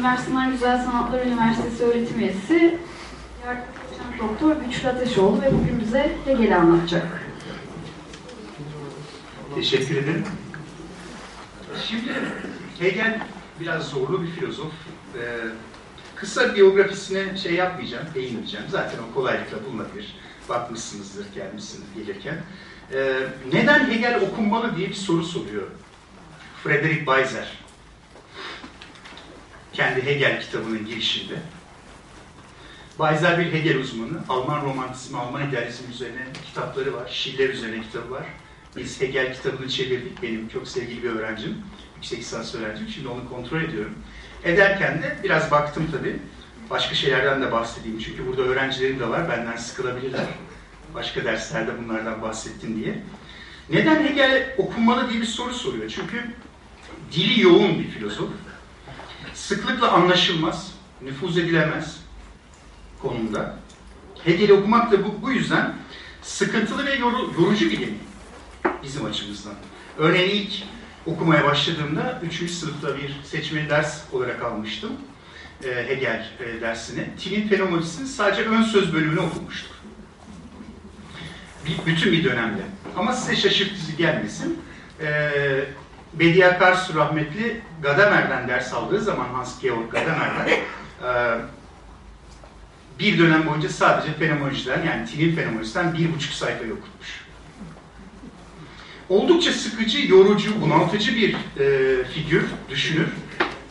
Mimar Güzel Sanatlar Üniversitesi öğretim üyesi Yargıç Doktor Güçlü Ateşoğlu ve bugün bize Hegel'i anlatacak. Teşekkür ederim. Şimdi Hegel biraz zorlu bir filozof. Ee, kısa biyografisine şey yapmayacağım, değinmeyeceğim. Zaten o kolaylıkla bulunabilir. Bakmışsınızdır gelmişsiniz gelirken. Ee, neden Hegel okunmalı diye bir soru soruyor. Frederick Beiser. Kendi Hegel kitabının girişinde. Beiser bir Hegel uzmanı. Alman romantizmi, Alman idealizmi üzerine kitapları var. Schiller üzerine kitabı var. Biz Hegel kitabını çevirdik. Benim çok sevgili bir öğrencim. Yüksek lisans öğrencim. Şimdi onu kontrol ediyorum. Ederken de biraz baktım tabii. Başka şeylerden de bahsedeyim. Çünkü burada öğrencilerim de var. Benden sıkılabilirler. Başka derslerde bunlardan bahsettin diye. Neden Hegel okunmalı diye bir soru soruyor. Çünkü dili yoğun bir filozof. Sıklıkla anlaşılmaz, nüfuz edilemez konumda. Hegel'i okumak da bu, bu yüzden sıkıntılı ve yoru, yorucu bir deneyim bizim açımızdan. Örneğin ilk okumaya başladığımda 3. sınıfta bir seçmeli ders olarak almıştım. E, Hegel e, dersini. Tilin fenomenolojisinin sadece ön söz bölümünü okumuştuk. Bir, bütün bir dönemde. Ama size şaşırtıcı gelmesin. Bediye Akarsu rahmetli Gadamer'den ders aldığı zaman Hans Georg Gadamer'den e, bir dönem boyunca sadece fenomenolojiden yani Tilin fenomenolojisinden bir buçuk sayfa okutmuş oldukça sıkıcı, yorucu, bunaltıcı bir e, figür, düşünür.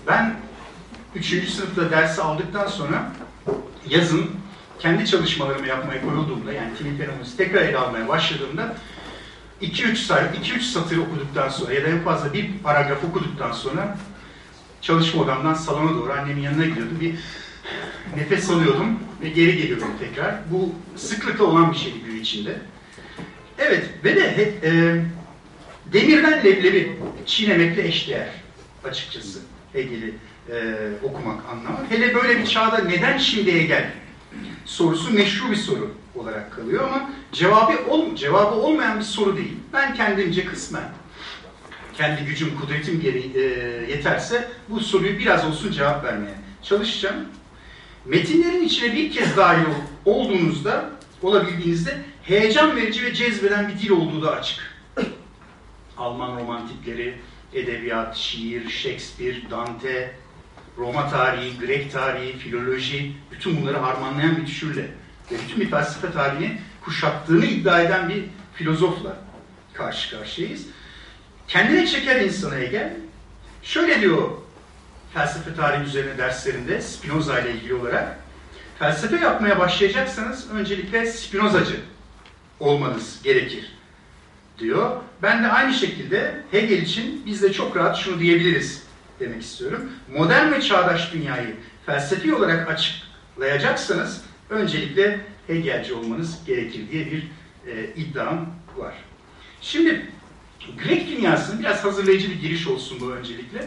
Ben 3. sınıfta dersi aldıktan sonra yazın kendi çalışmalarımı yapmaya koyulduğumda yani Tilin fenomenisi tekrar ele almaya başladığımda 2-3 sayfa, 2-3 satır okuduktan sonra ya da en fazla bir paragraf okuduktan sonra çalışma odamdan salona doğru annemin yanına gidiyordum. Bir nefes alıyordum ve geri geliyordum tekrar. Bu sıklıkla olan bir şeydi gün içinde. Evet ve de e, Demirden leblebi çiğnemekle eşdeğer açıkçası Hegel'i e, okumak, anlamak. Hele böyle bir çağda neden şimdiye gel sorusu meşru bir soru olarak kalıyor ama cevabı, ol, cevabı olmayan bir soru değil. Ben kendimce kısmen, kendi gücüm, kudretim geri e, yeterse bu soruyu biraz olsun cevap vermeye çalışacağım. Metinlerin içine bir kez dahil olduğunuzda, olabildiğinizde heyecan verici ve cezbeden bir dil olduğu da açık. Alman romantikleri, edebiyat, şiir, Shakespeare, Dante, Roma tarihi, Grek tarihi, filoloji, bütün bunları harmanlayan bir düşünürle ve bütün bir felsefe tarihini kuşattığını iddia eden bir filozofla karşı karşıyayız. Kendine çeker insanı Hegel. Şöyle diyor felsefe tarihi üzerine derslerinde Spinoza ile ilgili olarak. Felsefe yapmaya başlayacaksanız öncelikle Spinozacı olmanız gerekir diyor. Ben de aynı şekilde Hegel için biz de çok rahat şunu diyebiliriz demek istiyorum. Modern ve çağdaş dünyayı felsefi olarak açıklayacaksanız öncelikle Hegelci olmanız gerekir diye bir e, iddiam var. Şimdi Grek dünyasının biraz hazırlayıcı bir giriş olsun bu öncelikle.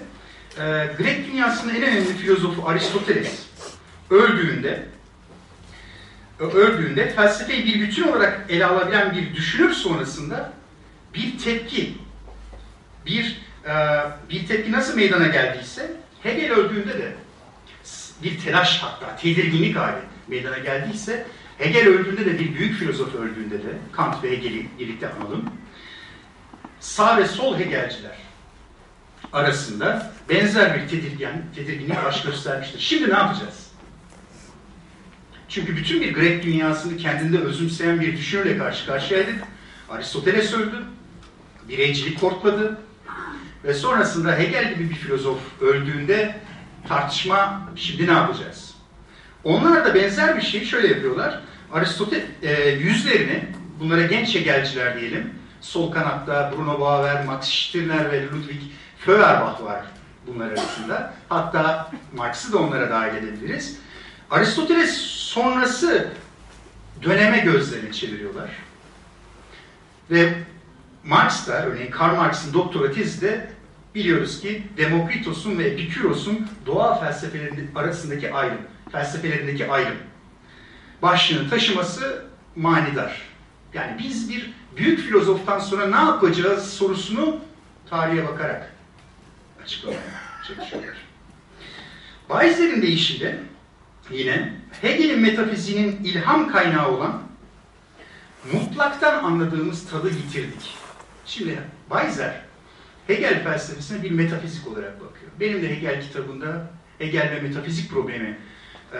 E, Grek dünyasının en önemli filozofu Aristoteles öldüğünde öldüğünde felsefeyi bir bütün olarak ele alabilen bir düşünür sonrasında bir tepki, bir e, bir tepki nasıl meydana geldiyse Hegel öldüğünde de bir telaş hatta tedirginlik hali meydana geldiyse Hegel öldüğünde de bir büyük filozof öldüğünde de Kant ve Hegel'i birlikte analım. Sağ ve sol Hegelciler arasında benzer bir tedirgin, tedirginlik baş göstermiştir. Şimdi ne yapacağız? Çünkü bütün bir Grek dünyasını kendinde özümseyen bir düşünürle karşı karşıyaydık. Aristoteles öldü bireycilik kortladı ve sonrasında Hegel gibi bir filozof öldüğünde tartışma şimdi ne yapacağız? Onlar da benzer bir şeyi şöyle yapıyorlar. Aristoteles e, yüzlerini, bunlara genç Hegelciler diyelim, sol kanatta Bruno Bauer, Max Stirner ve Ludwig Feuerbach var bunlar arasında. Hatta Marx'ı da onlara dahil edebiliriz. Aristoteles sonrası döneme gözlerini çeviriyorlar. Ve Marx da, örneğin Karl Marx'ın doktora tezi de biliyoruz ki Demokritos'un ve Epiküros'un doğa felsefelerinin arasındaki ayrım, felsefelerindeki ayrım başlığını taşıması manidar. Yani biz bir büyük filozoftan sonra ne yapacağız sorusunu tarihe bakarak açıklamaya çalışıyorlar. Weisser'in deyişiyle yine Hegel'in metafiziğinin ilham kaynağı olan mutlaktan anladığımız tadı yitirdik. Şimdi Weiser Hegel felsefesine bir metafizik olarak bakıyor. Benim de Hegel kitabında Hegel ve metafizik problemi e,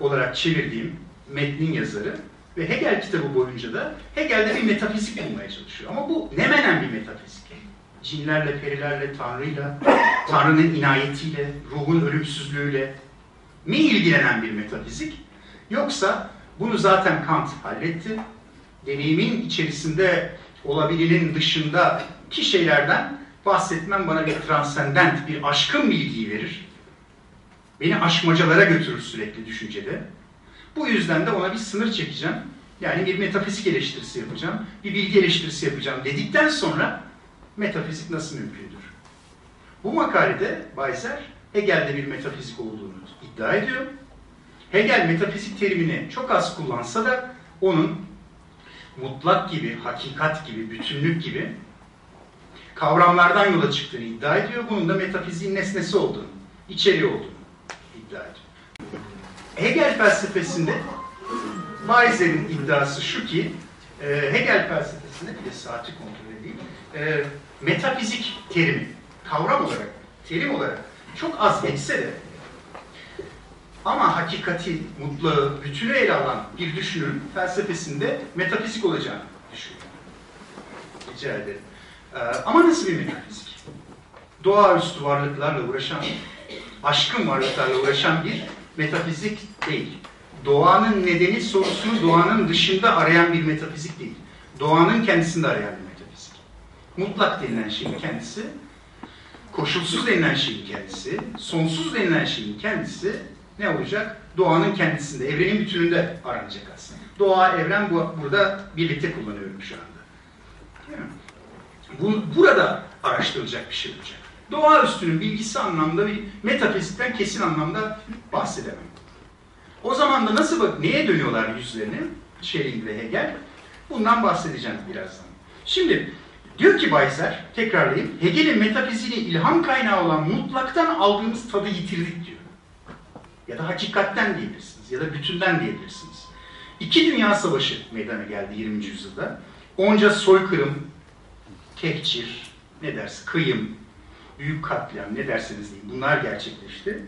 olarak çevirdiğim metnin yazarı ve Hegel kitabı boyunca da Hegel'de bir metafizik bulmaya çalışıyor. Ama bu ne menen bir metafizik? Cinlerle, perilerle, Tanrı'yla, Tanrı'nın inayetiyle, ruhun ölümsüzlüğüyle mi ilgilenen bir metafizik? Yoksa bunu zaten Kant halletti. Deneyimin içerisinde olabilinin dışındaki şeylerden bahsetmem bana bir transcendent, bir aşkın bilgiyi verir. Beni aşmacalara götürür sürekli düşüncede. Bu yüzden de ona bir sınır çekeceğim. Yani bir metafizik eleştirisi yapacağım, bir bilgi eleştirisi yapacağım dedikten sonra metafizik nasıl mümkündür? Bu makalede Weiser Hegel'de bir metafizik olduğunu iddia ediyor. Hegel metafizik terimini çok az kullansa da onun mutlak gibi, hakikat gibi, bütünlük gibi kavramlardan yola çıktığını iddia ediyor. Bunun da metafiziğin nesnesi olduğunu, içeriği olduğunu iddia ediyor. Hegel felsefesinde Weisser'in iddiası şu ki, e, Hegel felsefesinde bir de saati kontrol edeyim, e, metafizik terimi, kavram olarak, terim olarak çok az geçse de ama hakikati, mutlu, bütünü ele alan bir düşünürün felsefesinde metafizik olacağını düşünüyorum. Rica ederim. Ee, ama nasıl bir metafizik? Doğaüstü varlıklarla uğraşan, aşkın varlıklarla uğraşan bir metafizik değil. Doğanın nedeni sorusunu doğanın dışında arayan bir metafizik değil. Doğanın kendisinde arayan bir metafizik. Mutlak denilen şeyin kendisi, koşulsuz denilen şeyin kendisi, sonsuz denilen şeyin kendisi ne olacak? Doğanın kendisinde, evrenin bütününde aranacak aslında. Doğa, evren bu, burada birlikte kullanıyorum şu anda. Bu, burada araştırılacak bir şey olacak. Doğaüstünün bilgisi anlamda bir metafizikten kesin anlamda bahsedemem. O zaman da nasıl bak, neye dönüyorlar yüzlerini? Schelling ve Hegel. Bundan bahsedeceğim birazdan. Şimdi diyor ki Weiser, tekrarlayayım, Hegel'in metafiziğine ilham kaynağı olan mutlaktan aldığımız tadı yitirdik diyor. Ya da hakikatten diyebilirsiniz ya da bütünden diyebilirsiniz. İki dünya savaşı meydana geldi 20. yüzyılda. Onca soykırım, tehcir, ne dersin, kıyım, büyük katliam ne derseniz deyin bunlar gerçekleşti.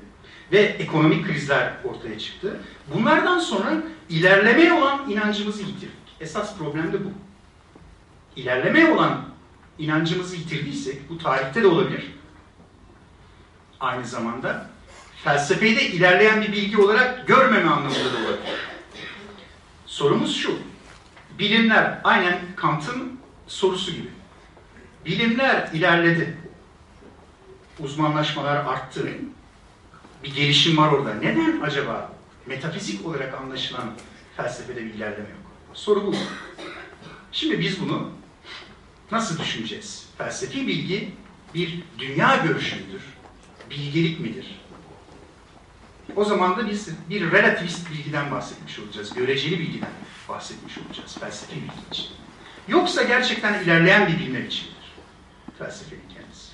Ve ekonomik krizler ortaya çıktı. Bunlardan sonra ilerlemeye olan inancımızı yitirdik. Esas problem de bu. İlerlemeye olan inancımızı yitirdiysek, bu tarihte de olabilir, aynı zamanda felsefeyi de ilerleyen bir bilgi olarak görmeme anlamında da olabilir. Sorumuz şu, bilimler aynen Kant'ın sorusu gibi. Bilimler ilerledi. Uzmanlaşmalar arttı. Bir gelişim var orada. Neden acaba metafizik olarak anlaşılan felsefede bir ilerleme yok? Soru bu. Şimdi biz bunu nasıl düşüneceğiz? Felsefi bilgi bir dünya görüşü müdür? Bilgelik midir? O zaman da biz bir relativist bilgiden bahsetmiş olacağız. Göreceli bilgiden bahsetmiş olacağız felsefi bilgi için. Yoksa gerçekten ilerleyen bir bilme biçimidir felsefenin kendisi.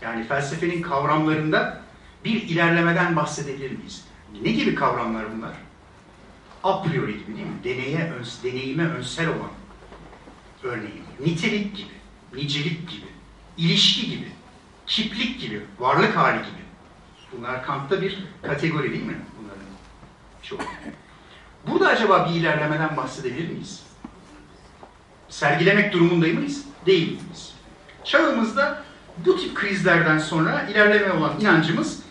Yani felsefenin kavramlarında bir ilerlemeden bahsedebilir miyiz? Ne gibi kavramlar bunlar? A priori gibi değil mi? Deneye, öns deneyime önsel olan örneğin. Nitelik gibi, nicelik gibi, ilişki gibi, kiplik gibi, varlık hali gibi. Bunlar Kant'ta bir kategori değil mi? Bunların çok. Burada acaba bir ilerlemeden bahsedebilir miyiz? Sergilemek durumunda mıyız? Değil miyiz? Çağımızda bu tip krizlerden sonra ilerleme olan inancımızı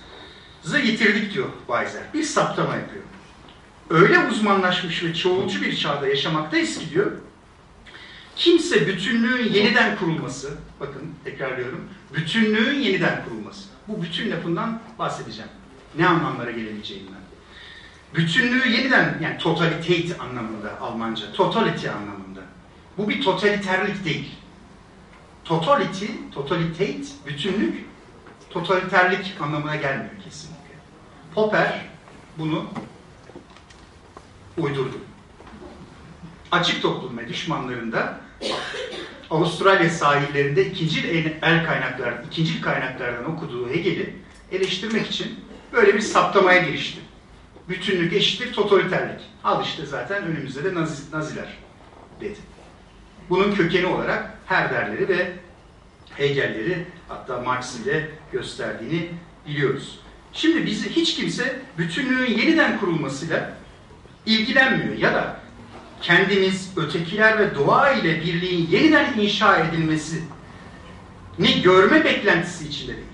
yitirdik diyor Weiser. Bir saptama yapıyor. Öyle uzmanlaşmış ve çoğulcu bir çağda yaşamaktayız ki diyor, kimse bütünlüğün yeniden kurulması, bakın tekrarlıyorum, bütünlüğün yeniden kurulması. Bu bütün lafından bahsedeceğim. Ne anlamlara gelebileceğinden. Bütünlüğü yeniden, yani totalitate anlamında Almanca, totality anlamında. Bu bir totaliterlik değil. Totality, totalitate, bütünlük, totaliterlik anlamına gelmiyor kesinlikle. Popper bunu uydurdu. Açık toplum ve düşmanlarında Avustralya sahillerinde ikinci el kaynaklar, ikinci kaynaklardan okuduğu Hegel'i eleştirmek için böyle bir saptamaya girişti. Bütünlük eşittir totaliterlik. Al işte zaten önümüzde de Nazi, Naziler dedi. Bunun kökeni olarak Herderleri ve Hegelleri hatta Marx'ı ile gösterdiğini biliyoruz. Şimdi bizi hiç kimse bütünlüğün yeniden kurulmasıyla ilgilenmiyor ya da kendimiz, ötekiler ve doğa ile birliğin yeniden inşa edilmesi ni görme beklentisi içinde değil.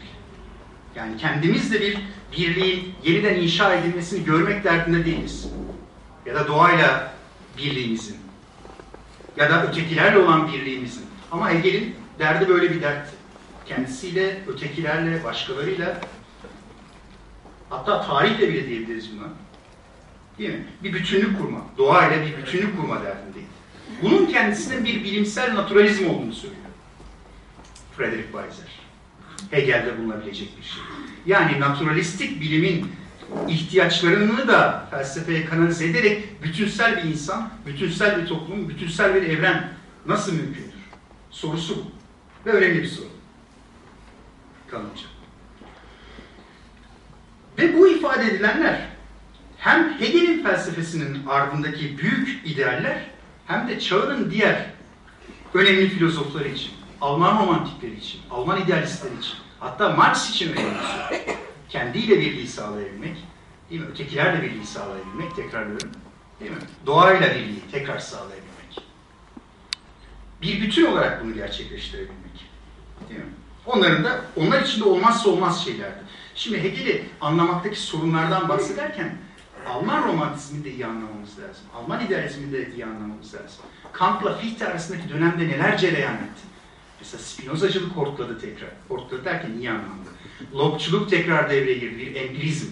Yani kendimizle bir birliğin yeniden inşa edilmesini görmek derdinde değiliz. Ya da doğayla birliğimizin. Ya da ötekilerle olan birliğimizin. Ama Hegel'in derdi böyle bir dertti. Kendisiyle, ötekilerle, başkalarıyla hatta tarihle bile diyebiliriz buna. Değil mi? Bir bütünlük kurma. Doğayla bir bütünlük kurma derdindeydi. Bunun kendisinin bir bilimsel naturalizm olduğunu söylüyor. Frederick Weiser. Hegel'de bulunabilecek bir şey. Yani naturalistik bilimin ihtiyaçlarını da felsefeye kanalize ederek bütünsel bir insan, bütünsel bir toplum, bütünsel bir evren nasıl mümkündür? Sorusu bu. Ve önemli bir soru. Kanımca. Ve bu ifade edilenler hem Hegel'in felsefesinin ardındaki büyük idealler hem de çağının diğer önemli filozofları için, Alman romantikleri için, Alman idealistleri için, hatta Marx için önemli. Kendiyle birliği sağlayabilmek, değil mi? Ötekilerle birliği sağlayabilmek, tekrarlıyorum. Değil mi? Doğayla birliği tekrar sağlayabilmek. Bir bütün olarak bunu gerçekleştirebilmek. Değil mi? Onların da, onlar için de olmazsa olmaz şeylerdi. Şimdi Hegel'i anlamaktaki sorunlardan bahsederken Alman romantizmini de iyi anlamamız lazım. Alman idealizmini de iyi anlamamız lazım. Kant'la Fichte arasındaki dönemde neler cereyan etti? Mesela Spinozacılık hortladı tekrar. Hortladı derken iyi anlamda. Locke'culuk tekrar devreye girdi. Bir empirizm.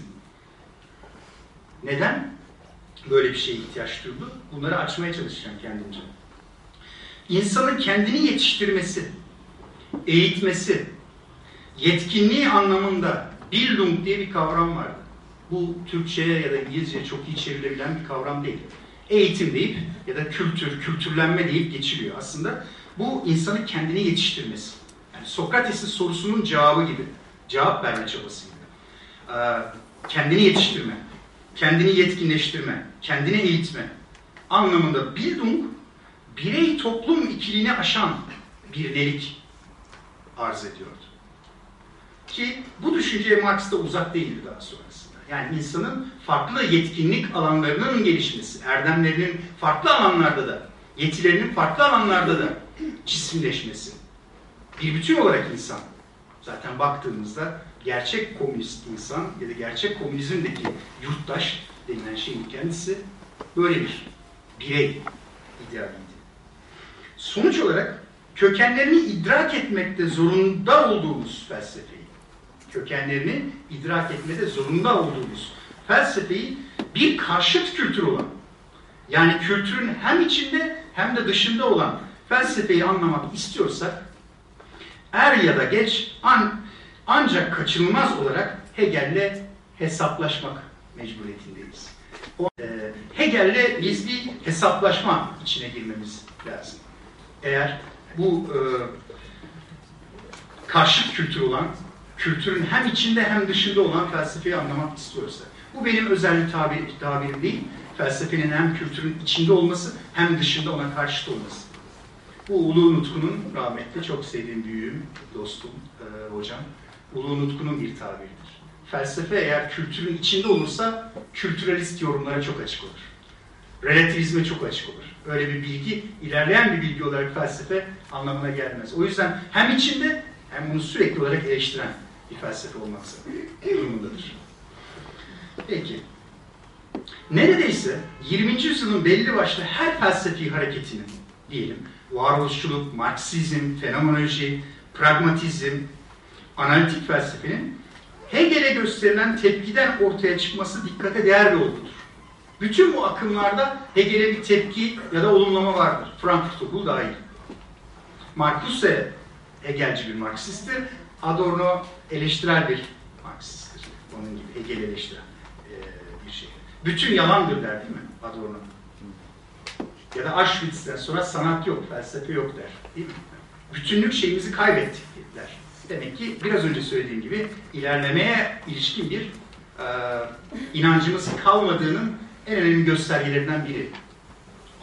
Neden? Böyle bir şeye ihtiyaç duydu. Bunları açmaya çalışacağım kendimce. İnsanın kendini yetiştirmesi, eğitmesi, yetkinliği anlamında Bildung diye bir kavram vardı. Bu Türkçe'ye ya da İngilizce'ye çok iyi çevrilebilen bir kavram değil. Eğitim deyip ya da kültür, kültürlenme deyip geçiliyor. Aslında bu insanın kendini yetiştirmesi. Yani Sokrates'in sorusunun cevabı gibi. Cevap verme çabasıydı. Ee, kendini yetiştirme, kendini yetkinleştirme, kendini eğitme anlamında Bildung birey toplum ikilini aşan bir delik arz ediyordu. Ki bu düşünceye Marx da uzak değildi daha sonrasında. Yani insanın farklı yetkinlik alanlarının gelişmesi, erdemlerinin farklı alanlarda da, yetilerinin farklı alanlarda da cisimleşmesi. Bir bütün olarak insan. Zaten baktığımızda gerçek komünist insan ya da gerçek komünizmdeki yurttaş denilen şeyin kendisi böyle bir birey idealiydi. Sonuç olarak kökenlerini idrak etmekte zorunda olduğumuz felsefeyi, kökenlerini idrak etmede zorunda olduğumuz felsefeyi bir karşıt kültür olan, yani kültürün hem içinde hem de dışında olan felsefeyi anlamak istiyorsak, er ya da geç an, ancak kaçınılmaz olarak Hegel'le hesaplaşmak mecburiyetindeyiz. O, e, Hegel'le biz bir hesaplaşma içine girmemiz lazım. Eğer bu e, karşıt kültür olan, kültürün hem içinde hem dışında olan felsefeyi anlamak istiyorsa. Bu benim özel bir tabir, tabirim değil. Felsefenin hem kültürün içinde olması hem dışında ona karşıt olması. Bu Ulu Nutku'nun rahmetli, çok sevdiğim büyüğüm, dostum, e, hocam. Ulu Nutku'nun bir tabiridir. Felsefe eğer kültürün içinde olursa kültüralist yorumlara çok açık olur. Relativizme çok açık olur. Öyle bir bilgi, ilerleyen bir bilgi olarak felsefe anlamına gelmez. O yüzden hem içinde hem bunu sürekli olarak eleştiren bir felsefe olması durumundadır. Peki. Neredeyse 20. yüzyılın belli başlı her felsefi hareketinin diyelim, varoluşçuluk, Marksizm, fenomenoloji, pragmatizm, analitik felsefenin Hegel'e gösterilen tepkiden ortaya çıkması dikkate değer bir olgudur. Bütün bu akımlarda Hegel'e bir tepki ya da olumlama vardır. Frankfurt Okulu dahil. Marcuse Hegelci bir Marksisttir. Adorno eleştirel bir Marksisttir. Onun gibi Hegel eleştiren e, bir şey. Bütün yalandır der değil mi Adorno? Ya da Auschwitz'ten sonra sanat yok, felsefe yok der. Değil mi? Bütünlük şeyimizi kaybettik der. Demek ki biraz önce söylediğim gibi ilerlemeye ilişkin bir e, inancımız kalmadığının en önemli göstergelerinden biri.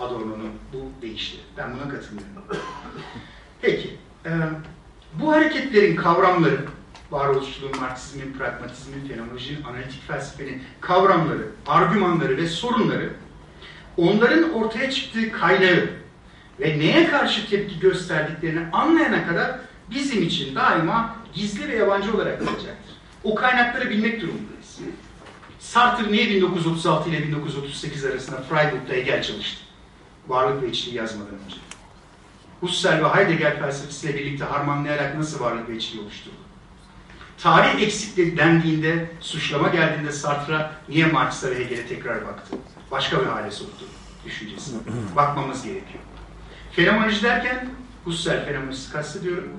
Adorno'nun bu deyişi. Ben buna katılıyorum. Peki, e, bu hareketlerin kavramları, varoluşçuluğun, Marksizmin, pragmatizmin, fenomenolojinin, analitik felsefenin kavramları, argümanları ve sorunları onların ortaya çıktığı kaynağı ve neye karşı tepki gösterdiklerini anlayana kadar bizim için daima gizli ve yabancı olarak kalacaktır. O kaynakları bilmek durumundayız. Sartre niye 1936 ile 1938 arasında Freiburg'da Hegel çalıştı? Varlık ve içliği yazmadan önce. Husserl ve Heidegger felsefesiyle birlikte harmanlayarak nasıl varlık ve içliği oluşturdu? Tarih eksikliği dendiğinde, suçlama geldiğinde Sartre'a niye Marx'a ve Hegel'e tekrar baktı? Başka bir hale soktu düşüncesini. Bakmamız gerekiyor. Fenomenoloji derken Husserl fenomenolojisi kastediyorum.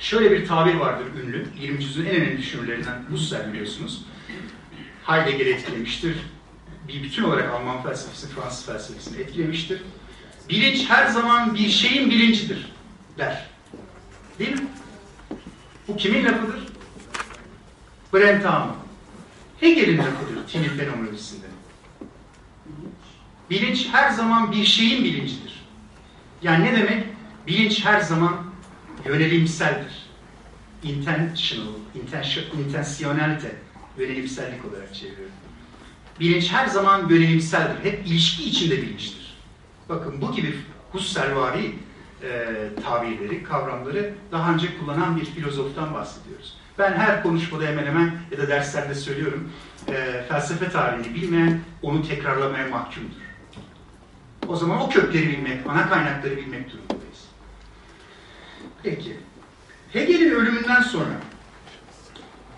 Şöyle bir tabir vardır ünlü. 20. yüzyılın en önemli düşünürlerinden Husserl biliyorsunuz. Heidegger'i etkilemiştir. Bir bütün olarak Alman felsefesini, Fransız felsefesini etkilemiştir. Bilinç her zaman bir şeyin bilincidir der. Değil mi? Bu kimin lafıdır? Brentano. Hegel'in lafıdır Tinil fenomenolojisinde. Bilinç her zaman bir şeyin bilincidir. Yani ne demek? Bilinç her zaman yönelimseldir. Intentional, intention- intensiyonelite, yönelimsellik olarak çeviriyorum. Bilinç her zaman yönelimseldir. Hep ilişki içinde bilinçtir. Bakın bu gibi Husserlvari e, tabirleri, kavramları daha önce kullanan bir filozoftan bahsediyoruz. Ben her konuşmada hemen hemen ya da derslerde söylüyorum, e, felsefe tarihini bilmeyen onu tekrarlamaya mahkumdur. O zaman o kökleri bilmek, ana kaynakları bilmek durumundayız. Peki, Hegel'in ölümünden sonra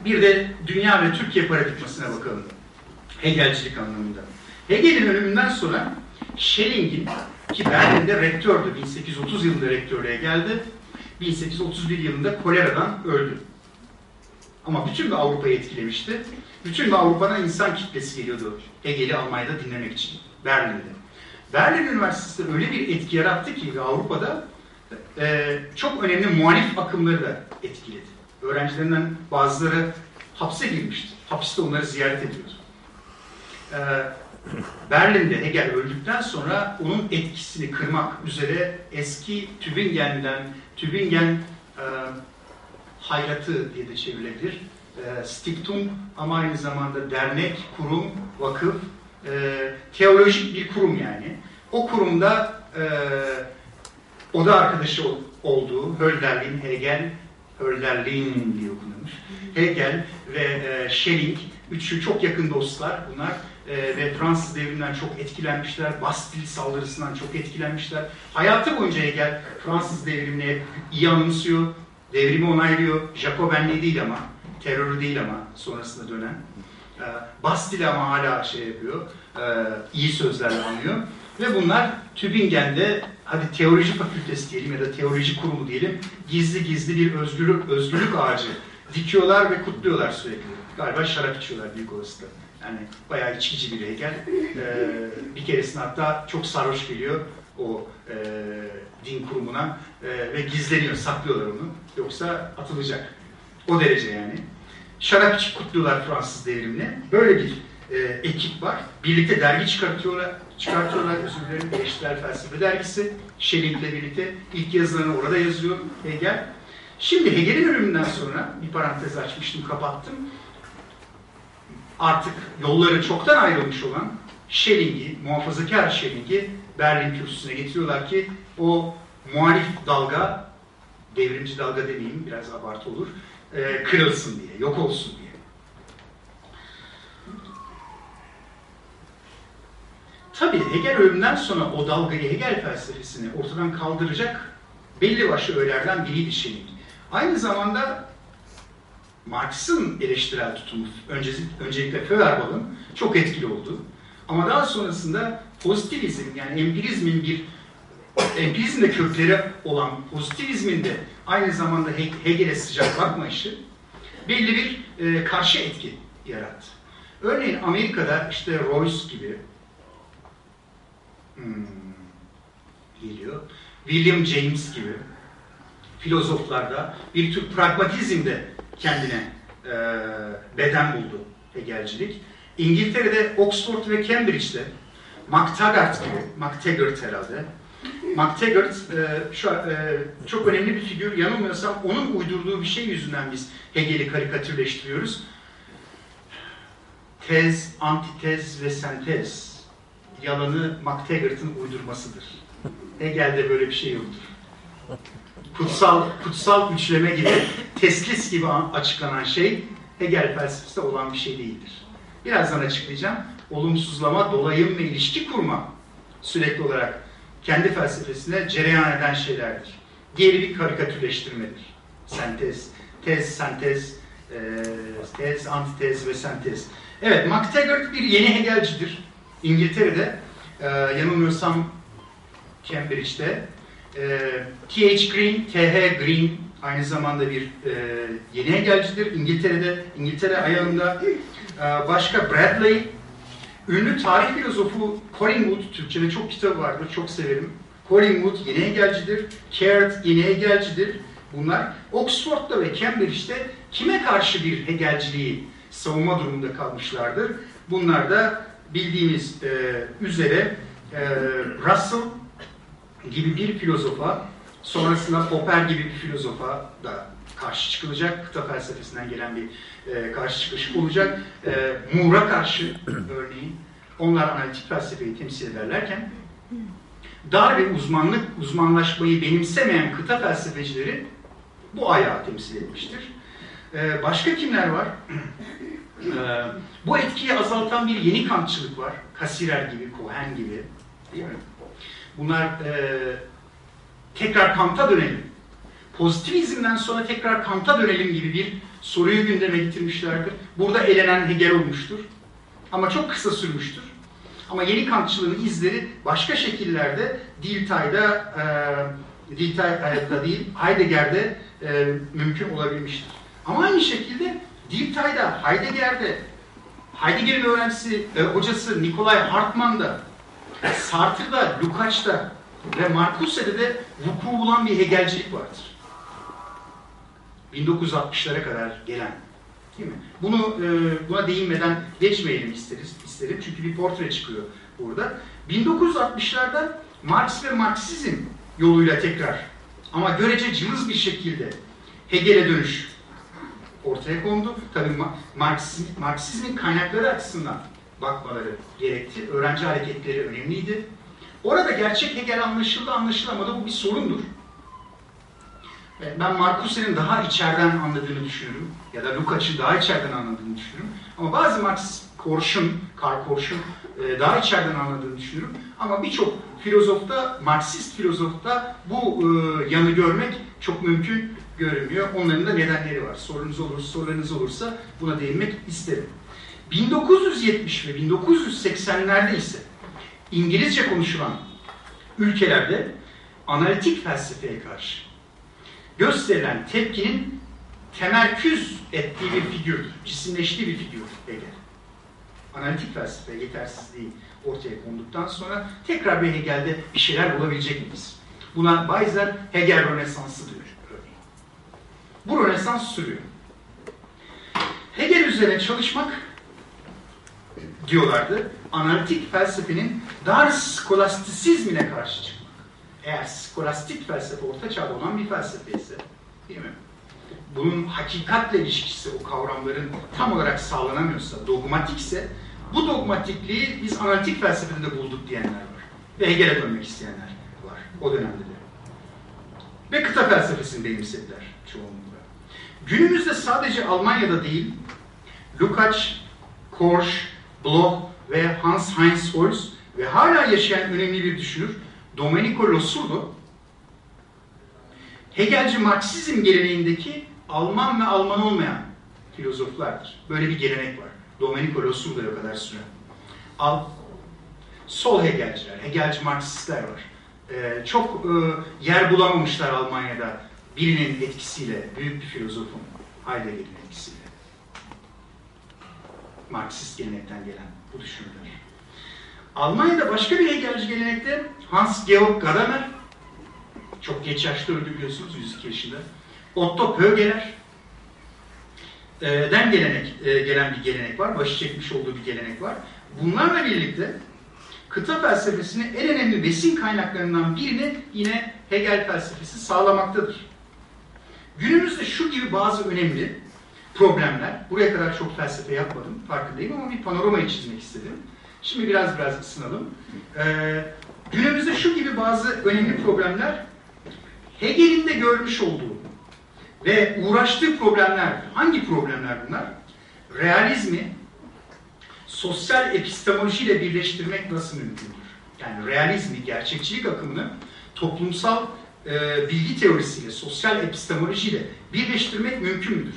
bir de dünya ve Türkiye paradigmasına bakalım. Hegelcilik anlamında. Hegel'in ölümünden sonra Schelling'in ki Berlin'de rektördü. 1830 yılında rektörlüğe geldi. 1831 yılında koleradan öldü. Ama bütün bir Avrupa'yı etkilemişti. Bütün bir Avrupa'dan insan kitlesi geliyordu Hegel'i Almanya'da dinlemek için. Berlin'de. Berlin Üniversitesi öyle bir etki yarattı ki Avrupa'da e, çok önemli muhalif akımları da etkiledi. Öğrencilerinden bazıları hapse girmişti. Hapiste onları ziyaret ediyordu. E, Berlin'de Hegel öldükten sonra onun etkisini kırmak üzere eski Tübingen'den, Tübingen e, hayratı diye de çevrilebilir. E, Stiftung ama aynı zamanda dernek, kurum, vakıf, e, teolojik bir kurum yani. O kurumda e, oda arkadaşı ol, olduğu Hölderlin, Hegel, Hölderlin diye okunurmuş. Hegel ve e, Schelling, üçü çok yakın dostlar bunlar e, ve Fransız devriminden çok etkilenmişler, Bastil saldırısından çok etkilenmişler. Hayatı boyunca Hegel Fransız devrimini iyi anımsıyor, devrimi onaylıyor. Jacobenliği değil ama, terörü değil ama sonrasında dönen. E, Bastil'i ama hala şey yapıyor, e, iyi sözlerle anlıyor. Ve bunlar Tübingen'de hadi teoloji fakültesi diyelim ya da teoloji kurumu diyelim gizli gizli bir özgürlük, özgürlük ağacı dikiyorlar ve kutluyorlar sürekli. Galiba şarap içiyorlar büyük olasılıkla. Yani bayağı içkici bir heykel. Ee, bir keresinde hatta çok sarhoş geliyor o e, din kurumuna e, ve gizleniyor, saklıyorlar onu. Yoksa atılacak. O derece yani. Şarap içip kutluyorlar Fransız devrimini. Böyle bir e, ekip var. Birlikte dergi çıkartıyorlar. Çıkartıyorlar özür dilerim. Eleştirel Felsefe Dergisi. Schelling'le birlikte ilk yazılarını orada yazıyor Hegel. Şimdi Hegel'in ölümünden sonra bir parantez açmıştım, kapattım. Artık yolları çoktan ayrılmış olan Schelling'i, muhafazakar Schelling'i Berlin kürsüsüne getiriyorlar ki o muhalif dalga, devrimci dalga demeyeyim biraz abartı olur, e, kırılsın diye, yok olsun diye. Tabii Hegel ölümünden sonra o dalgayı Hegel felsefesini ortadan kaldıracak belli başlı öğelerden biriydi Schelling. Aynı zamanda Marx'ın eleştirel tutumu, öncelikle Feuerbach'ın çok etkili oldu. Ama daha sonrasında pozitivizm yani empirizmin bir empirizmde kökleri olan pozitivizmin de aynı zamanda Hegel'e sıcak bakmayışı belli bir e, karşı etki yarattı. Örneğin Amerika'da işte Royce gibi hmm, geliyor, William James gibi, filozoflarda bir tür pragmatizmde kendine e, beden buldu Hegelcilik. İngiltere'de Oxford ve Cambridge'de MacTaggart gibi, MacTaggart herhalde, MacTaggart e, şu, e, çok önemli bir figür. Yanılmıyorsam onun uydurduğu bir şey yüzünden biz Hegel'i karikatürleştiriyoruz. Tez, antitez ve sentez yalanı MacTaggart'ın uydurmasıdır. Hegel'de böyle bir şey yoktur. Kutsal, kutsal üçleme gibi, teslis gibi açıklanan şey Hegel felsefesinde olan bir şey değildir. Birazdan açıklayacağım. Olumsuzlama, dolayım ve ilişki kurma sürekli olarak kendi felsefesine cereyan eden şeylerdir. Diğeri bir karikatürleştirmedir. Sentez, tez, sentez, tez, antitez ve sentez. Evet, MacTaggart bir yeni Hegelcidir. İngiltere'de, yanılmıyorsam Cambridge'de. E, T.H. Green, T.H. Green aynı zamanda bir e, yeni Hegelcidir. İngiltere'de, İngiltere ayağında e, başka Bradley, ünlü tarih filozofu Collingwood, Türkçe'de çok kitabı vardır, çok severim. Collingwood yeni Hegelcidir, Caird yeni Hegelcidir. Bunlar Oxford'da ve Cambridge'de kime karşı bir Hegelciliği savunma durumunda kalmışlardır. Bunlar da bildiğimiz e, üzere e, Russell gibi bir filozofa, sonrasında Popper gibi bir filozofa da karşı çıkılacak. Kıta felsefesinden gelen bir e, karşı çıkış olacak. E, Moore'a karşı örneğin onlar analitik felsefeyi temsil ederlerken dar ve uzmanlık, uzmanlaşmayı benimsemeyen kıta felsefecileri bu ayağı temsil etmiştir. E, başka kimler var? e, bu etkiyi azaltan bir yeni kantçılık var. Kasirer gibi, Cohen gibi. Değil mi? Bunlar e, tekrar Kant'a dönelim. Pozitivizmden sonra tekrar Kant'a dönelim gibi bir soruyu gündeme getirmişlerdir. Burada elenen Hegel olmuştur. Ama çok kısa sürmüştür. Ama yeni Kantçılığın izleri başka şekillerde Dilthay'da, e, Dilthay'da değil, Heidegger'de e, mümkün olabilmiştir. Ama aynı şekilde Dilthay'da, Heidegger'de, Heidegger'in öğrencisi, e, hocası Nikolay Hartmann'da, Sartre'da, Lukács'ta ve Marcuse'de de vuku bulan bir Hegelcilik vardır. 1960'lara kadar gelen. Değil mi? Bunu e, buna değinmeden geçmeyelim isteriz, isterim. Çünkü bir portre çıkıyor burada. 1960'larda Marx ve Marksizm yoluyla tekrar ama görece cılız bir şekilde Hegel'e dönüş ortaya kondu. Tabii Marksizm, Marksizmin kaynakları açısından bakmaları gerekti. Öğrenci hareketleri önemliydi. Orada gerçek Hegel anlaşıldı anlaşılamadı bu bir sorundur. Ben Marcuse'nin daha içeriden anladığını düşünürüm. Ya da Lukács'ın daha içeriden anladığını düşünürüm. Ama bazı Marx, Korşun, Karl Korşun e, daha içeriden anladığını düşünürüm. Ama birçok filozofta, Marksist filozofta bu e, yanı görmek çok mümkün görünmüyor. Onların da nedenleri var. Sorunuz olursa, sorularınız olursa buna değinmek isterim. 1970 ve 1980'lerde ise İngilizce konuşulan ülkelerde analitik felsefeye karşı gösterilen tepkinin temerküz ettiği bir figürdür, cisimleştiği bir figürdür Hegel. Analitik felsefe yetersizliği ortaya konduktan sonra tekrar bir Hegel'de bir şeyler bulabilecek miyiz? Buna Bayzer Hegel Rönesansı diyor. Bu Rönesans sürüyor. Hegel üzerine çalışmak diyorlardı. Analitik felsefenin dar skolastisizmine karşı çıkmak. Eğer skolastik felsefe orta çağda olan bir felsefe ise, değil mi? Bunun hakikatle ilişkisi, o kavramların tam olarak sağlanamıyorsa, dogmatikse, bu dogmatikliği biz analitik felsefede de bulduk diyenler var. Ve Hegel'e dönmek isteyenler var o dönemde de. Ve kıta felsefesini benimsediler çoğunlukla. Günümüzde sadece Almanya'da değil, Lukács, Korsch, Bloch ve Hans Heinz Holz ve hala yaşayan önemli bir düşünür Domenico Losurdo Hegelci Marksizm geleneğindeki Alman ve Alman olmayan filozoflardır. Böyle bir gelenek var. Domenico Losurdo'ya kadar süren. Al, sol Hegelciler, Hegelci Marksistler var. Ee, çok e, yer bulamamışlar Almanya'da birinin etkisiyle, büyük bir filozofun Heidegger'in. Marksist gelenekten gelen bu düşünürler. Almanya'da başka bir Hegelci gelenekte Hans Georg Gadamer Çok geç yaşta öldü biliyorsunuz 102 yaşında. Otto Pögeler e, den gelenek, e, gelen bir gelenek var. Başı çekmiş olduğu bir gelenek var. Bunlarla birlikte kıta felsefesinin en önemli besin kaynaklarından birini yine Hegel felsefesi sağlamaktadır. Günümüzde şu gibi bazı önemli problemler, buraya kadar çok felsefe yapmadım, farkındayım ama bir panoramayı çizmek istedim. Şimdi biraz biraz ısınalım. Ee, günümüzde şu gibi bazı önemli problemler, Hegel'in de görmüş olduğu ve uğraştığı problemler, hangi problemler bunlar? Realizmi sosyal epistemolojiyle birleştirmek nasıl mümkündür? Yani realizmi, gerçekçilik akımını toplumsal e, bilgi teorisiyle, sosyal epistemolojiyle birleştirmek mümkün müdür?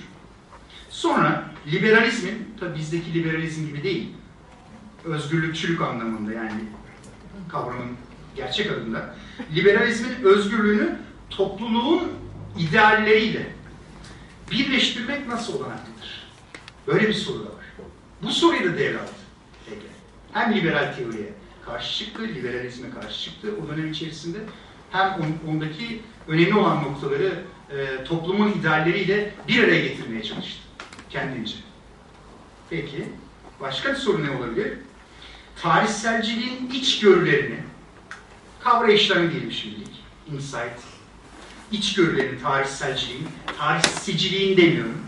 Sonra liberalizmin, tabi bizdeki liberalizm gibi değil, özgürlükçülük anlamında yani kavramın gerçek adında, liberalizmin özgürlüğünü topluluğun idealleriyle birleştirmek nasıl olanaklıdır? Böyle bir soru da var. Bu soruyu da devraldı Hegel. Hem liberal teoriye karşı çıktı, liberalizme karşı çıktı o dönem içerisinde. Hem on- ondaki önemli olan noktaları e, toplumun idealleriyle bir araya getirmeye çalıştı kendince. Peki, başka bir soru ne olabilir? Tarihselciliğin içgörülerini, kavrayışlarını diyelim şimdilik, insight, içgörülerini, tarihselciliğin, tarihsiciliğin demiyorum,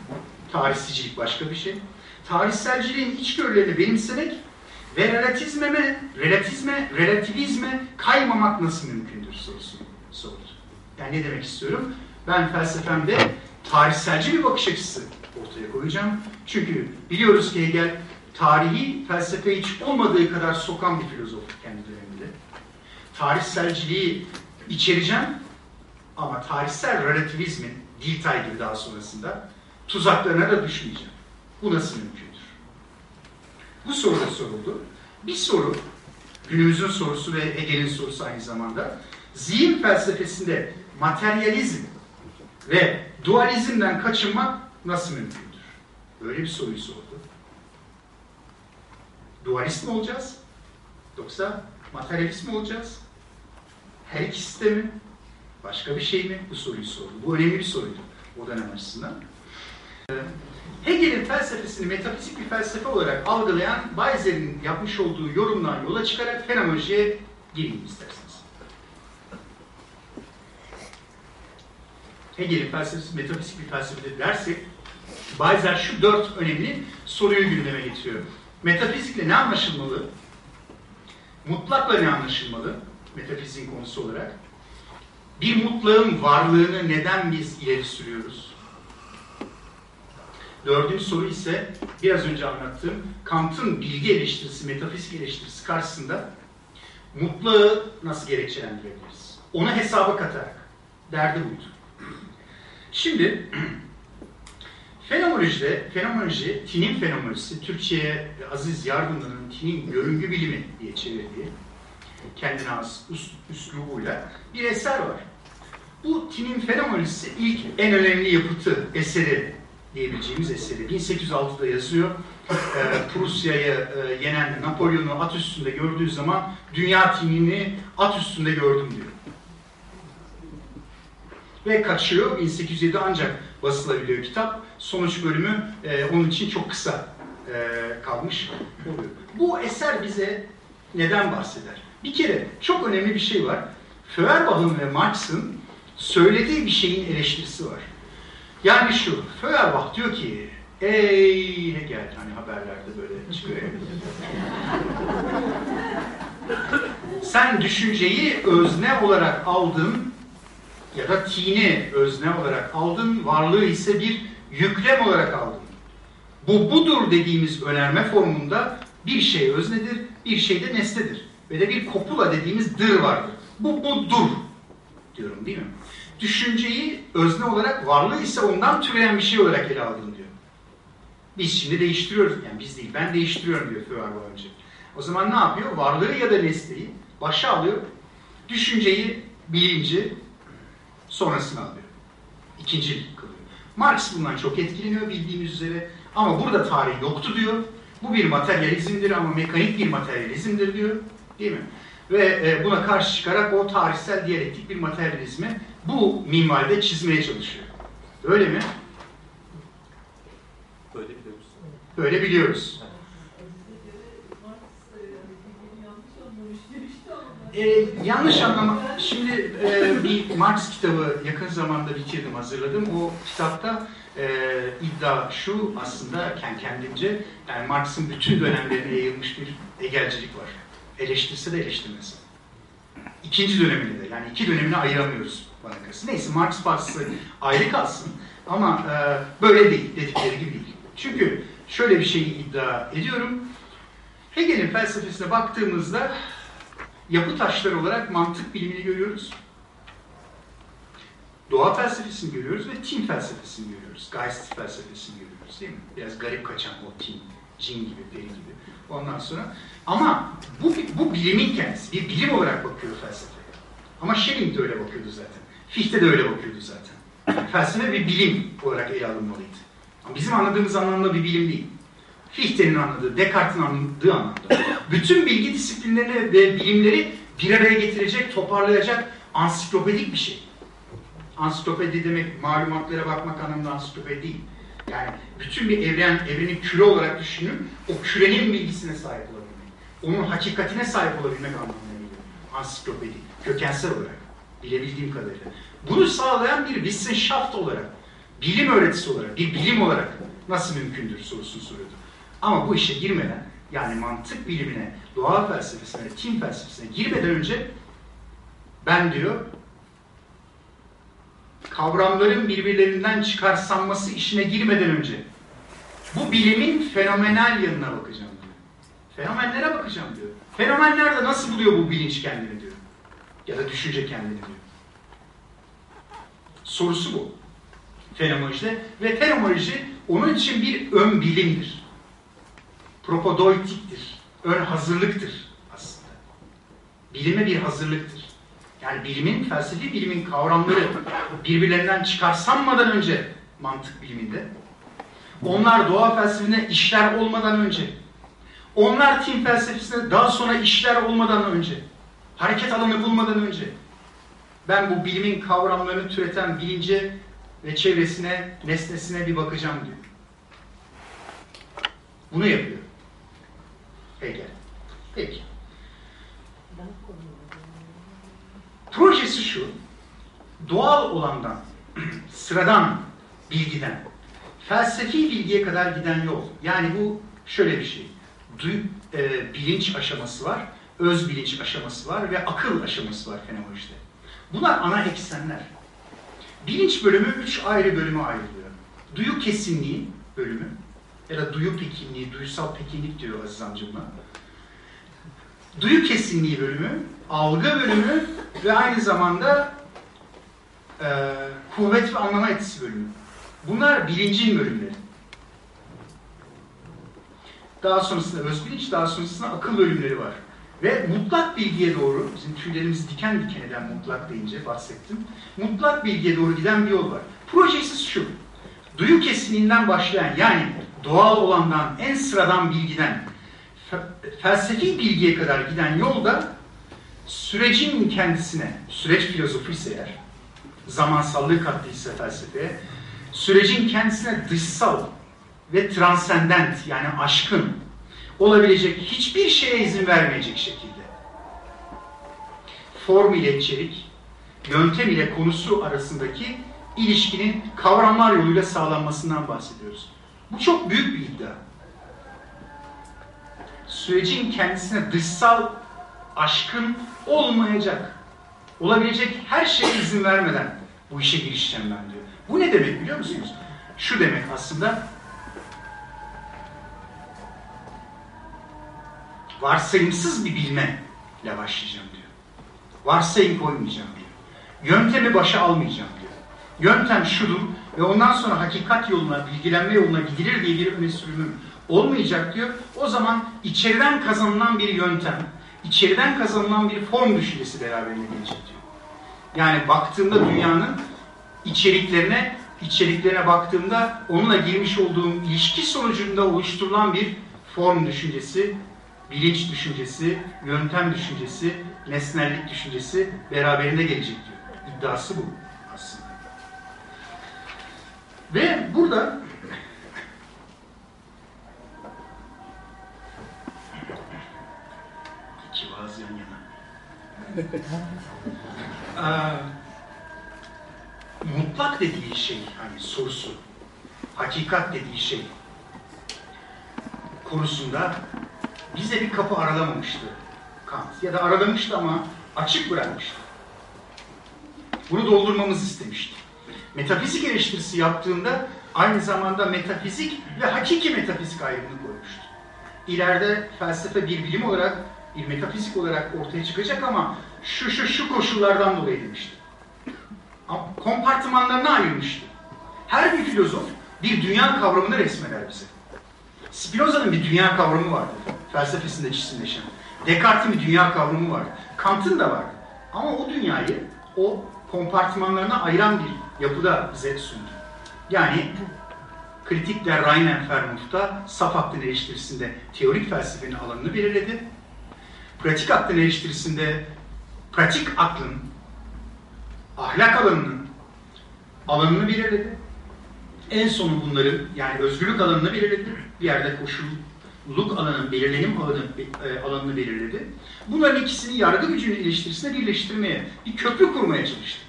tarihsicilik başka bir şey. Tarihselciliğin içgörülerini benimsemek ve relatizmeme, relatizme, relativizme kaymamak nasıl mümkündür sorusu sorulur. Yani ne demek istiyorum? Ben felsefemde tarihselci bir bakış açısı ortaya koyacağım. Çünkü biliyoruz ki Hegel tarihi felsefe hiç olmadığı kadar sokan bir filozof kendi döneminde. Tarihselciliği içereceğim ama tarihsel relativizmin, Diltay gibi daha sonrasında tuzaklarına da düşmeyeceğim. Bu nasıl mümkündür? Bu soru da soruldu. Bir soru, günümüzün sorusu ve Hegel'in sorusu aynı zamanda, zihin felsefesinde materyalizm ve dualizmden kaçınmak nasıl mümkündür? Böyle bir soruyu sordu. Dualist mi olacağız? Yoksa materyalist mi olacağız? Her ikisi de mi? Başka bir şey mi? Bu soruyu sordu. Bu önemli bir soruydu o dönem açısından. Ee, Hegel'in felsefesini metafizik bir felsefe olarak algılayan Bayzer'in yapmış olduğu yorumdan yola çıkarak fenomenolojiye gireyim isterseniz. Hegel'in felsefesi metafizik bir felsefedir dersek Bayzer şu dört önemli soruyu gündeme getiriyor. Metafizikle ne anlaşılmalı? Mutlakla ne anlaşılmalı? Metafiziğin konusu olarak. Bir mutlağın varlığını neden biz ileri sürüyoruz? Dördüncü soru ise biraz önce anlattığım Kant'ın bilgi eleştirisi, metafizik eleştirisi karşısında mutlağı nasıl gerekçelendirebiliriz? Onu hesaba katarak. Derdi buydu. Şimdi fenomenolojide, fenomenoloji, tinin fenomenolojisi, Türkçe'ye Aziz Yardımlı'nın tinin görüngü bilimi diye çevirdiği kendine has üs, üslubuyla bir eser var. Bu tinin fenomenolojisi ilk en önemli yapıtı, eseri diyebileceğimiz eseri. 1806'da yazıyor. Ee, Prusya'yı e, yenen Napolyon'u at üstünde gördüğü zaman dünya tinini at üstünde gördüm diyor. Ve kaçıyor. 1807 ancak basılabiliyor kitap. Sonuç bölümü e, onun için çok kısa e, kalmış oluyor. Bu eser bize neden bahseder? Bir kere çok önemli bir şey var. Feuerbach'ın ve Marx'ın söylediği bir şeyin eleştirisi var. Yani şu, Feuerbach diyor ki, ey Hegel, hani haberlerde böyle çıkıyor. Sen düşünceyi özne olarak aldın ya da tini özne olarak aldın, varlığı ise bir yüklem olarak aldın. Bu budur dediğimiz önerme formunda bir şey öznedir, bir şey de nesnedir. Ve de bir kopula dediğimiz dır vardır. Bu budur diyorum değil mi? Düşünceyi özne olarak varlığı ise ondan türeyen bir şey olarak ele aldın diyor. Biz şimdi değiştiriyoruz. Yani biz değil, ben değiştiriyorum diyor Feuerbach önce. O zaman ne yapıyor? Varlığı ya da nesneyi başa alıyor. Düşünceyi, bilinci sonrasına alıyor. İkinci kılıyor. Marx bundan çok etkileniyor bildiğimiz üzere. Ama burada tarih yoktu diyor. Bu bir materyalizmdir ama mekanik bir materyalizmdir diyor. Değil mi? Ve e, buna karşı çıkarak o tarihsel diyalektik bir materyalizmi bu minvalde çizmeye çalışıyor. Öyle mi? Böyle biliyoruz. Böyle biliyoruz. Ee, yanlış anlama. Şimdi e, bir Marx kitabı yakın zamanda bitirdim, hazırladım. O kitapta e, iddia şu aslında kendi kendince, yani Marx'ın bütün dönemlerine yayılmış bir egelcilik var. Eleştirse de eleştirmese. İkinci dönemini de, yani iki dönemini ayıramıyoruz bana kalırsa. Neyse Marx bahsi ayrı kalsın ama e, böyle değil, dedikleri gibi değil. Çünkü şöyle bir şeyi iddia ediyorum. Hegel'in felsefesine baktığımızda yapı taşları olarak mantık bilimini görüyoruz. Doğa felsefesini görüyoruz ve tin felsefesini görüyoruz. Geist felsefesini görüyoruz değil mi? Biraz garip kaçan o tin, cin gibi, peri gibi. Ondan sonra ama bu, bu bilimin kendisi. Bir bilim olarak bakıyor felsefeye. Ama Schelling de öyle bakıyordu zaten. Fichte de öyle bakıyordu zaten. Felsefe bir bilim olarak ele alınmalıydı. Ama bizim anladığımız anlamda bir bilim değil. Fichte'nin anladığı, Descartes'in anladığı anlamda. Bütün bilgi disiplinlerini ve bilimleri bir araya getirecek, toparlayacak ansiklopedik bir şey. Ansiklopedi demek malumatlara bakmak anlamında ansiklopedi değil. Yani bütün bir evren, evreni küre olarak düşünün, o kürenin bilgisine sahip olabilmek. Onun hakikatine sahip olabilmek anlamına geliyor. Ansiklopedi, kökensel olarak, bilebildiğim kadarıyla. Bunu sağlayan bir Wissenschaft olarak, bilim öğretisi olarak, bir bilim olarak nasıl mümkündür sorusunu soruyordu. Ama bu işe girmeden, yani mantık bilimine, doğa felsefesine, tim felsefesine girmeden önce ben diyor, kavramların birbirlerinden çıkarsanması işine girmeden önce bu bilimin fenomenal yanına bakacağım diyor. Fenomenlere bakacağım diyor. Fenomenler de nasıl buluyor bu bilinç kendini diyor. Ya da düşünce kendini diyor. Sorusu bu. Fenomenolojide. Ve fenomenoloji onun için bir ön bilimdir. Propodoitiktir. Ön hazırlıktır aslında. Bilime bir hazırlıktır. Yani bilimin, felsefi bilimin kavramları birbirlerinden çıkarsanmadan önce mantık biliminde, onlar doğa felsefesine işler olmadan önce, onlar tim felsefesine daha sonra işler olmadan önce, hareket alanı bulmadan önce, ben bu bilimin kavramlarını türeten bilince ve çevresine, nesnesine bir bakacağım diyor. Bunu yapıyor. Hegel. Peki. Projesi şu, doğal olandan, sıradan bilgiden, felsefi bilgiye kadar giden yol. Yani bu şöyle bir şey, duy, e, bilinç aşaması var, öz bilinç aşaması var ve akıl aşaması var fenomenolojide. Bunlar ana eksenler. Bilinç bölümü üç ayrı bölüme ayrılıyor. Duyu kesinliği bölümü ya da duyu pekinliği, duysal pekinlik diyor Aziz amca buna. Duyu kesinliği bölümü, algı bölümü ve aynı zamanda e, kuvvet ve anlama etisi bölümü. Bunlar bilincin bölümleri. Daha sonrasında öz bilinç, daha sonrasında akıl bölümleri var. Ve mutlak bilgiye doğru, bizim tüylerimiz diken diken eden mutlak deyince bahsettim. Mutlak bilgiye doğru giden bir yol var. Projesi şu, duyu kesinliğinden başlayan yani doğal olandan, en sıradan bilgiden felsefi bilgiye kadar giden yolda sürecin kendisine, süreç filozofu ise eğer, zamansallığı kattıysa felsefeye, sürecin kendisine dışsal ve transcendent yani aşkın olabilecek hiçbir şeye izin vermeyecek şekilde form ile içerik, yöntem ile konusu arasındaki ilişkinin kavramlar yoluyla sağlanmasından bahsediyoruz. Bu çok büyük bir iddia. Sürecin kendisine dışsal aşkın olmayacak, olabilecek her şeye izin vermeden bu işe girişeceğim ben diyor. Bu ne demek biliyor musunuz? Şu demek aslında varsayımsız bir bilmeyle başlayacağım diyor. Varsayım koymayacağım diyor. Yöntemi başa almayacağım. Yöntem şudur ve ondan sonra hakikat yoluna, bilgilenme yoluna gidilir diye bir öne sürümüm olmayacak diyor. O zaman içeriden kazanılan bir yöntem, içeriden kazanılan bir form düşüncesi beraberinde gelecek diyor. Yani baktığımda dünyanın içeriklerine, içeriklerine baktığımda onunla girmiş olduğum ilişki sonucunda oluşturulan bir form düşüncesi bilinç düşüncesi, yöntem düşüncesi, nesnellik düşüncesi beraberinde gelecek diyor. İddiası bu. Ve burada iki vaaz yan yana. Aa, mutlak dediği şey hani sorusu, hakikat dediği şey konusunda bize bir kapı aralamamıştı Kant. Ya da aralamıştı ama açık bırakmıştı. Bunu doldurmamızı istemişti. Metafizik eleştirisi yaptığında aynı zamanda metafizik ve hakiki metafizik ayrımını koymuştu. İleride felsefe bir bilim olarak, bir metafizik olarak ortaya çıkacak ama şu şu şu koşullardan dolayı demişti. Kompartımanlarına ayırmıştı. Her bir filozof bir dünya kavramını resmeder bize. Spinoza'nın bir dünya kavramı vardı felsefesinde cisimleşen. Descartes'in bir dünya kavramı vardı. Kant'ın da vardı. Ama o dünyayı o kompartımanlarına ayıran bir yapıda bize sundu. Yani kritikler Reinen Fermuth'ta saf aklın eleştirisinde teorik felsefenin alanını belirledi. Pratik aklın eleştirisinde pratik aklın ahlak alanının alanını belirledi. En sonu bunların yani özgürlük alanını belirledi. Bir yerde koşulluk alanının, belirlenim alanı, e, alanını belirledi. Bunların ikisini yargı gücünün eleştirisine birleştirmeye, bir köprü kurmaya çalıştı.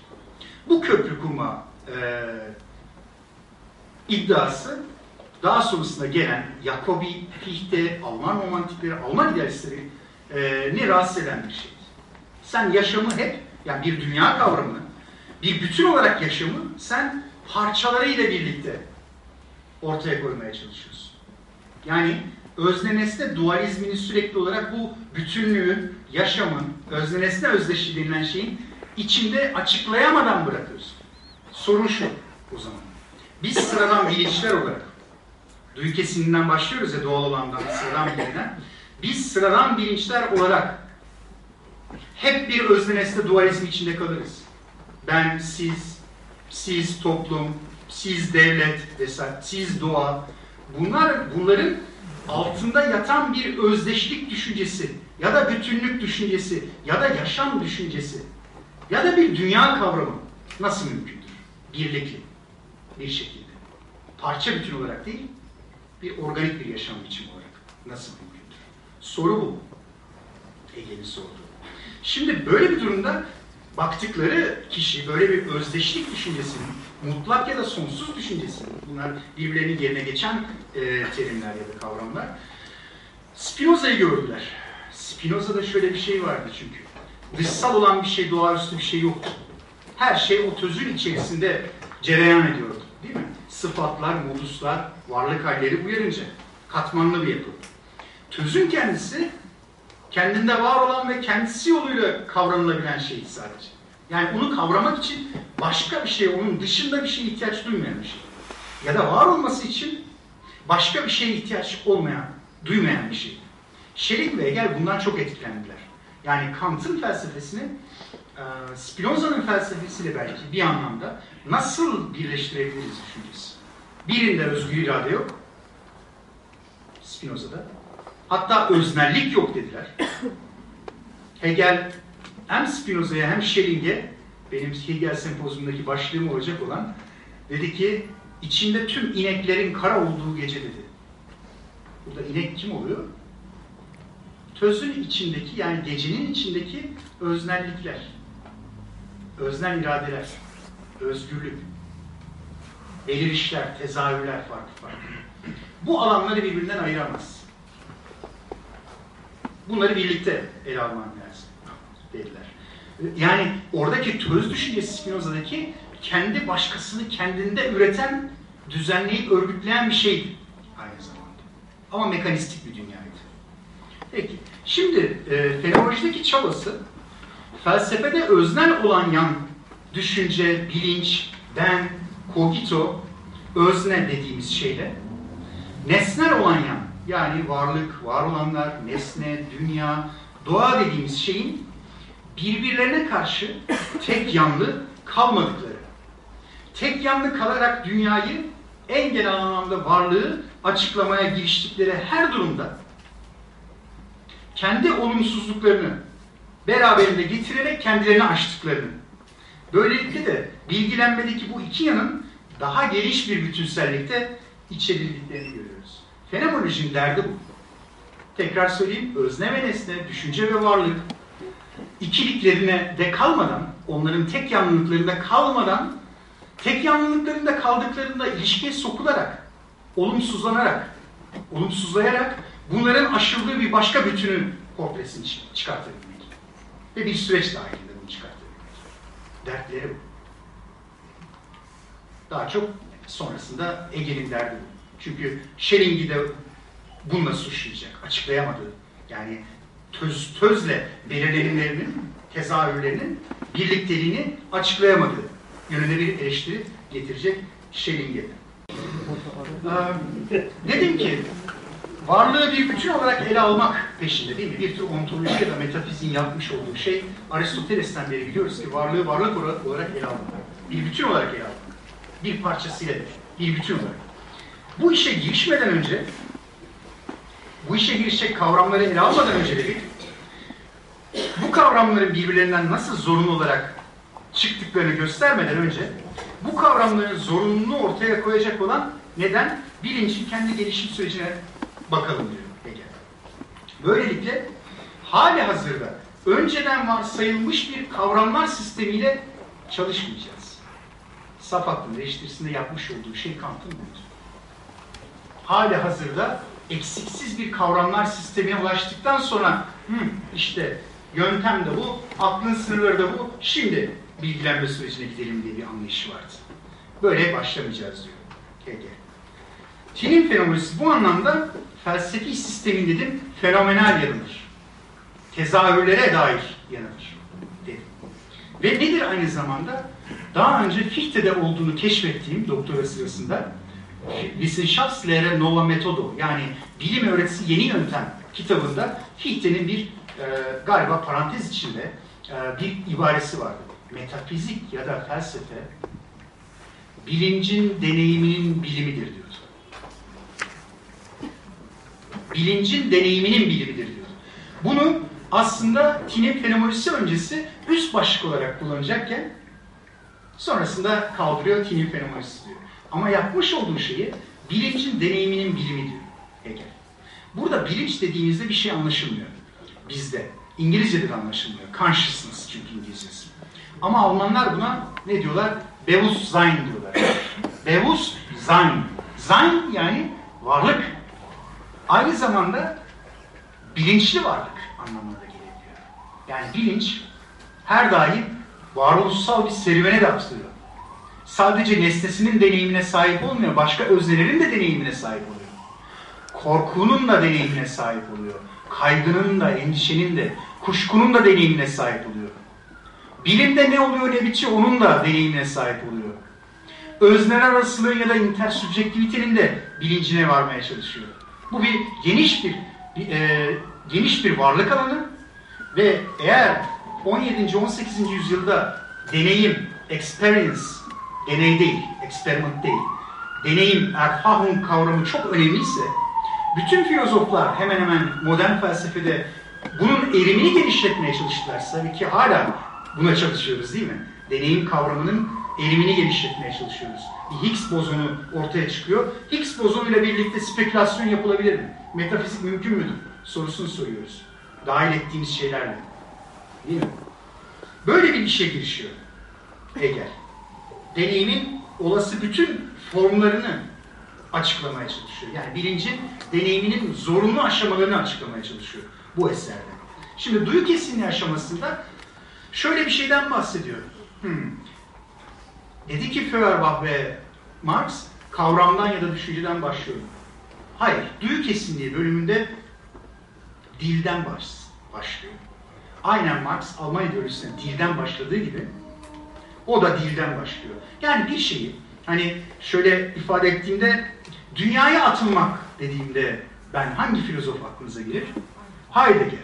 Bu köprü kurma e, iddiası daha sonrasında gelen Jacobi, Fichte, Alman romantikleri, Alman idealistleri e, ne rahatsız eden bir şeydi. Sen yaşamı hep, yani bir dünya kavramını, bir bütün olarak yaşamı sen parçalarıyla birlikte ortaya koymaya çalışıyorsun. Yani özne nesne dualizmini sürekli olarak bu bütünlüğü, yaşamın, özne nesne özdeşliği denilen şeyin içinde açıklayamadan bırakıyorsun. Sorun şu o zaman. Biz sıradan bilinçler olarak, duyu kesiminden başlıyoruz ya doğal olandan, sıradan bilinden. Biz sıradan bilinçler olarak hep bir özne nesne dualizmi içinde kalırız. Ben, siz, siz toplum, siz devlet, vesaire, siz doğa. Bunlar bunların altında yatan bir özdeşlik düşüncesi ya da bütünlük düşüncesi ya da yaşam düşüncesi ya da bir dünya kavramı nasıl mümkündür? Birlikli bir şekilde. Parça bütün olarak değil, bir organik bir yaşam biçimi olarak nasıl mümkündür? Soru bu. Hegel'in sorduğu. Şimdi böyle bir durumda baktıkları kişi böyle bir özdeşlik düşüncesinin, mutlak ya da sonsuz düşüncesinin, bunlar birbirlerinin yerine geçen e, terimler ya da kavramlar, Spinoza'yı gördüler. Spinoza'da şöyle bir şey vardı çünkü. Dışsal olan bir şey, doğaüstü bir şey yoktu. Her şey o tözün içerisinde cereyan ediyordu. Değil mi? Sıfatlar, moduslar, varlık halleri uyarınca. Katmanlı bir yapı. Tözün kendisi kendinde var olan ve kendisi yoluyla kavranılabilen şey sadece. Yani onu kavramak için başka bir şey, onun dışında bir şeye ihtiyaç duymayan bir şey. Ya da var olması için başka bir şeye ihtiyaç olmayan, duymayan bir şey. Schelling ve Hegel bundan çok etkilendiler. Yani Kant'ın felsefesini e, Spinoza'nın felsefesiyle belki bir anlamda nasıl birleştirebiliriz düşüncesi. Birinde özgür irade yok, Spinoza'da. Hatta öznellik yok dediler. Hegel hem Spinoza'ya hem Schelling'e benim Hegel sempozyumundaki başlığım olacak olan dedi ki içinde tüm ineklerin kara olduğu gece dedi. Burada inek kim oluyor? Tözün içindeki yani gecenin içindeki öznellikler. Öznel iradeler. Özgürlük. Belirişler, tezahürler farklı farklı. Bu alanları birbirinden ayıramaz. Bunları birlikte ele alman dediler. Yani oradaki töz düşüncesi Spinoza'daki kendi başkasını kendinde üreten, düzenleyip örgütleyen bir şeydi aynı zamanda. Ama mekanistik bir dünyaydı. Peki, şimdi e, fenomenolojideki çabası felsefede öznel olan yan düşünce, bilinç, ben, kogito, özne dediğimiz şeyle nesnel olan yan yani varlık, var olanlar, nesne, dünya, doğa dediğimiz şeyin birbirlerine karşı tek yanlı kalmadıkları. Tek yanlı kalarak dünyayı en genel anlamda varlığı açıklamaya giriştikleri her durumda kendi olumsuzluklarını beraberinde getirerek kendilerini aştıklarını. Böylelikle de bilgilenmedeki bu iki yanın daha geniş bir bütünsellikte içerildiklerini görüyoruz. Fenomenolojinin derdi bu. Tekrar söyleyeyim, özne ve nesne, düşünce ve varlık ikiliklerine de kalmadan, onların tek yanlılıklarında kalmadan, tek yanlılıklarında kaldıklarında ilişkiye sokularak, olumsuzlanarak, olumsuzlayarak bunların aşıldığı bir başka bütünün portresini çı- çıkartabilmek. Ve bir süreç dahilinde bunu çıkartabilmek. Dertleri bu. Daha çok sonrasında Ege'nin derdi bu. Çünkü Schelling'i de bununla suçlayacak, açıklayamadığı. Yani töz, tözle belirlenimlerinin, tezahürlerinin birlikteliğini açıklayamadığı yönünde bir eleştiri getirecek Schelling'e. Ee, dedim ki, varlığı bir bütün olarak ele almak peşinde değil mi? Bir tür ontoloji ya da metafizin yapmış olduğu şey, Aristoteles'ten beri biliyoruz ki varlığı varlık olarak ele almak. Bir bütün olarak ele almak. Bir parçasıyla bir bütün olarak. Bu işe girişmeden önce, bu işe girişecek kavramları ele almadan önce dedik, bu kavramların birbirlerinden nasıl zorunlu olarak çıktıklarını göstermeden önce, bu kavramların zorunluluğunu ortaya koyacak olan neden? Bilincin kendi gelişim sürecine bakalım diyor Hegel. Böylelikle hali hazırda önceden varsayılmış bir kavramlar sistemiyle çalışmayacağız. Saf aklın eleştirisinde yapmış olduğu şey Kant'ın budur. Hali hazırda eksiksiz bir kavramlar sistemine ulaştıktan sonra Hı, işte yöntem de bu, aklın sınırları da bu, şimdi bilgilenme sürecine gidelim diye bir anlayışı vardı. Böyle başlamayacağız diyor Hegel. Çin'in fenomenolojisi bu anlamda felsefi sistemin dedim fenomenal yanıdır. Tezahürlere dair yanıdır. Ve nedir aynı zamanda? Daha önce Fichte'de olduğunu keşfettiğim doktora sırasında Wissenschaftslehre Nova Metodo yani bilim öğretisi yeni yöntem kitabında Fichte'nin bir e, galiba parantez içinde e, bir ibaresi vardı. Metafizik ya da felsefe bilincin deneyiminin bilimidir diyordu. Bilincin deneyiminin bilimidir diyordu. Bunu aslında Tin'in fenomenolojisi öncesi üst başlık olarak kullanacakken sonrasında kaldırıyor Tin'in fenomenolojisi diyor. Ama yapmış olduğu şeyi bilincin deneyiminin bilimi diyor Hegel. Burada bilinç dediğimizde bir şey anlaşılmıyor. Bizde. İngilizce'de de anlaşılmıyor. Consciousness çünkü İngilizcesi. Ama Almanlar buna ne diyorlar? Bewusstsein diyorlar. Bewusstsein. Sein yani varlık. Aynı zamanda bilinçli varlık anlamına da gelebiliyor. Yani bilinç her daim varoluşsal bir serüvene de atlıyor. Sadece nesnesinin deneyimine sahip olmuyor, başka öznelerin de deneyimine sahip oluyor. Korkunun da deneyimine sahip oluyor. Kaygının da, endişenin de, kuşkunun da deneyimine sahip oluyor. Bilimde ne oluyor ne bitiyor onun da deneyimine sahip oluyor. Özneler arasılığın ya da intersübjektivitenin de bilincine varmaya çalışıyor. Bu bir geniş bir, bir e, geniş bir varlık alanı ve eğer 17. 18. yüzyılda deneyim, experience, deney değil, experiment değil, deneyim, Erfahrung kavramı çok önemliyse bütün filozoflar hemen hemen modern felsefede bunun erimini genişletmeye çalıştılarsa ki hala buna çalışıyoruz değil mi? Deneyim kavramının erimini genişletmeye çalışıyoruz. Bir Higgs bozonu ortaya çıkıyor. Higgs bozonuyla birlikte spekülasyon yapılabilir mi? Metafizik mümkün müdür? Sorusunu soruyoruz. Dahil ettiğimiz şeylerle. Değil mi? Böyle bir işe girişiyor Hegel. Deneyimin olası bütün formlarını açıklamaya çalışıyor. Yani bilincin deneyiminin zorunlu aşamalarını açıklamaya çalışıyor bu eserde. Şimdi duyu kesinliği aşamasında şöyle bir şeyden bahsediyor. Hmm. Dedi ki Feuerbach ve Marx kavramdan ya da düşünceden başlıyor. Hayır, duyu kesinliği bölümünde dilden baş, başlıyor. Aynen Marx Alman ideolojisine dilden başladığı gibi o da dilden başlıyor. Yani bir şeyi hani şöyle ifade ettiğimde dünyaya atılmak dediğimde ben hangi filozof aklınıza gelir? Heidegger.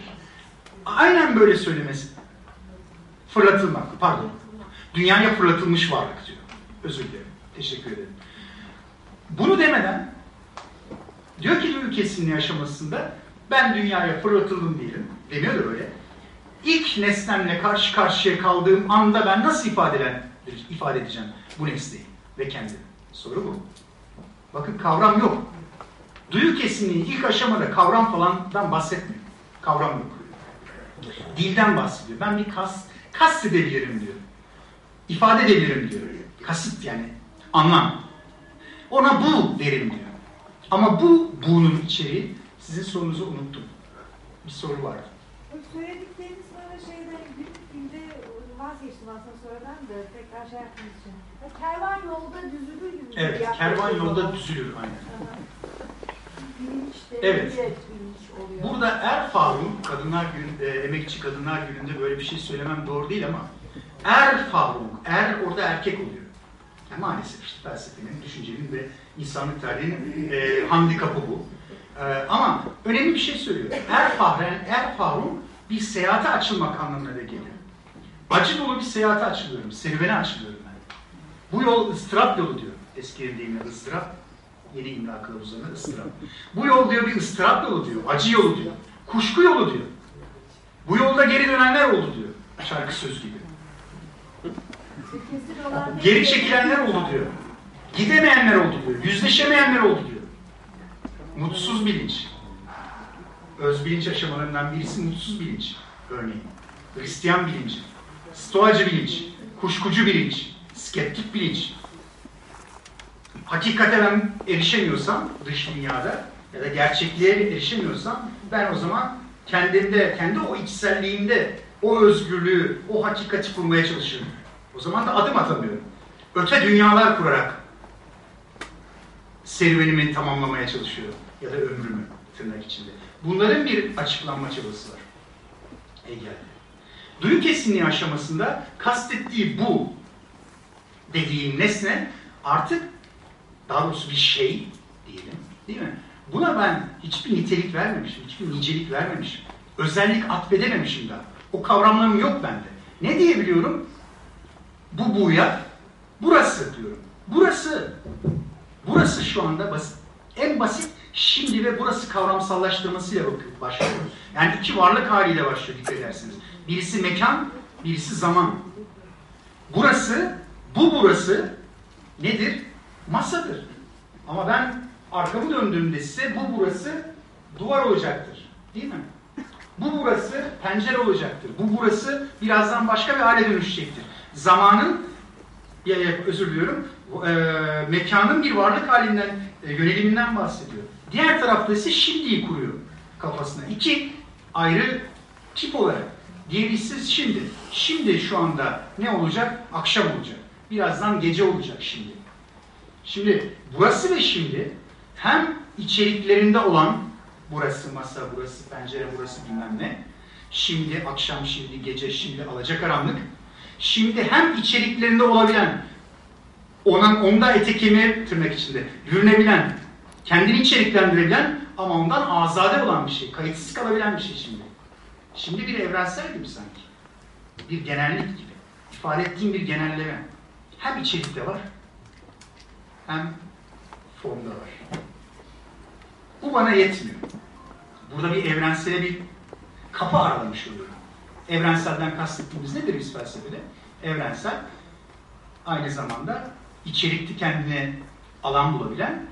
Aynen böyle söylemesi. Fırlatılmak, pardon. Dünyaya fırlatılmış varlık diyor. Özür dilerim. Teşekkür ederim. Bunu demeden diyor ki duyu kesinliği aşamasında Ben dünyaya fırlatıldım diyelim. Demiyor da böyle. İlk nesnemle karşı karşıya kaldığım anda ben nasıl ifade, ifade edeceğim bu nesneyi ve kendimi? Soru bu. Bakın kavram yok. Duyu kesinliği ilk aşamada kavram falandan bahsetmiyor. Kavram yok. Dilden bahsediyor. Ben bir kas, kast edebilirim diyor. İfade edebilirim diyor. Kasıt yani. Anlam. Ona bu derim diyor. Ama bu bu'nun içeriği sizin sorunuzu unuttum. Bir soru vardı. Söyledikleriniz bana şeyden günde vazgeçtim aslında sonradan da tekrar şey yaptığınız için. Kervan yolda düzülür gibi. Evet, kervan yolda düzülür aynen. Aha. Bilinç de Evet. evet. bilinç oluyor. Burada Er Farun, Kadınlar Günü, e, Emekçi Kadınlar Günü'nde böyle bir şey söylemem doğru değil ama Er Farun, er orada erkek oluyor. Yani maalesef işte felsefenin, düşüncenin ve insanlık tarihinin e, handikapı bu. E, ama önemli bir şey söylüyor. Er Fahren, Er Farun bir seyahate açılmak anlamına da geliyor. Acı dolu bir seyahate açılıyorum, serüvene açılıyorum ben. Bu yol ıstırap yolu diyor. Eski deyimle ıstırap, yeni imla kılavuzlarına ıstırap. Bu yol diyor bir ıstırap yolu diyor, acı yolu diyor, kuşku yolu diyor. Bu yolda geri dönenler oldu diyor. Şarkı söz gibi. Geri çekilenler oldu diyor. Gidemeyenler oldu diyor. Yüzleşemeyenler oldu diyor. Mutsuz bilinç. Öz bilinç aşamalarından birisi mutsuz bilinç. Örneğin. Hristiyan bilinci. Stoacı bilinç. Kuşkucu bilinç. Skeptik bilinç. Hakikate ben erişemiyorsam dış dünyada ya da gerçekliğe erişemiyorsam ben o zaman kendimde, kendi o içselliğimde o özgürlüğü, o hakikati kurmaya çalışıyorum. O zaman da adım atamıyorum. Öte dünyalar kurarak serüvenimi tamamlamaya çalışıyorum. Ya da ömrümü tırnak içinde. Bunların bir açıklanma çabası var. Hegel'de. Duyu kesinliği aşamasında kastettiği bu dediğim nesne artık daha doğrusu bir şey diyelim. Değil mi? Buna ben hiçbir nitelik vermemişim, hiçbir nicelik vermemişim. Özellik atfedememişim daha. O kavramlarım yok bende. Ne diyebiliyorum? Bu buya, burası diyorum. Burası. Burası şu anda basit. En basit şimdi ve burası kavramsallaştırmasıyla bakıyor, başlıyor. Yani iki varlık haliyle başlıyor dikkat edersiniz. Birisi mekan, birisi zaman. Burası, bu burası nedir? Masadır. Ama ben arkamı döndüğümde size bu burası duvar olacaktır. Değil mi? Bu burası pencere olacaktır. Bu burası birazdan başka bir hale dönüşecektir. Zamanın, ya, ya, özür diliyorum, e, mekanın bir varlık halinden, e, yöneliminden bahsediyor. Diğer tarafta ise şimdiyi kuruyor kafasına. İki ayrı tip olarak. Diğeri ise şimdi. Şimdi şu anda ne olacak? Akşam olacak. Birazdan gece olacak şimdi. Şimdi burası ve şimdi hem içeriklerinde olan burası masa, burası pencere, burası bilmem ne. Şimdi akşam, şimdi gece, şimdi alacakaranlık. Şimdi hem içeriklerinde olabilen, onun, onda ete kemiğe tırnak içinde bürünebilen, kendini içeriklendirebilen ama ondan azade olan bir şey, kayıtsız kalabilen bir şey şimdi. Şimdi bir evrensel gibi sanki. Bir genellik gibi. İfade ettiğim bir genelleme. Hem içerikte var, hem formda var. Bu bana yetmiyor. Burada bir evrensele bir kapı aralamış oluyorum. Evrenselden kastettiğimiz nedir biz felsefede? Evrensel aynı zamanda içerikli kendine alan bulabilen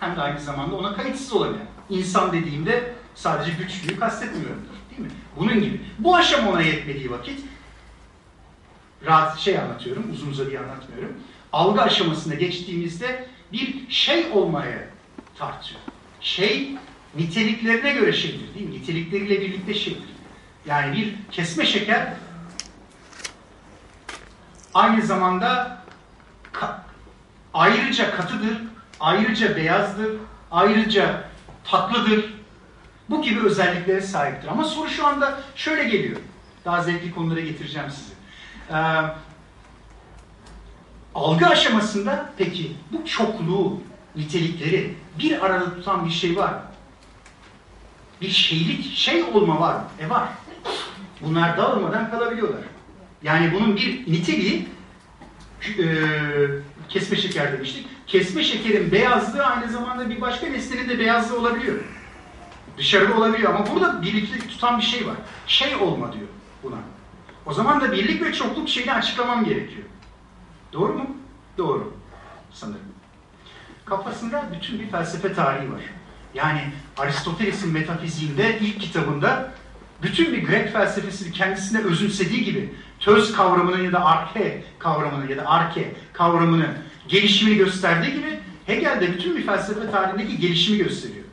hem de aynı zamanda ona kayıtsız olabilen. İnsan dediğimde sadece güçlüyü kastetmiyorumdur. Değil mi? Bunun gibi. Bu aşama ona yetmediği vakit rahat şey anlatıyorum, uzun uzadıya anlatmıyorum. Algı aşamasına geçtiğimizde bir şey olmaya tartıyor. Şey niteliklerine göre şeydir değil mi? Nitelikleriyle birlikte şeydir. Yani bir kesme şeker aynı zamanda ka- ayrıca katıdır, ayrıca beyazdır, ayrıca tatlıdır. Bu gibi özelliklere sahiptir. Ama soru şu anda şöyle geliyor. Daha zevkli konulara getireceğim sizi. Ee, algı aşamasında peki bu çokluğu, nitelikleri bir arada tutan bir şey var mı? Bir şeylik, şey olma var mı? E var. Bunlar dağılmadan kalabiliyorlar. Yani bunun bir niteliği e, kesme şeker demiştik. Kesme şekerin beyazlığı aynı zamanda bir başka nesnenin de beyazlığı olabiliyor. Dışarıda olabiliyor ama burada birlikte tutan bir şey var. Şey olma diyor buna. O zaman da birlik ve çokluk şeyini açıklamam gerekiyor. Doğru mu? Doğru. Sanırım. Kafasında bütün bir felsefe tarihi var. Yani Aristoteles'in metafiziğinde ilk kitabında bütün bir Grek felsefesini kendisine özümsediği gibi töz kavramının ya da arke kavramını ya da arke kavramını gelişimini gösterdiği gibi Hegel de bütün bir felsefe tarihindeki gelişimi gösteriyor.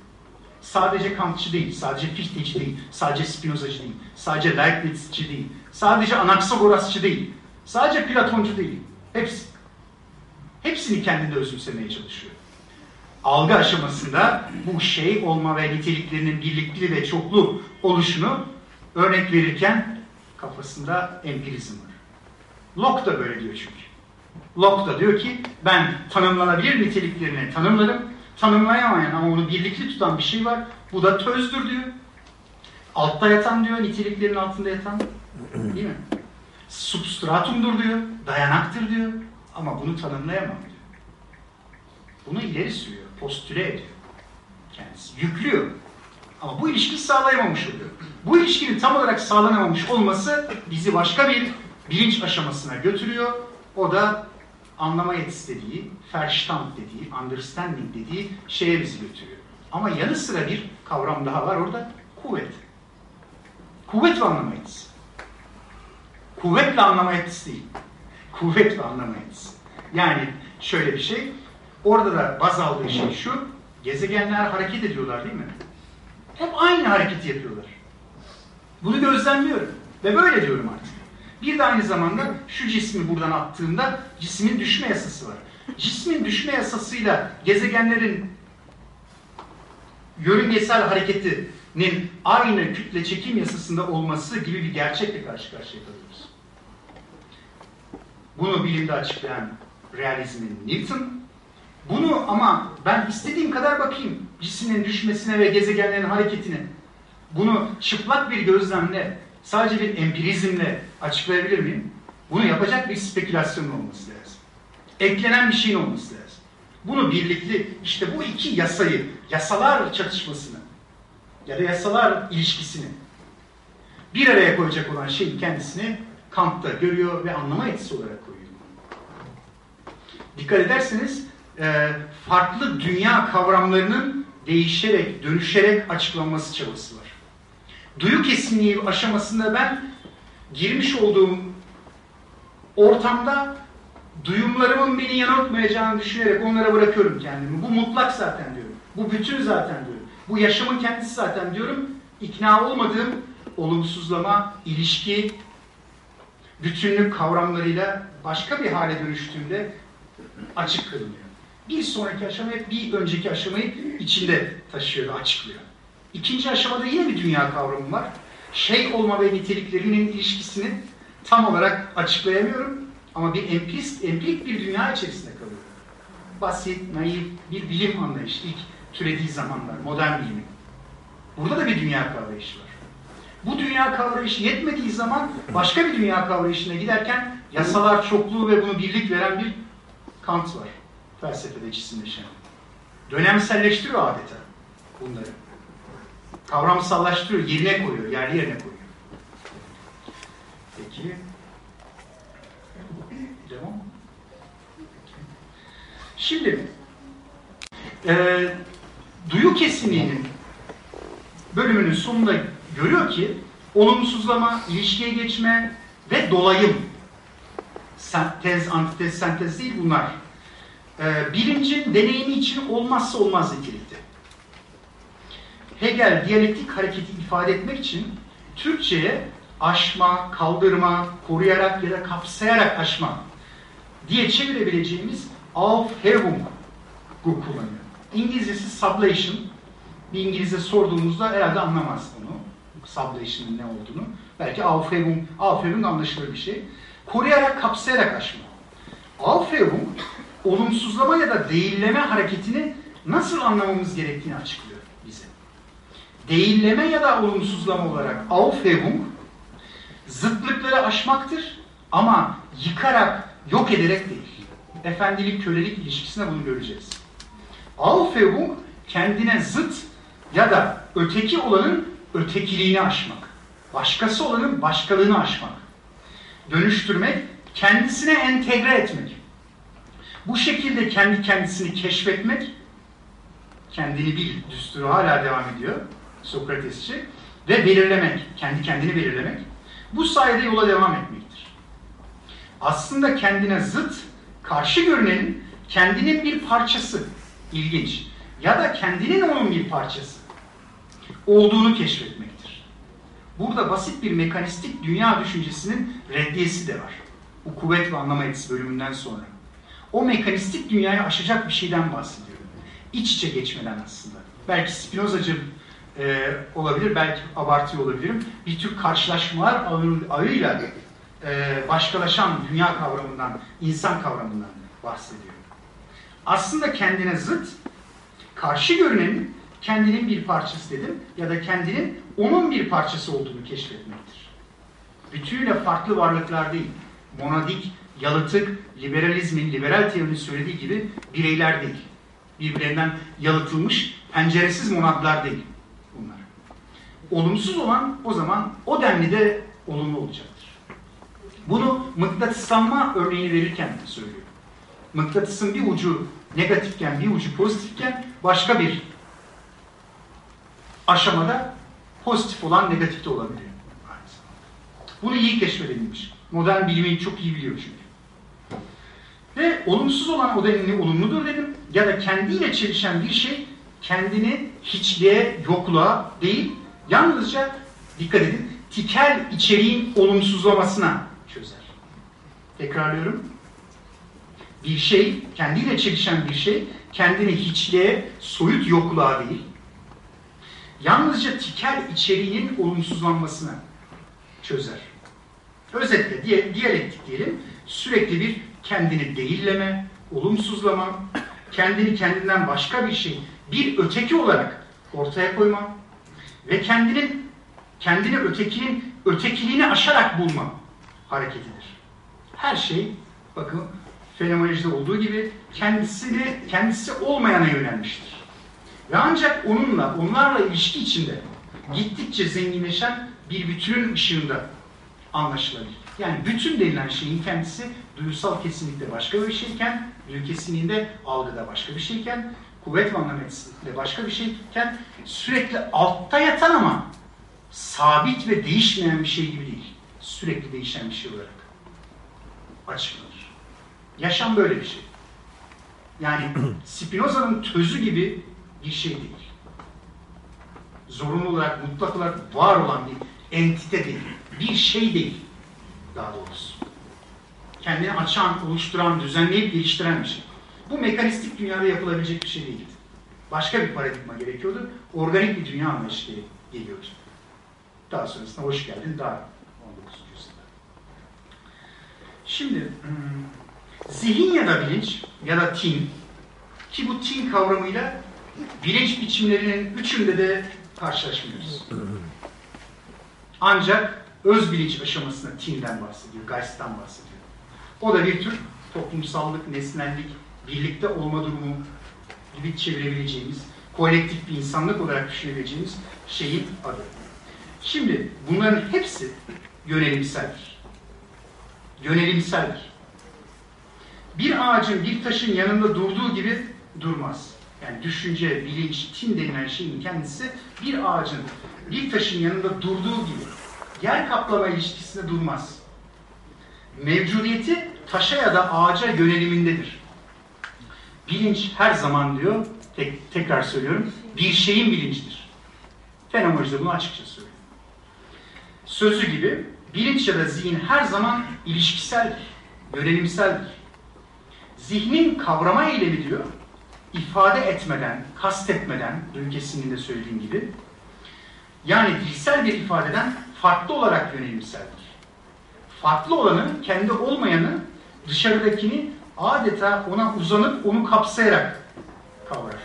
Sadece Kantçı değil, sadece Fichte'ci değil, sadece Spinozacı değil, sadece Leibnizci değil, sadece Anaxagorasçı değil, sadece Platoncu değil. Hepsi. Hepsini kendinde özümsemeye çalışıyor. Algı aşamasında bu şey olma ve niteliklerinin birlikli ve çoklu oluşunu örnek verirken kafasında empirizm var. Locke da böyle diyor çünkü. Locke da diyor ki ben tanımlanabilir niteliklerini tanımlarım, tanımlayamayan ama onu birlikli tutan bir şey var. Bu da tözdür diyor. Altta yatan diyor, niteliklerin altında yatan. Değil mi? Substratumdur diyor, dayanaktır diyor. Ama bunu tanımlayamam diyor. Bunu ileri sürüyor, postüle ediyor. Kendisi yüklüyor. Ama bu ilişkiyi sağlayamamış oluyor. Bu ilişkinin tam olarak sağlanamamış olması bizi başka bir bilinç aşamasına götürüyor. O da anlama yetisi dediği, Verstand dediği, understanding dediği şeye bizi götürüyor. Ama yanı sıra bir kavram daha var orada, kuvvet. Kuvvet ve anlama yetisi. Kuvvetle anlama yetisi değil. Kuvvet ve anlama yetisi. Yani şöyle bir şey, orada da baz aldığı şey şu, gezegenler hareket ediyorlar değil mi? Hep aynı hareketi yapıyorlar. Bunu gözlemliyorum. Ve böyle diyorum artık. Bir de aynı zamanda şu cismi buradan attığımda cismin düşme yasası var. Cismin düşme yasasıyla gezegenlerin yörüngesel hareketinin aynı kütle çekim yasasında olması gibi bir gerçekle karşı karşıya kalıyoruz. Bunu bilimde açıklayan realizmin Newton, bunu ama ben istediğim kadar bakayım cismin düşmesine ve gezegenlerin hareketine. Bunu çıplak bir gözlemle, sadece bir empirizmle açıklayabilir miyim? Bunu yapacak bir spekülasyon olması lazım. Eklenen bir şeyin olması lazım. Bunu birlikte, işte bu iki yasayı, yasalar çatışmasını ya da yasalar ilişkisini bir araya koyacak olan şeyin kendisini Kant'ta görüyor ve anlama yetisi olarak koyuyor. Dikkat ederseniz e, farklı dünya kavramlarının değişerek, dönüşerek açıklanması çabası var. Duyu kesinliği aşamasında ben girmiş olduğum ortamda duyumlarımın beni yanıltmayacağını düşünerek onlara bırakıyorum kendimi. Bu mutlak zaten diyorum. Bu bütün zaten diyorum. Bu yaşamın kendisi zaten diyorum. İkna olmadığım olumsuzlama, ilişki, bütünlük kavramlarıyla başka bir hale dönüştüğümde açık kılınıyor. Bir sonraki aşama hep bir önceki aşamayı içinde taşıyor, açıklıyor. İkinci aşamada yine bir dünya kavramı var. Şey olma ve niteliklerinin ilişkisini tam olarak açıklayamıyorum ama bir empirist, empirik bir dünya içerisinde kalıyorum. Basit, naif bir bilim anlayışı ilk türediği zamanlar, modern bilimin. Burada da bir dünya kavrayışı var. Bu dünya kavrayışı yetmediği zaman başka bir dünya kavrayışına giderken yasalar çokluğu ve bunu birlik veren bir Kant var felsefede cisimleşen. Dönemselleştiriyor adeta bunları. Kavramsallaştırıyor, yerine koyuyor, yerli yerine koyuyor. Peki. Devam. Şimdi e, duyu kesinliğinin bölümünün sonunda görüyor ki olumsuzlama, ilişkiye geçme ve dolayım sentez, antitez, sentez değil bunlar. Ee, bilincin deneyimi için olmazsa olmaz nitelikte. Hegel diyalektik hareketi ifade etmek için Türkçe'ye aşma, kaldırma, koruyarak ya da kapsayarak aşma diye çevirebileceğimiz Aufhebung kullanıyor. İngilizcesi sublation. Bir İngilizce sorduğumuzda herhalde anlamaz bunu. Sublation'ın ne olduğunu. Belki Aufhebung, Aufhebung anlaşılır bir şey. Koruyarak, kapsayarak aşma. Aufhebung, olumsuzlama ya da değilleme hareketini nasıl anlamamız gerektiğini açıklıyor. Değilleme ya da olumsuzlama olarak Aufhebung, zıtlıkları aşmaktır ama yıkarak, yok ederek değil. Efendilik, kölelik ilişkisinde bunu göreceğiz. Aufhebung, kendine zıt ya da öteki olanın ötekiliğini aşmak. Başkası olanın başkalığını aşmak. Dönüştürmek, kendisine entegre etmek. Bu şekilde kendi kendisini keşfetmek, kendini bil düsturu hala devam ediyor Sokratesçi ve belirlemek, kendi kendini belirlemek. Bu sayede yola devam etmektir. Aslında kendine zıt, karşı görünenin kendinin bir parçası, ilginç, ya da kendinin onun bir parçası olduğunu keşfetmektir. Burada basit bir mekanistik dünya düşüncesinin reddiyesi de var. Bu kuvvet ve anlama etisi bölümünden sonra. O mekanistik dünyayı aşacak bir şeyden bahsediyorum. İç içe geçmeden aslında. Belki Spinozacı e, olabilir, belki abartıyor olabilirim. Bir tür karşılaşmalar ağı- ağıyla e, başkalaşan dünya kavramından, insan kavramından bahsediyor. Aslında kendine zıt, karşı görünenin kendinin bir parçası dedim ya da kendinin onun bir parçası olduğunu keşfetmektir. Bütünüyle farklı varlıklar değil, monadik, yalıtık, liberalizmin, liberal teorinin söylediği gibi bireyler değil. Birbirlerinden yalıtılmış, penceresiz monadlar değil. Olumsuz olan o zaman o denli de olumlu olacaktır. Bunu mıknatıslanma örneğini verirken söylüyor. Mıknatısın bir ucu negatifken, bir ucu pozitifken başka bir aşamada pozitif olan negatif de olabiliyor. Bunu iyi keşfedilmiş. Modern bilimi çok iyi biliyor çünkü. Ve olumsuz olan o denli olumludur dedim. Ya da kendiyle çelişen bir şey kendini hiçliğe, yokluğa değil, yalnızca dikkat edin, tikel içeriğin olumsuzlamasına çözer. Tekrarlıyorum. Bir şey, kendiyle çelişen bir şey, kendini hiçliğe, soyut yokluğa değil, yalnızca tikel içeriğinin olumsuzlanmasına çözer. Özetle diye, diyalektik diyelim, sürekli bir kendini değilleme, olumsuzlama, kendini kendinden başka bir şey, bir öteki olarak ortaya koyma ve kendinin kendini ötekinin ötekiliğini aşarak bulma hareketidir. Her şey bakın fenomenolojide olduğu gibi kendisini kendisi olmayana yönelmiştir. Ve ancak onunla, onlarla ilişki içinde gittikçe zenginleşen bir bütünün ışığında anlaşılabilir. Yani bütün denilen şeyin kendisi duygusal kesinlikle başka bir şeyken, duyu kesinliğinde algıda başka bir şeyken, kuvvet ve anlam etisinde başka bir şeyken, sürekli altta yatan ama sabit ve değişmeyen bir şey gibi değil. Sürekli değişen bir şey olarak açıklanır. Yaşam böyle bir şey. Yani Spinoza'nın tözü gibi bir şey değil. Zorunlu olarak, mutlak olarak var olan bir entite değil. Bir şey değil daha doğrusu. Kendini açan, oluşturan, düzenleyip geliştiren bir şey. Bu mekanistik dünyada yapılabilecek bir şey değildi. Başka bir paradigma gerekiyordu. Organik bir dünya anlayışı geliyordu. Daha sonrasında hoş geldin daha 19. yüzyılda. Şimdi hmm, zihin ya da bilinç ya da tin ki bu tin kavramıyla bilinç biçimlerinin üçünde de karşılaşmıyoruz. Ancak öz bilinç aşamasında tinden bahsediyor, Geist'tan bahsediyor. O da bir tür toplumsallık, nesnellik, birlikte olma durumu gibi çevirebileceğimiz, kolektif bir insanlık olarak düşünebileceğimiz şeyin adı. Şimdi bunların hepsi yönelimseldir. Yönelimseldir. Bir ağacın bir taşın yanında durduğu gibi durmaz. Yani düşünce, bilinç, tin denilen şeyin kendisi bir ağacın bir taşın yanında durduğu gibi yer kaplama ilişkisinde durmaz. Mevcudiyeti taşa ya da ağaca yönelimindedir. Bilinç her zaman diyor, tek, tekrar söylüyorum, bir şeyin bilincidir. Fenomenolojide bunu açıkça söylüyor. Sözü gibi bilinç ya da zihin her zaman ilişkiseldir, yönelimseldir. Zihnin kavrama eylemi diyor, ifade etmeden, kastetmeden, dün kesinliğinde söylediğim gibi, yani dilsel bir ifadeden farklı olarak yönelimseldir. Farklı olanı, kendi olmayanı, dışarıdakini adeta ona uzanıp onu kapsayarak kavrar.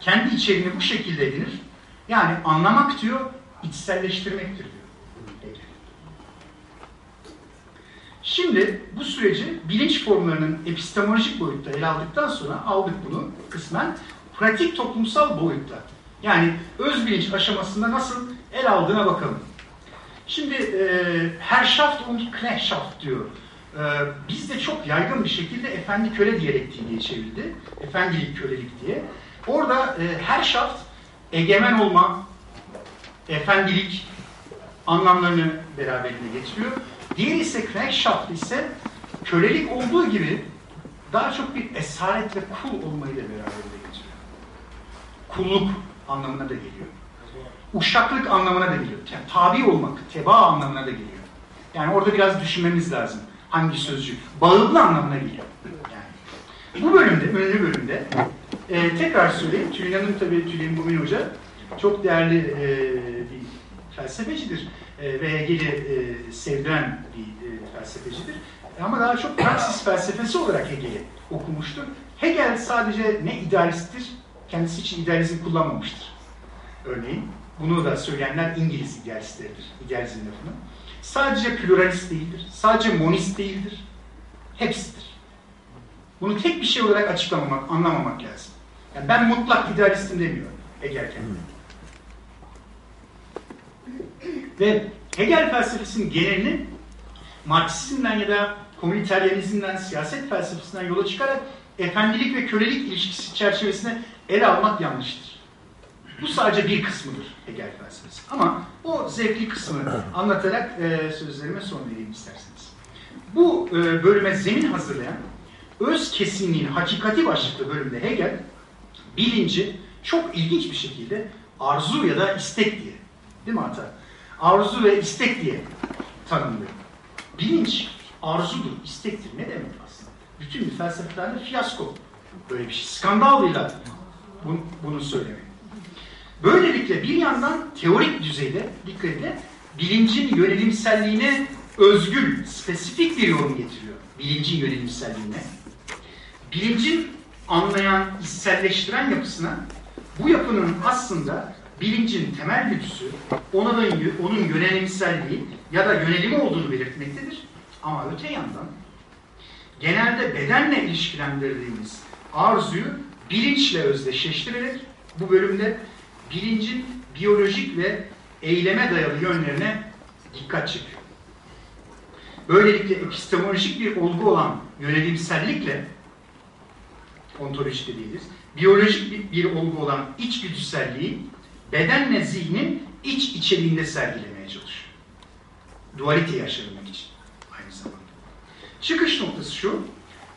Kendi içeriğini bu şekilde edinir. Yani anlamak diyor, içselleştirmektir diyor. Şimdi bu süreci bilinç formlarının epistemolojik boyutta ele aldıktan sonra aldık bunu kısmen pratik toplumsal boyutta Yani öz bilinç aşamasında nasıl el aldığına bakalım. Şimdi e, Herrschaft und Knechtschaft diyor. E, bizde çok yaygın bir şekilde efendi köle diyalektiği diye çevrildi. Efendilik kölelik diye. Orada e, Herrschaft egemen olma, efendilik anlamlarını beraberinde getiriyor. Diğeri ise Knechtschaft ise kölelik olduğu gibi daha çok bir esaret ve kul olmayı da beraberinde getiriyor. Kulluk anlamına da geliyor. Uşaklık anlamına da geliyor. Tabi olmak, teba anlamına da geliyor. Yani orada biraz düşünmemiz lazım. Hangi sözcük? Bağımlı anlamına geliyor. Yani. Bu bölümde, ünlü bölümde e, tekrar söyleyeyim. Tülin Hanım tabii Tülin Bumin Hoca çok değerli e, bir felsefecidir. E, ve Hegel'i e, sevdiren bir e, felsefecidir. Ama daha çok Praksis felsefesi olarak Hegel'i okumuştur. Hegel sadece ne idealisttir, kendisi için idealizm kullanmamıştır. Örneğin. Bunu da söyleyenler İngiliz idealistleridir. İdealizm lafını. Sadece pluralist değildir. Sadece monist değildir. Hepsidir. Bunu tek bir şey olarak açıklamamak, anlamamak lazım. Yani ben mutlak idealistim demiyorum Hegel kendine. Ve Hegel felsefesinin genelini Marksizmden ya da komüniteryenizmden, siyaset felsefesinden yola çıkarak efendilik ve kölelik ilişkisi çerçevesine ele almak yanlıştır. Bu sadece bir kısmıdır Hegel felsefesi. Ama o zevkli kısmını anlatarak e, sözlerime son vereyim isterseniz. Bu e, bölüme zemin hazırlayan öz kesinliğin hakikati başlıklı bölümde Hegel bilinci çok ilginç bir şekilde arzu ya da istek diye, değil mi Ata? Arzu ve istek diye tanımlıyor. Bilinç arzudur, istektir. Ne demek aslında? Bütün felsefelerde fiyasko. Böyle bir şey. Skandalıyla bunu, bunu söylemek. Böylelikle bir yandan teorik düzeyde, dikkat edin, bilincin yönelimselliğine özgül, spesifik bir yorum getiriyor. Bilincin yönelimselliğine. Bilincin anlayan, içselleştiren yapısına bu yapının aslında bilincin temel güdüsü, ona onun yönelimselliği ya da yönelimi olduğunu belirtmektedir. Ama öte yandan genelde bedenle ilişkilendirdiğimiz arzuyu bilinçle özdeşleştirerek bu bölümde bilincin biyolojik ve eyleme dayalı yönlerine dikkat çekiyor. Böylelikle epistemolojik bir olgu olan yönelimsellikle ontolojik de değiliz, biyolojik bir, bir olgu olan içgüdüselliği bedenle zihnin iç içeriğinde sergilemeye çalışıyor. Dualiteyi aşabilmek için aynı zamanda. Çıkış noktası şu,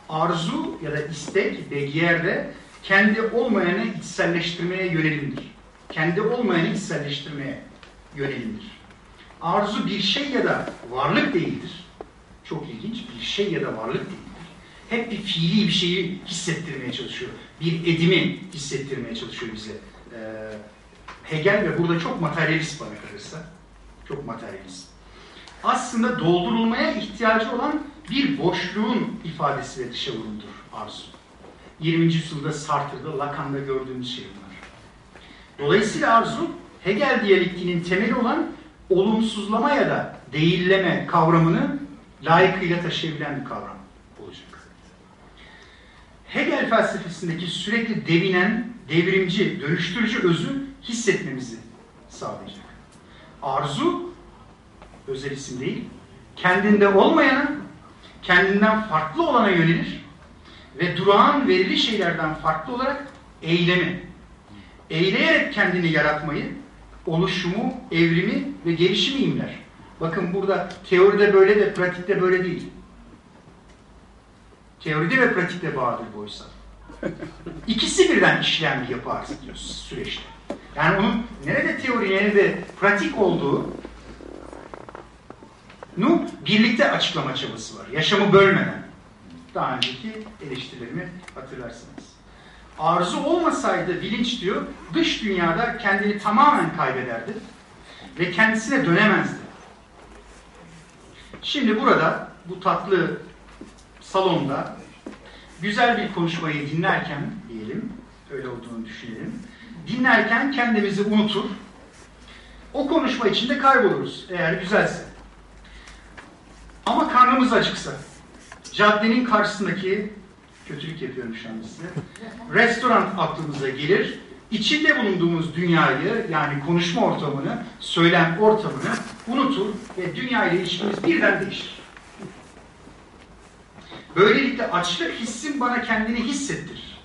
arzu ya da istek begiyerde kendi olmayanı içselleştirmeye yönelimdir. Kendi olmayanı içselleştirmeye yönelimdir. Arzu bir şey ya da varlık değildir. Çok ilginç, bir şey ya da varlık değildir. Hep bir fiili bir şeyi hissettirmeye çalışıyor. Bir edimi hissettirmeye çalışıyor bize. Ee, Hegel ve burada çok materyalist bana kalırsa. Çok materyalist. Aslında doldurulmaya ihtiyacı olan bir boşluğun ifadesi ve dışa vurumdur arzu. 20. yüzyılda Sartre'da, Lacan'da gördüğümüz şey bunlar. Dolayısıyla arzu, Hegel diyalektiğinin temeli olan olumsuzlama ya da değilleme kavramını layıkıyla taşıyabilen bir kavram olacak. Hegel felsefesindeki sürekli devinen, devrimci, dönüştürücü özü hissetmemizi sağlayacak. Arzu, özel isim değil, kendinde olmayana, kendinden farklı olana yönelir ve durağan verili şeylerden farklı olarak eylemi, eyleyerek kendini yaratmayı, oluşumu, evrimi ve gelişimi imler. Bakın burada teoride böyle de pratikte böyle değil. Teoride ve pratikte bağlıdır bu oysa. İkisi birden işleyen bir yapı arz ediyoruz süreçte. Yani onun nerede teori, nerede pratik olduğu nu birlikte açıklama çabası var. Yaşamı bölmeden. Daha önceki eleştirilerimi hatırlarsınız. Arzu olmasaydı bilinç diyor, dış dünyada kendini tamamen kaybederdi ve kendisine dönemezdi. Şimdi burada bu tatlı salonda güzel bir konuşmayı dinlerken diyelim, öyle olduğunu düşünelim. Dinlerken kendimizi unutur, o konuşma içinde kayboluruz eğer güzelse. Ama karnımız acıksa, caddenin karşısındaki, kötülük yapıyorum şu an size, restoran aklımıza gelir içinde bulunduğumuz dünyayı yani konuşma ortamını, söylem ortamını unutur ve dünya ile ilişkimiz birden değişir. Böylelikle açlık hissim bana kendini hissettirir.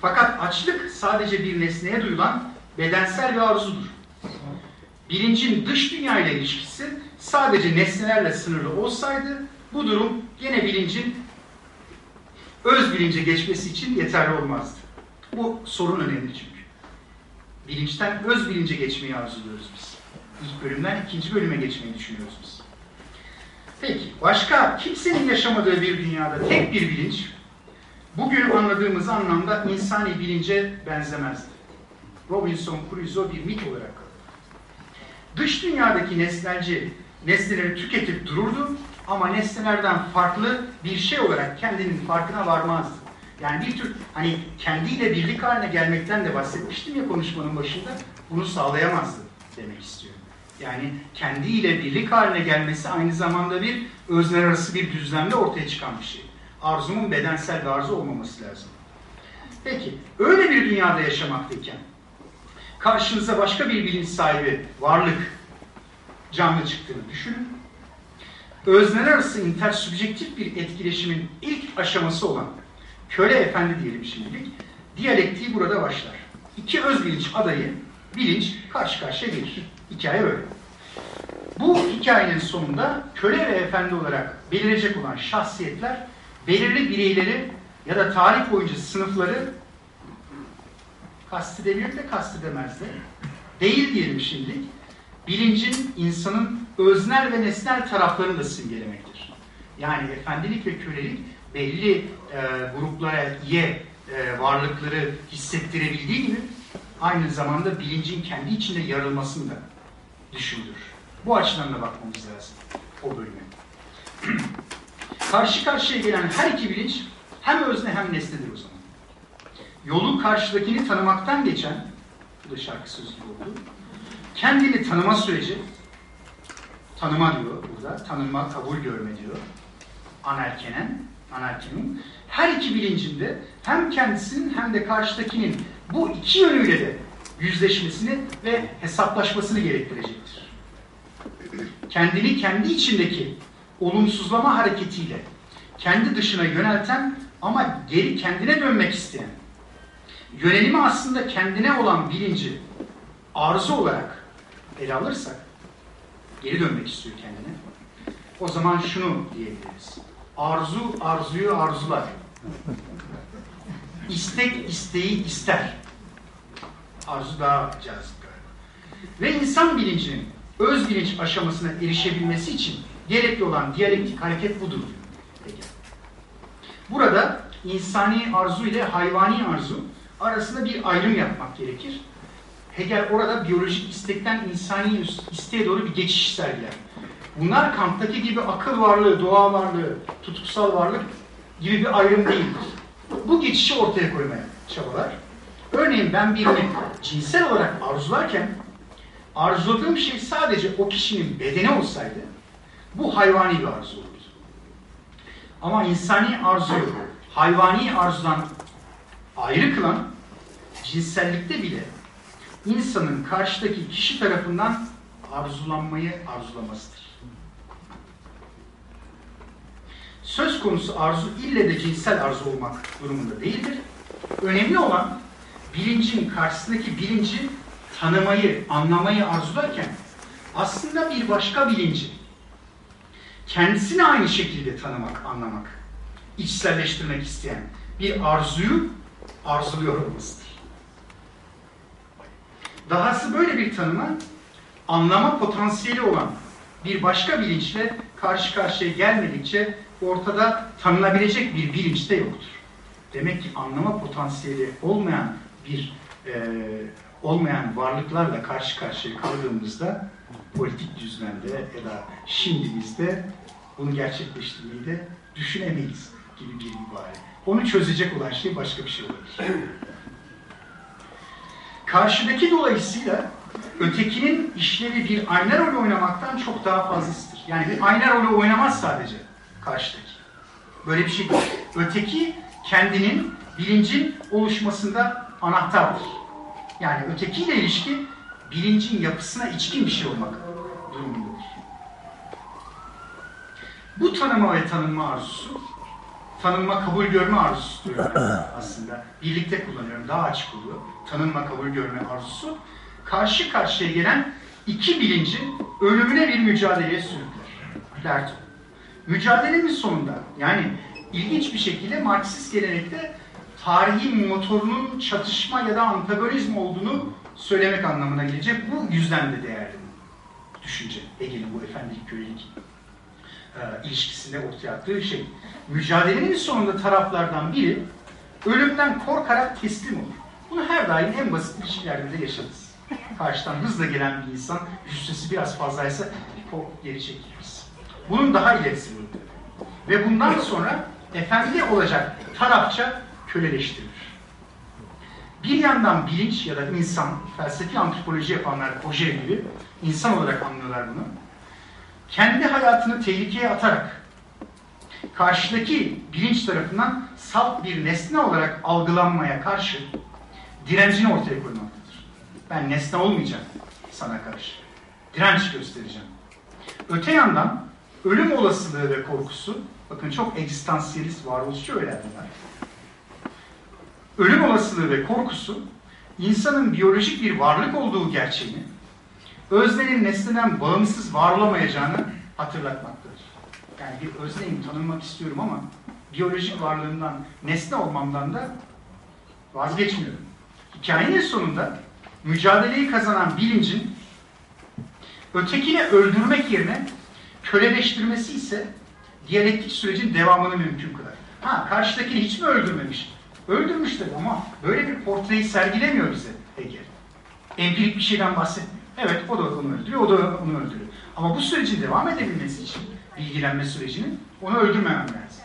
Fakat açlık sadece bir nesneye duyulan bedensel bir arzudur. Bilincin dış dünya ile ilişkisi sadece nesnelerle sınırlı olsaydı bu durum yine bilincin öz bilince geçmesi için yeterli olmazdı. Bu sorun önemli çünkü. Bilinçten öz bilince geçmeyi arzuluyoruz biz. İlk bölümden ikinci bölüme geçmeyi düşünüyoruz biz. Peki, başka kimsenin yaşamadığı bir dünyada tek bir bilinç, bugün anladığımız anlamda insani bilince benzemezdi. Robinson Crusoe bir mit olarak kalır. Dış dünyadaki nesnelci nesneleri tüketip dururdu ama nesnelerden farklı bir şey olarak kendinin farkına varmazdı. Yani bir tür hani kendiyle birlik haline gelmekten de bahsetmiştim ya konuşmanın başında. Bunu sağlayamazdı demek istiyorum. Yani kendiyle birlik haline gelmesi aynı zamanda bir özner arası bir düzlemde ortaya çıkan bir şey. Arzumun bedensel bir arzu olmaması lazım. Peki, öyle bir dünyada yaşamaktayken karşınıza başka bir bilinç sahibi, varlık, canlı çıktığını düşünün. Özneler arası intersubjektif bir etkileşimin ilk aşaması olan köle efendi diyelim şimdilik, diyalektiği burada başlar. İki öz bilinç adayı, bilinç karşı karşıya gelir. Hikaye böyle. Bu hikayenin sonunda köle ve efendi olarak belirecek olan şahsiyetler belirli bireyleri ya da tarih boyunca sınıfları kastedemiyor da kastedemez de. Değil diyelim şimdilik. Bilincin insanın öznel ve nesnel taraflarını da simgelemektir. Yani efendilik ve kölelik belli e, gruplara ye e, varlıkları hissettirebildiği gibi aynı zamanda bilincin kendi içinde yarılmasını da düşündürür. Bu açıdan da bakmamız lazım o bölüme. Karşı karşıya gelen her iki bilinç hem özne hem nesnedir o zaman. Yolu karşıdakini tanımaktan geçen, bu da şarkı sözü oldu, kendini tanıma süreci, tanıma diyor burada, tanınma, kabul görme diyor, anerkenen, anerkenin, her iki bilincinde hem kendisinin hem de karşıdakinin bu iki yönüyle de yüzleşmesini ve hesaplaşmasını gerektirecektir. Kendini kendi içindeki olumsuzlama hareketiyle kendi dışına yönelten ama geri kendine dönmek isteyen, yönelimi aslında kendine olan bilinci arzu olarak ele alırsak, geri dönmek istiyor kendine, o zaman şunu diyebiliriz. Arzu arzuyu arzular. İstek isteği ister. Arzu daha cazip. Ve insan bilincinin öz bilinç aşamasına erişebilmesi için gerekli olan diyalektik hareket budur. Peki. Burada insani arzu ile hayvani arzu arasında bir ayrım yapmak gerekir. Hegel orada biyolojik istekten insani isteğe doğru bir geçiş sergiler. Bunlar Kant'taki gibi akıl varlığı, doğa varlığı, tutuksal varlık gibi bir ayrım değildir. Bu geçişi ortaya koymaya çabalar. Örneğin ben birini cinsel olarak arzularken arzuladığım şey sadece o kişinin bedeni olsaydı bu hayvani bir arzu olurdu. Ama insani arzuyu hayvani arzudan ayrı kılan cinsellikte bile insanın karşıdaki kişi tarafından arzulanmayı arzulamasıdır. Söz konusu arzu ille de cinsel arzu olmak durumunda değildir. Önemli olan bilincin karşısındaki bilinci tanımayı, anlamayı arzularken aslında bir başka bilinci kendisini aynı şekilde tanımak, anlamak, içselleştirmek isteyen bir arzuyu arzuluyor olmasıdır. Dahası böyle bir tanıma anlama potansiyeli olan bir başka bilinçle karşı karşıya gelmedikçe ortada tanınabilecek bir bilinç de yoktur. Demek ki anlama potansiyeli olmayan bir e, olmayan varlıklarla karşı karşıya kaldığımızda politik düzlemde ya da şimdimizde bunu gerçekleştirmeyi de düşünemeyiz gibi bir ibare. Onu çözecek olan şey başka bir şey olabilir. Karşıdaki dolayısıyla ötekinin işlevi bir ayna rolü oynamaktan çok daha fazlasıdır. Yani bir ayna rolü oynamaz sadece karşıdaki. Böyle bir şey değil. Öteki kendinin bilincin oluşmasında anahtardır. Yani ötekiyle ilişki bilincin yapısına içkin bir şey olmak durumundadır. Bu tanıma ve tanınma arzusu, tanınma kabul görme arzusu diyorum aslında. Birlikte kullanıyorum, daha açık oluyor. Tanınma kabul görme arzusu, karşı karşıya gelen iki bilincin ölümüne bir mücadeleye sürükler. Mücadelenin sonunda, yani ilginç bir şekilde Marksist gelenekte tarihin motorunun çatışma ya da antagonizm olduğunu söylemek anlamına gelecek. Bu yüzden de değerli düşünce. Hegel'in bu efendilik kölelik e, ilişkisinde ortaya attığı şey. Mücadelenin sonunda taraflardan biri ölümden korkarak teslim olur. Bunu her daim en basit ilişkilerde de yaşarız. Karşıdan hızla gelen bir insan cüssesi biraz fazlaysa kork geri çekiliriz. Bunun daha ilerisi bu. Ve bundan sonra efendi olacak tarafça köleleştirilir. Bir yandan bilinç ya da insan, felsefi antropoloji yapanlar Koje gibi insan olarak anlıyorlar bunu. Kendi hayatını tehlikeye atarak karşıdaki bilinç tarafından salt bir nesne olarak algılanmaya karşı direncini ortaya koymaktadır. Ben nesne olmayacağım sana karşı. Direnç göstereceğim. Öte yandan ölüm olasılığı ve korkusu, bakın çok egzistansiyelist, varoluşçu bunlar. Ölüm olasılığı ve korkusu, insanın biyolojik bir varlık olduğu gerçeğini, öznenin nesneden bağımsız var olamayacağını hatırlatmaktadır. Yani bir özneyim, tanınmak istiyorum ama biyolojik varlığımdan, nesne olmamdan da vazgeçmiyorum. Hikayenin sonunda mücadeleyi kazanan bilincin ötekini öldürmek yerine köleleştirmesi ise diyalektik sürecin devamını mümkün kılar. Ha karşıdakini hiç mi öldürmemiş? Öldürmüştür ama böyle bir portreyi sergilemiyor bize Hegel. Empirik bir şeyden bahsetmiyor. Evet o da onu öldürüyor, o da onu öldürüyor. Ama bu sürecin devam edebilmesi için bilgilenme sürecini onu öldürmemem lazım.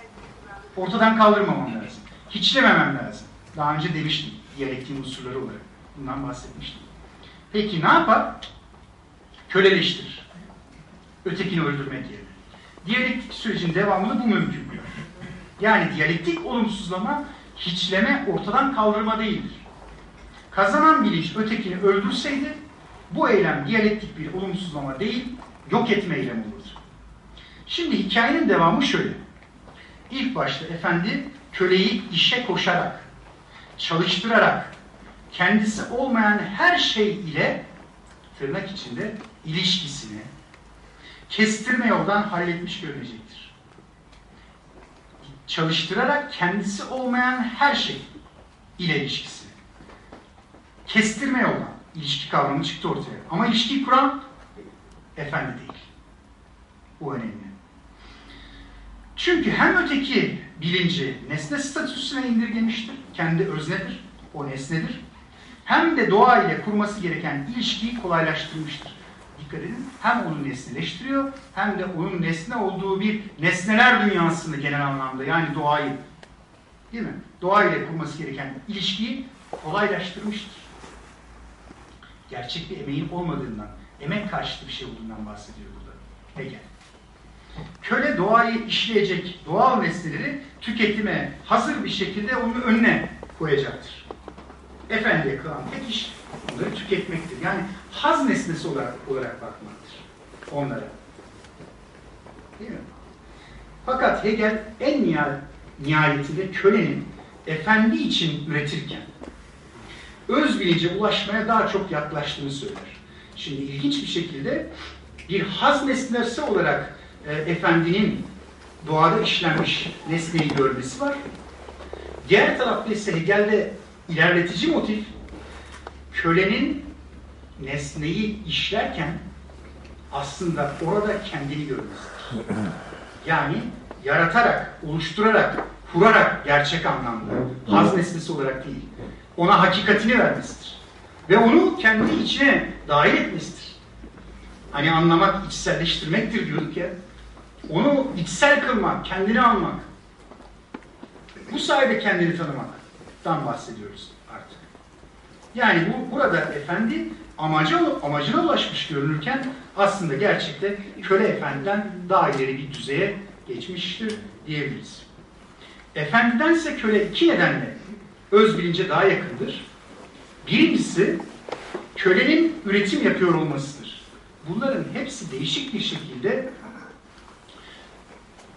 Ortadan kaldırmamam lazım. Hiçlememem lazım. Daha önce demiştim diyalektiğin unsurları olarak. Bundan bahsetmiştim. Peki ne yapar? Köleleştirir. Ötekini öldürmek yerine. Diyalektik sürecin devamını bu mümkün kılar. Yani diyalektik olumsuzlama hiçleme, ortadan kaldırma değildir. Kazanan bilinç ötekini öldürseydi bu eylem diyalektik bir olumsuzlama değil, yok etme eylemi olurdu. Şimdi hikayenin devamı şöyle. İlk başta efendi köleyi işe koşarak, çalıştırarak, kendisi olmayan her şey ile tırnak içinde ilişkisini kestirme yoldan halletmiş görünecektir. Çalıştırarak kendisi olmayan her şey ile ilişkisini kestirme yoldan ilişki kavramı çıktı ortaya. Ama ilişkiyi kuran efendi değil. Bu önemli. Çünkü hem öteki bilinci nesne statüsüne indirgemiştir. Kendi öznedir. O nesnedir. Hem de doğa ile kurması gereken ilişkiyi kolaylaştırmıştır. Dikkat edin. Hem onu nesneleştiriyor hem de onun nesne olduğu bir nesneler dünyasını genel anlamda yani doğayı değil mi? Doğa ile kurması gereken ilişkiyi kolaylaştırmıştır. Gerçek bir emeğin olmadığından, emek karşıtı bir şey olduğundan bahsediyor burada. Hegel. Köle doğayı işleyecek doğal nesneleri tüketime hazır bir şekilde onun önüne koyacaktır. Efendiye kalan tek iş onları tüketmektir. Yani haz nesnesi olarak, olarak bakmaktır onlara. Değil mi? Fakat Hegel en nihayet, nihayetinde kölenin efendi için üretirken öz bilince ulaşmaya daha çok yaklaştığını söyler. Şimdi ilginç bir şekilde bir haz nesnesi olarak e, efendinin doğada işlenmiş nesneyi görmesi var. Diğer tarafta ise Hegel'de ilerletici motif kölenin nesneyi işlerken aslında orada kendini görmesidir. Yani yaratarak, oluşturarak, kurarak gerçek anlamda, haz nesnesi olarak değil, ona hakikatini vermesidir. Ve onu kendi içine dahil etmesidir. Hani anlamak, içselleştirmektir diyorduk ya. Onu içsel kılmak, kendini almak. Bu sayede kendini tanımaktan bahsediyoruz artık. Yani bu burada efendi amaca, amacına ulaşmış görünürken aslında gerçekte köle efendiden daha ileri bir düzeye geçmiştir diyebiliriz. Efendidense köle iki nedenle öz bilince daha yakındır. Birincisi, kölenin üretim yapıyor olmasıdır. Bunların hepsi değişik bir şekilde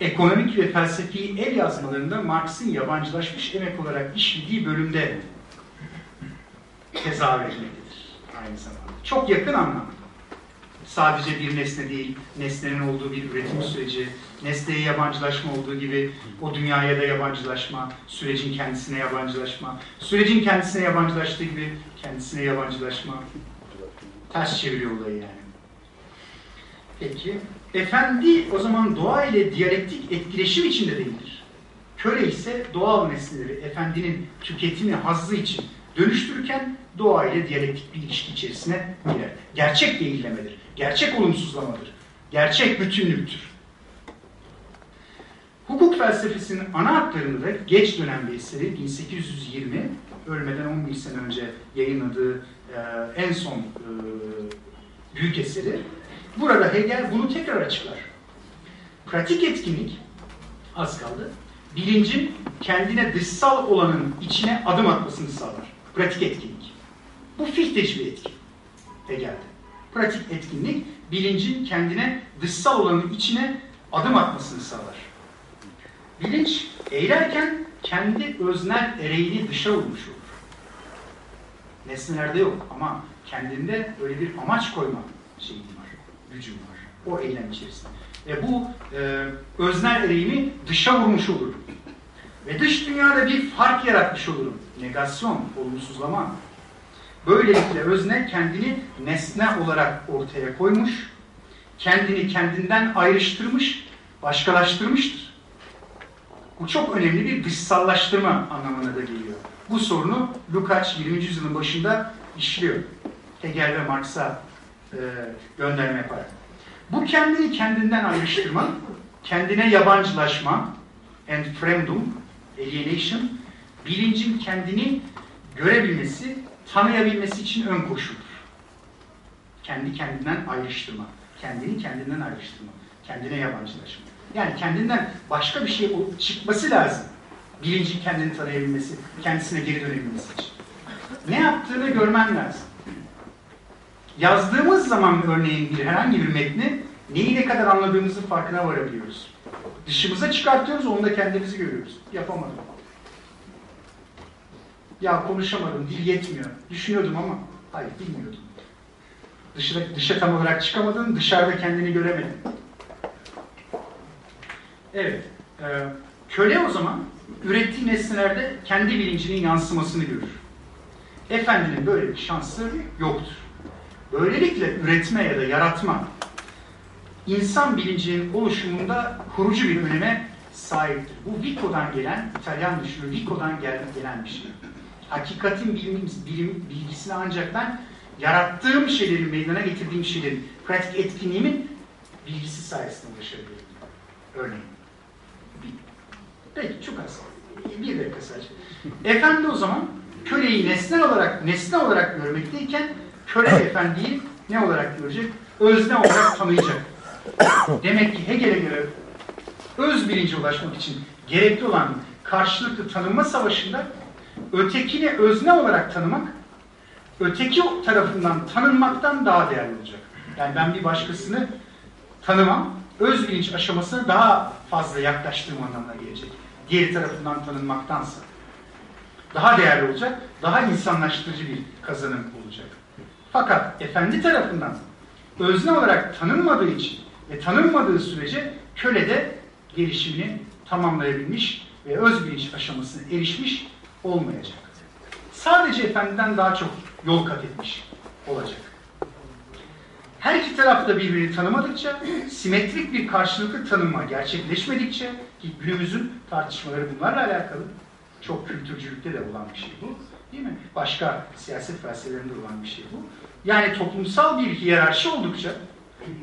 ekonomik ve felsefi el yazmalarında Marx'ın yabancılaşmış emek olarak işlediği bölümde tezahür etmektedir aynı zamanda. Çok yakın anlamda. Sadece bir nesne değil, nesnenin olduğu bir üretim süreci, nesneye yabancılaşma olduğu gibi o dünyaya da yabancılaşma, sürecin kendisine yabancılaşma, sürecin kendisine yabancılaştığı gibi kendisine yabancılaşma. Ters çeviriyor olayı yani. Peki, efendi o zaman doğa ile diyalektik etkileşim içinde değildir. Köle ise doğal nesneleri efendinin tüketimi hazzı için dönüştürürken doğa ile diyalektik bir ilişki içerisine girer. Gerçek değillemedir. Gerçek olumsuzlamadır. Gerçek bütünlüktür. Hukuk felsefesinin ana hatlarını da geç dönem bir eseri 1820 ölmeden 11 sene önce yayınladığı e, en son e, büyük eseri. Burada Hegel bunu tekrar açıklar. Pratik etkinlik az kaldı. Bilincin kendine dışsal olanın içine adım atmasını sağlar. Pratik etkinlik. Bu Fichte'ci bir etkin. Hegel'de. Pratik etkinlik bilincin kendine dışsal olanın içine adım atmasını sağlar. Bilinç eğilerken kendi öznel ereğini dışa vurmuş olur. Nesnelerde yok ama kendinde öyle bir amaç koyma şeyi gücüm var. O eylem içerisinde. Ve bu e, öznel ereğimi dışa vurmuş olurum. Ve dış dünyada bir fark yaratmış olurum. Negasyon, olumsuzlama. Böylelikle özne kendini nesne olarak ortaya koymuş, kendini kendinden ayrıştırmış, başkalaştırmıştır. Bu çok önemli bir dışsallaştırma anlamına da geliyor. Bu sorunu Lukács 20. yüzyılın başında işliyor. Hegel ve Marx'a e, gönderme yapar. Bu kendini kendinden ayrıştırma, kendine yabancılaşma, entfremdung, alienation, bilincin kendini görebilmesi, tanıyabilmesi için ön koşuldur. Kendi kendinden ayrıştırma, kendini kendinden ayrıştırma, kendine yabancılaşma. Yani kendinden başka bir şey çıkması lazım. Bilincin kendini tanıyabilmesi, kendisine geri dönebilmesi için. Ne yaptığını görmen lazım. Yazdığımız zaman örneğin bir herhangi bir metni neyi ne kadar anladığımızın farkına varabiliyoruz. Dışımıza çıkartıyoruz, onda kendimizi görüyoruz. Yapamadım. Ya konuşamadım, dil yetmiyor. Düşünüyordum ama hayır bilmiyordum. Dışarı, dışa tam olarak çıkamadın, dışarıda kendini göremedin. Evet. E, köle o zaman ürettiği nesnelerde kendi bilincinin yansımasını görür. Efendinin böyle bir şansı yoktur. Böylelikle üretme ya da yaratma insan bilincinin oluşumunda kurucu bir öneme sahiptir. Bu Vico'dan gelen, İtalyan düşünür, Vico'dan gelen, bir şey. Hakikatin bilim, bilim, bilgisini ancak ben yarattığım şeylerin, meydana getirdiğim şeylerin, pratik etkinliğimin bilgisi sayesinde ulaşabiliyorum. Örneğin. Peki çok az. Bir dakika sadece. Efendi o zaman köleyi nesne olarak nesne olarak görmekteyken köle efendiyi ne olarak görecek? Özne olarak tanıyacak. Demek ki Hegel'e göre öz bilince ulaşmak için gerekli olan karşılıklı tanınma savaşında ötekini özne olarak tanımak öteki tarafından tanınmaktan daha değerli olacak. Yani ben bir başkasını tanımam, öz bilinç aşamasına daha fazla yaklaştığım anlamına gelecek. Diğeri tarafından tanınmaktansa. Daha değerli olacak, daha insanlaştırıcı bir kazanım olacak. Fakat efendi tarafından özne olarak tanınmadığı için ve tanınmadığı sürece köle de gelişimini tamamlayabilmiş ve öz bilinç aşamasına erişmiş olmayacak. Sadece efendiden daha çok yol kat etmiş olacak. Her iki taraf da birbirini tanımadıkça, simetrik bir karşılıklı tanınma gerçekleşmedikçe, ki günümüzün tartışmaları bunlarla alakalı, çok kültürcülükte de olan bir şey bu, değil mi? Başka siyaset felsefelerinde olan bir şey bu. Yani toplumsal bir hiyerarşi oldukça,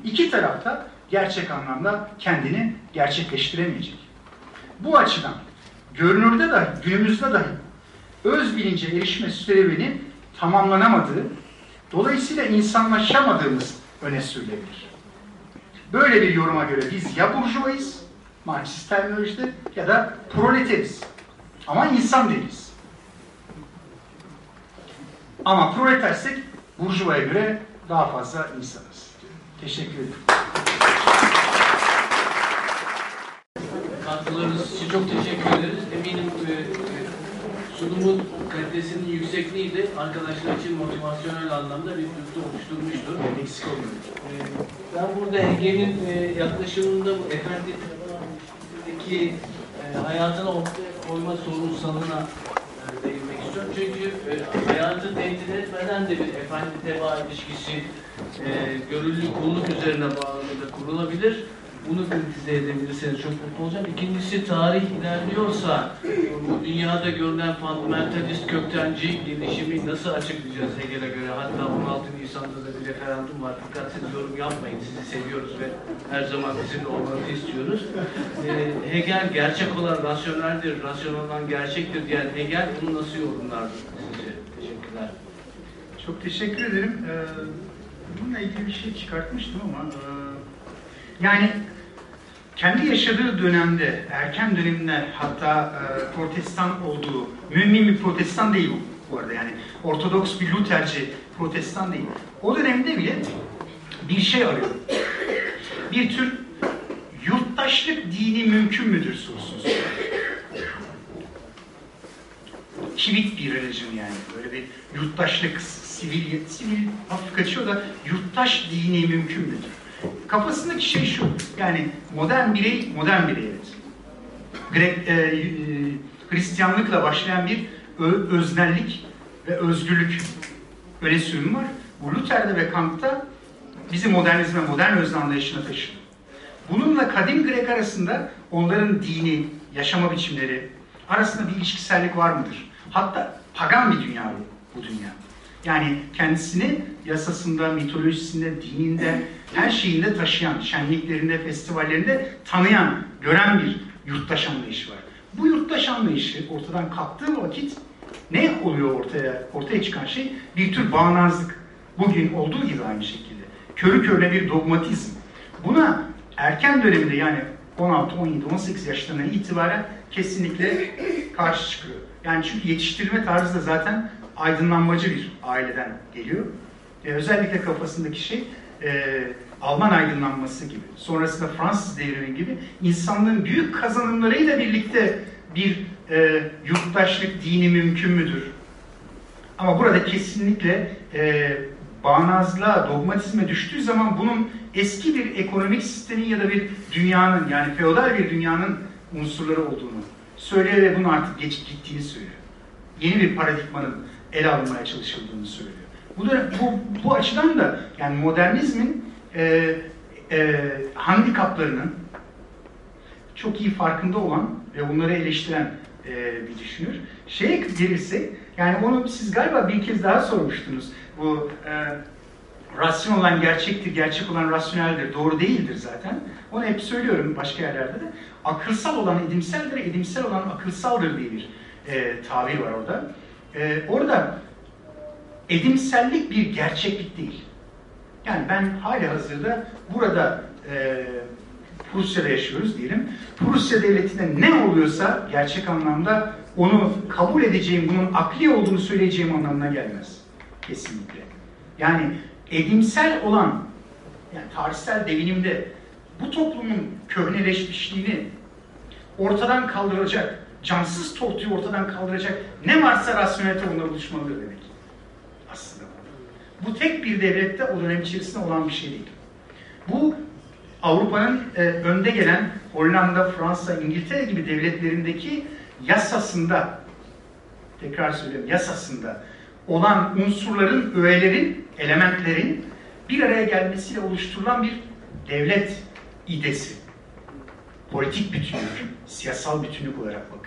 iki tarafta gerçek anlamda kendini gerçekleştiremeyecek. Bu açıdan görünürde dahi, günümüzde dahi öz bilince erişme sürecinin tamamlanamadığı, dolayısıyla insanlaşamadığımız öne sürülebilir. Böyle bir yoruma göre biz ya burjuvayız, Marksist terminolojide ya da proleteriz. Ama insan değiliz. Ama proletarsek burjuvaya göre daha fazla insanız. Teşekkür ederim. Katkılarınız için çok teşekkür ederiz. Eminim e, e, sunumun kalitesinin yüksekliği de arkadaşlar için motivasyonel anlamda bir duygu oluşturmuştur. Eksik olmayın. E, Ben burada Ege'nin yaklaşımında bu efendideki e, hayatını ortaya koyma sorunsalına. Çünkü e, hayatı tehdit etmeden de bir efendi teba ilişkisi e, gönüllü kulluk üzerine bağlamında kurulabilir. Bunu kritize edebilirseniz çok mutlu olacağım. İkincisi tarih ilerliyorsa bu dünyada görülen fundamentalist köktenci gelişimi nasıl açıklayacağız Hegel'e göre? Hatta 16 Nisan'da da bir referandum var. Fakat siz yorum yapmayın. Sizi seviyoruz ve her zaman bizimle olmanızı istiyoruz. Ee, Hegel gerçek olan rasyoneldir, rasyonel olan gerçektir diyen Hegel bunu nasıl yorumlardı sizce? Teşekkürler. Çok teşekkür ederim. Ee, bununla ilgili bir şey çıkartmıştım ama e, yani kendi yaşadığı dönemde, erken dönemler hatta e, protestan olduğu, mümin bir protestan değil bu, arada yani ortodoks bir Luterci protestan değil. O dönemde bile bir şey arıyor. Bir tür yurttaşlık dini mümkün müdür soruyor. Kivit bir religion yani. Böyle bir yurttaşlık, sivil, sivil hafif kaçıyor da yurttaş dini mümkün müdür? Kafasındaki şey şu, yani modern birey, modern birey evet. Grek, e, e, Hristiyanlıkla başlayan bir ö- öznellik ve özgürlük öyle sürüm var. Bu Luther'de ve Kant'ta bizi modernizme, modern özne anlayışına taşıyor. Bununla kadim Grek arasında onların dini, yaşama biçimleri arasında bir ilişkisellik var mıdır? Hatta pagan bir dünya bu, bu dünya. Yani kendisini yasasında, mitolojisinde, dininde, her şeyinde taşıyan, şenliklerinde, festivallerinde tanıyan, gören bir yurttaş anlayışı var. Bu yurttaş anlayışı ortadan kalktığı vakit ne oluyor ortaya ortaya çıkan şey? Bir tür bağnazlık. Bugün olduğu gibi aynı şekilde. Körü körüne bir dogmatizm. Buna erken döneminde yani 16, 17, 18 yaşlarından itibaren kesinlikle karşı çıkıyor. Yani çünkü yetiştirme tarzı da zaten aydınlanmacı bir aileden geliyor. E, özellikle kafasındaki şey e, Alman aydınlanması gibi, sonrasında Fransız devrimi gibi insanlığın büyük kazanımlarıyla birlikte bir e, yurttaşlık dini mümkün müdür? Ama burada kesinlikle e, bağnazlığa, dogmatizme düştüğü zaman bunun eski bir ekonomik sistemin ya da bir dünyanın yani feodal bir dünyanın unsurları olduğunu söylüyor ve bunu artık geçip gittiğini söylüyor. Yeni bir paradigmanın ele alınmaya çalışıldığını söylüyor. Bu, da, bu, bu açıdan da yani modernizmin e, e, handikaplarının çok iyi farkında olan ve bunları eleştiren e, bir düşünür. Şeye gelirsek, yani onu siz galiba bir kez daha sormuştunuz. Bu e, rasyon olan gerçektir, gerçek olan rasyoneldir, doğru değildir zaten. Onu hep söylüyorum başka yerlerde de. Akılsal olan edimseldir, edimsel olan akılsaldır diye bir e, tabir var orada. E, orada edimsellik bir gerçeklik değil. Yani ben hali hazırda burada e, Prusya'da yaşıyoruz diyelim. Prusya devletinde ne oluyorsa gerçek anlamda onu kabul edeceğim, bunun akli olduğunu söyleyeceğim anlamına gelmez. Kesinlikle. Yani edimsel olan, yani tarihsel devinimde bu toplumun köhneleşmişliğini ortadan kaldıracak, cansız tortuyu ortadan kaldıracak ne varsa rasyonelite onlara oluşmalıdır demek. Aslında bu. Tek bir devlette o dönem içerisinde olan bir şey değil. Bu Avrupa'nın e, önde gelen Hollanda, Fransa, İngiltere gibi devletlerindeki yasasında, tekrar söylüyorum yasasında olan unsurların, öğelerin, elementlerin bir araya gelmesiyle oluşturulan bir devlet idesi. Politik bütünlük, siyasal bütünlük olarak bakıyor.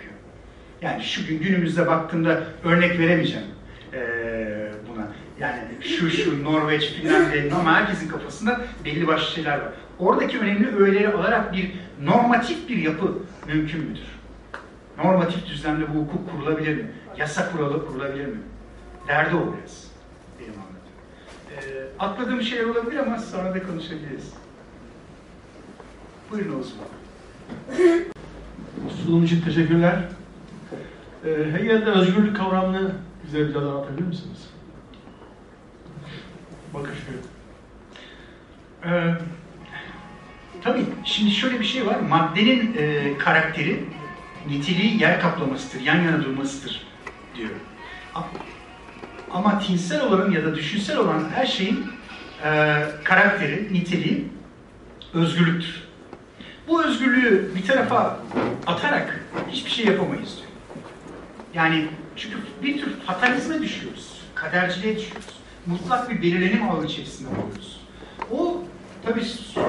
Yani şu gün günümüzde baktığımda örnek veremeyeceğim eee, buna. Yani şu şu Norveç, Finlandiya ama herkesin kafasında belli başlı şeyler var. Oradaki önemli öğeleri alarak bir normatif bir yapı mümkün müdür? Normatif düzlemde bu hukuk kurulabilir mi? Yasa kuralı kurulabilir mi? Derdi o biraz. Benim anladığım. Ee, atladığım şeyler olabilir ama sonra da konuşabiliriz. Buyurun Osman. Sunum için teşekkürler. Ee, Hegel'de özgürlük kavramını bize biraz anlatabilir misiniz? bakışları. Ee, tabii şimdi şöyle bir şey var. Maddenin e, karakteri, niteliği yer kaplamasıdır, yan yana durmasıdır diyor. Ama tinsel olanın ya da düşünsel olan her şeyin e, karakteri, niteliği özgürlüktür. Bu özgürlüğü bir tarafa atarak hiçbir şey yapamayız diyor. Yani çünkü bir tür fatalizme düşüyoruz, kaderciliğe düşüyoruz. Mutlak bir belirlenim ağı içerisinde oluyoruz. O tabii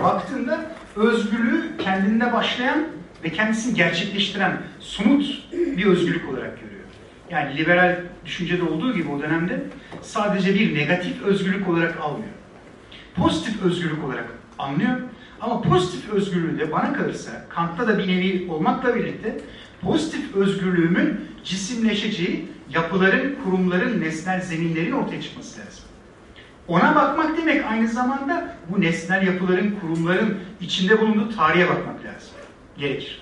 baktığında özgürlüğü kendinde başlayan ve kendisini gerçekleştiren somut bir özgürlük olarak görüyor. Yani liberal düşüncede olduğu gibi o dönemde sadece bir negatif özgürlük olarak almıyor. Pozitif özgürlük olarak anlıyor. Ama pozitif özgürlüğü de bana kalırsa Kant'ta da bir nevi olmakla birlikte pozitif özgürlüğümün cisimleşeceği yapıların, kurumların, nesnel zeminlerin ortaya çıkması lazım. Ona bakmak demek aynı zamanda bu nesnel yapıların, kurumların içinde bulunduğu tarihe bakmak lazım. Gerekir.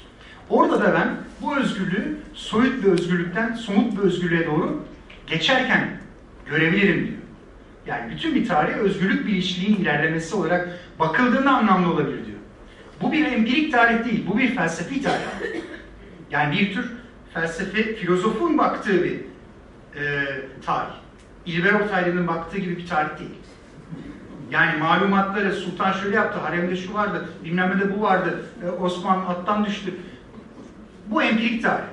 Orada da ben bu özgürlüğü soyut bir özgürlükten somut bir özgürlüğe doğru geçerken görebilirim diyor. Yani bütün bir tarih özgürlük bilinçliğin ilerlemesi olarak bakıldığında anlamlı olabilir diyor. Bu bir empirik tarih değil, bu bir felsefi tarih. Yani bir tür felsefe, filozofun baktığı bir e, tarih. İlber Ortaylı'nın baktığı gibi bir tarih değil. Yani malumatları Sultan şöyle yaptı, haremde şu vardı, bilmem de bu vardı, e, Osman attan düştü. Bu empirik tarih.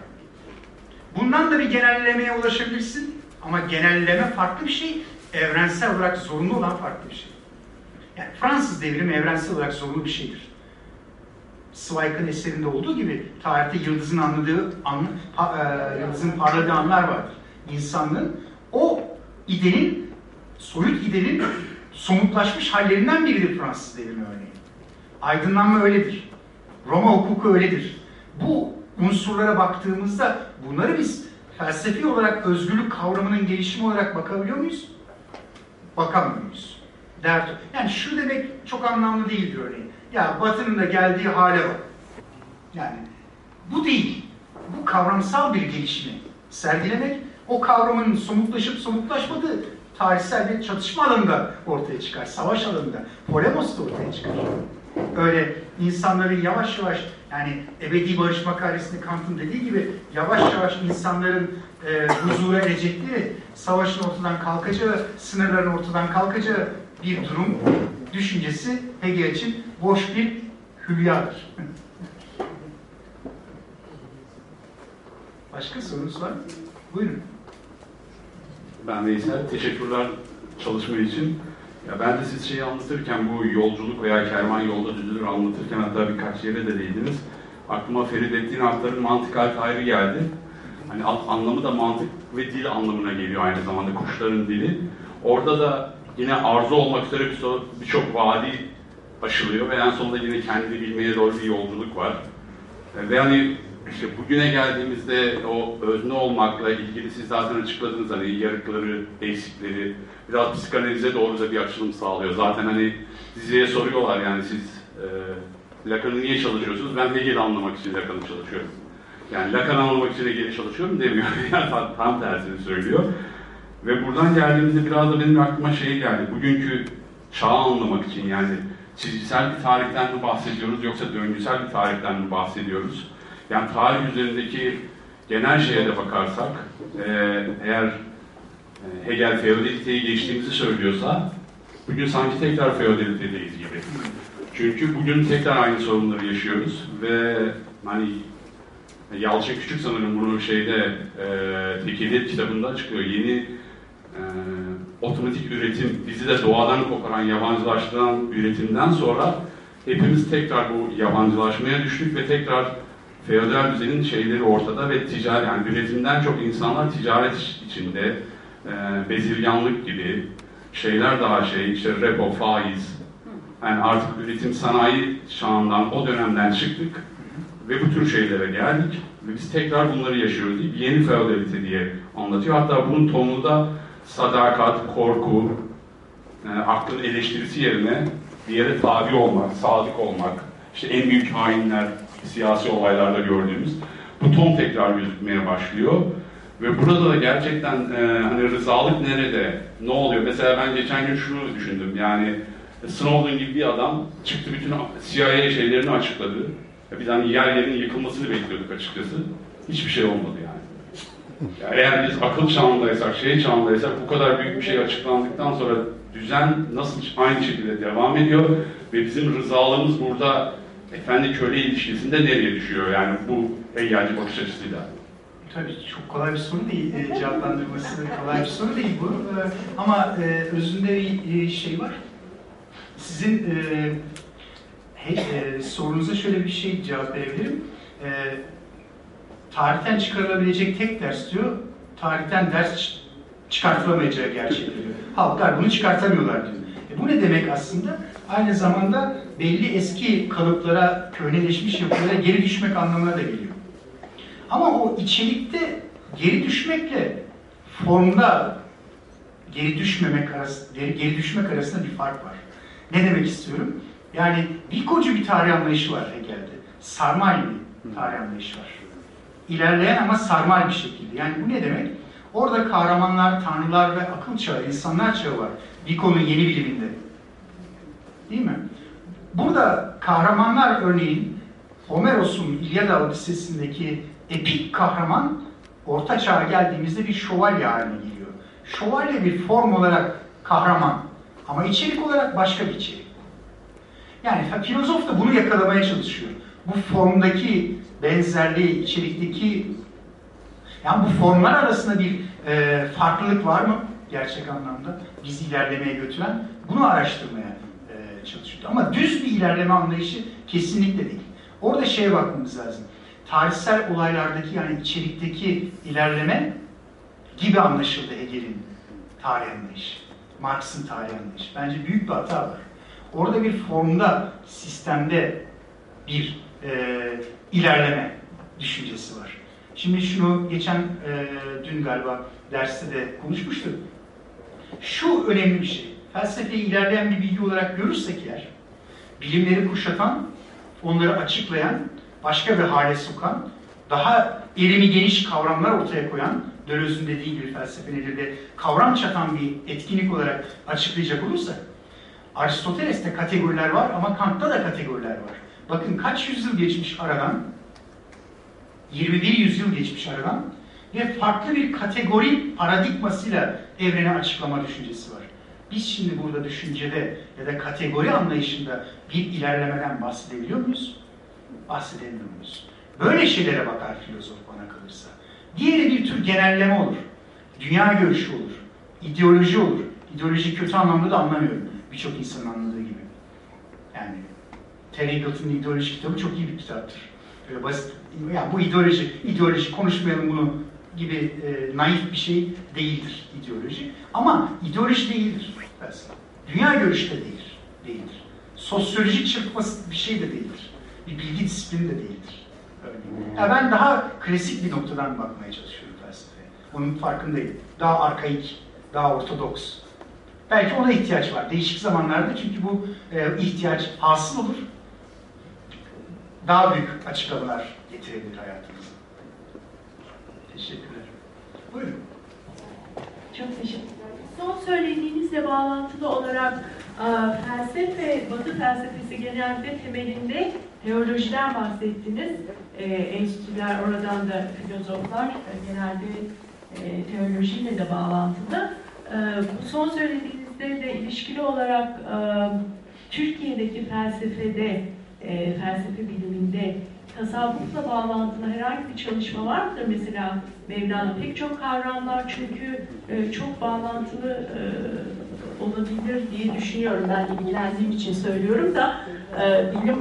Bundan da bir genellemeye ulaşabilirsin ama genelleme farklı bir şey, evrensel olarak zorunlu olan farklı bir şey. Yani Fransız devrimi evrensel olarak zorunlu bir şeydir. Zweig'ın eserinde olduğu gibi tarihte yıldızın anladığı, an, pa, e, yıldızın parladığı anlar vardır. İnsanlığın o idenin, soyut idenin somutlaşmış hallerinden biridir Fransız devrimi örneğin. Aydınlanma öyledir. Roma hukuku öyledir. Bu unsurlara baktığımızda bunları biz felsefi olarak özgürlük kavramının gelişimi olarak bakabiliyor muyuz? Bakamıyor muyuz? Dert. Yani şu demek çok anlamlı değildir örneğin. Ya Batı'nın da geldiği hale bak. Yani bu değil. Bu kavramsal bir gelişimi sergilemek, o kavramın somutlaşıp somutlaşmadığı tarihsel bir çatışma alanında ortaya çıkar. Savaş alanında, polemos da ortaya çıkar. Öyle insanların yavaş yavaş yani ebedi barış makalesinde Kant'ın dediği gibi yavaş yavaş insanların e, huzura erecekleri, savaşın ortadan kalkacağı, sınırların ortadan kalkacağı bir durum düşüncesi Hegel için boş bir hülyadır. Başka sorunuz var mı? Buyurun. Ben Veysel. Teşekkürler çalışma için. Ya ben de siz şeyi anlatırken bu yolculuk veya kervan yolda düzülür anlatırken hatta birkaç yere de değindiniz. Aklıma Feridettin Aktar'ın mantıkal tayrı geldi. Hani anlamı da mantık ve dil anlamına geliyor aynı zamanda kuşların dili. Orada da yine arzu olmak üzere bir birçok vadi aşılıyor ve en sonunda yine kendini bilmeye doğru bir yolculuk var. E, Ve hani işte bugüne geldiğimizde o özne olmakla ilgili siz zaten açıkladınız hani yarıkları, eksikleri, biraz psikanalize doğru da bir açılım sağlıyor. Zaten hani dizeye soruyorlar yani siz e, Lacan'ı niye çalışıyorsunuz? Ben Hegel'i anlamak için Lacan'ı çalışıyorum. Yani Lacan'ı anlamak için Hegel'i çalışıyorum demiyor. yani tam, tam tersini söylüyor. Ve buradan geldiğimizde biraz da benim aklıma şey geldi. Bugünkü çağı anlamak için yani çizgisel bir tarihten mi bahsediyoruz yoksa döngüsel bir tarihten mi bahsediyoruz? Yani tarih üzerindeki genel şeye de bakarsak, e, eğer e, Hegel feodaliteyi geçtiğimizi söylüyorsa, bugün sanki tekrar feodalitedeyiz gibi. Çünkü bugün tekrar aynı sorunları yaşıyoruz ve hani Yalçın Küçük sanırım bunu şeyde e, Tekiliyet kitabında açıklıyor. Yeni e, otomatik üretim, bizi de doğadan koparan, yabancılaştıran üretimden sonra hepimiz tekrar bu yabancılaşmaya düştük ve tekrar feodal düzenin şeyleri ortada ve ticari yani üretimden çok insanlar ticaret içinde e, bezirganlık gibi şeyler daha şey işte repo, faiz yani artık üretim sanayi çağından o dönemden çıktık ve bu tür şeylere geldik ve biz tekrar bunları yaşıyoruz deyip yeni feodalite diye anlatıyor. Hatta bunun tonunu da sadakat, korku, e, aklın eleştirisi yerine bir yere tabi olmak, sadık olmak, işte en büyük hainler, siyasi olaylarda gördüğümüz bu ton tekrar gözükmeye başlıyor. Ve burada da gerçekten e, hani rızalık nerede, ne oluyor? Mesela ben geçen gün şunu düşündüm, yani Snowden gibi bir adam çıktı bütün CIA şeylerini açıkladı. Biz hani yer yerin yıkılmasını bekliyorduk açıkçası. Hiçbir şey olmadı yani. Ya eğer biz akıl çağındaysak, şey çağındaysak bu kadar büyük bir şey açıklandıktan sonra düzen nasıl aynı şekilde devam ediyor ve bizim rızalığımız burada efendi köle ilişkisinde nereye düşüyor yani bu Hegelci bakış açısıyla? Tabii çok kolay bir soru değil. E, cevaplandırması kolay bir soru değil bu. E, ama e, özünde bir e, şey var. Sizin e, he, e, sorunuza şöyle bir şey cevap verebilirim. E, tarihten çıkarılabilecek tek ders diyor, tarihten ders çıkartılamayacağı gerçeği diyor. Halklar bunu çıkartamıyorlar diyor. E, bu ne demek aslında? Aynı zamanda belli eski kalıplara, köhneleşmiş yapılara geri düşmek anlamına da geliyor. Ama o içerikte geri düşmekle formda geri düşmemek arası, geri, düşmek arasında bir fark var. Ne demek istiyorum? Yani bir koca bir tarih anlayışı var Hegel'de. Sarmal bir tarih anlayışı var. İlerleyen ama sarmal bir şekilde. Yani bu ne demek? Orada kahramanlar, tanrılar ve akıl çağı, insanlar çağı var. Vico'nun yeni biliminde. Değil mi? Burada kahramanlar örneğin Homeros'un İlyada Odisesi'ndeki epik kahraman orta çağa geldiğimizde bir şövalye haline geliyor. Şövalye bir form olarak kahraman ama içerik olarak başka bir içerik. Yani filozof da bunu yakalamaya çalışıyor. Bu formdaki benzerliği, içerikteki yani bu formlar arasında bir e, farklılık var mı gerçek anlamda bizi ilerlemeye götüren? Bunu araştırmaya e, çalışıyor. Ama düz bir ilerleme anlayışı kesinlikle değil. Orada şeye bakmamız lazım. Tarihsel olaylardaki yani içerikteki ilerleme gibi anlaşıldı Hegel'in tarih anlayışı. Marx'ın tarih anlayışı. Bence büyük bir hata var. Orada bir formda, sistemde bir e, ilerleme düşüncesi var. Şimdi şunu geçen e, dün galiba derste de konuşmuştuk. Şu önemli bir şey. Felsefeyi ilerleyen bir bilgi olarak görürsek eğer, bilimleri kuşatan, onları açıklayan, başka bir hale sokan, daha erimi geniş kavramlar ortaya koyan, Deleuze'ün dediği gibi felsefe nedir de kavram çatan bir etkinlik olarak açıklayacak olursak, Aristoteles'te kategoriler var ama Kant'ta da kategoriler var. Bakın kaç yüzyıl geçmiş aradan, 21 yüzyıl geçmiş aradan ve farklı bir kategori paradigmasıyla evreni açıklama düşüncesi var. Biz şimdi burada düşüncede ya da kategori anlayışında bir ilerlemeden bahsedebiliyor muyuz? Bahsedemiyor muyuz? Böyle şeylere bakar filozof bana kalırsa. Diğeri bir tür genelleme olur. Dünya görüşü olur. ideoloji olur. İdeoloji kötü anlamda da anlamıyorum. Birçok insanın anladığı gibi. Yani Terry Eagleton'un ideoloji kitabı çok iyi bir kitaptır. Böyle basit, ya bu ideoloji, ideoloji konuşmayalım bunu gibi e, naif bir şey değildir ideoloji. Ama ideoloji değildir felsefe. Dünya görüşü de değildir. değildir. Sosyolojik çırpması bir şey de değildir. Bir bilgi disiplini de değildir. Örneğin. Ya ben daha klasik bir noktadan bakmaya çalışıyorum felsefeye. Onun farkındayım. Daha arkaik, daha ortodoks. Belki ona ihtiyaç var. Değişik zamanlarda çünkü bu e, ihtiyaç hasıl olur. Daha büyük açıklamalar getirebilir hayatımıza. Teşekkürler. Buyurun. Çok teşekkürler. Son söylediğinizle bağlantılı olarak e, felsefe, Batı felsefesi genelde temelinde teolojiden bahsettiniz. E, enstitüler, oradan da filozoflar e, genelde teolojiyle de bağlantılı. Bu son söylediğinizde de ilişkili olarak Türkiye'deki felsefede, e, felsefe biliminde tasavvufla bağlantılı herhangi bir çalışma var mıdır? Mesela Mevlana pek çok kavramlar çünkü e, çok bağlantılı e, olabilir diye düşünüyorum. Ben ilgilendiğim için söylüyorum da e, bilim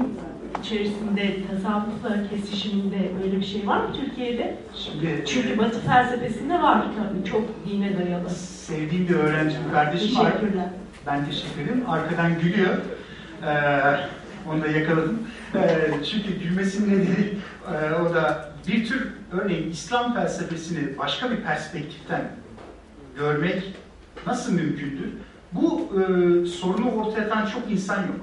içerisinde tasavvufla kesişiminde böyle bir şey var mı Türkiye'de? Şimdi Çünkü Batı felsefesinde var tabii çok dine dayalı. sevdiğim bir öğrencim kardeşim. Teşekkürler. Ben teşekkür ederim. Arkadan gülüyor. Ee, onu da yakaladım. Ee, çünkü gülmesinin nedeni e, o da bir tür örneğin İslam felsefesini başka bir perspektiften görmek nasıl mümkündür? Bu e, sorunu ortaya atan çok insan yok.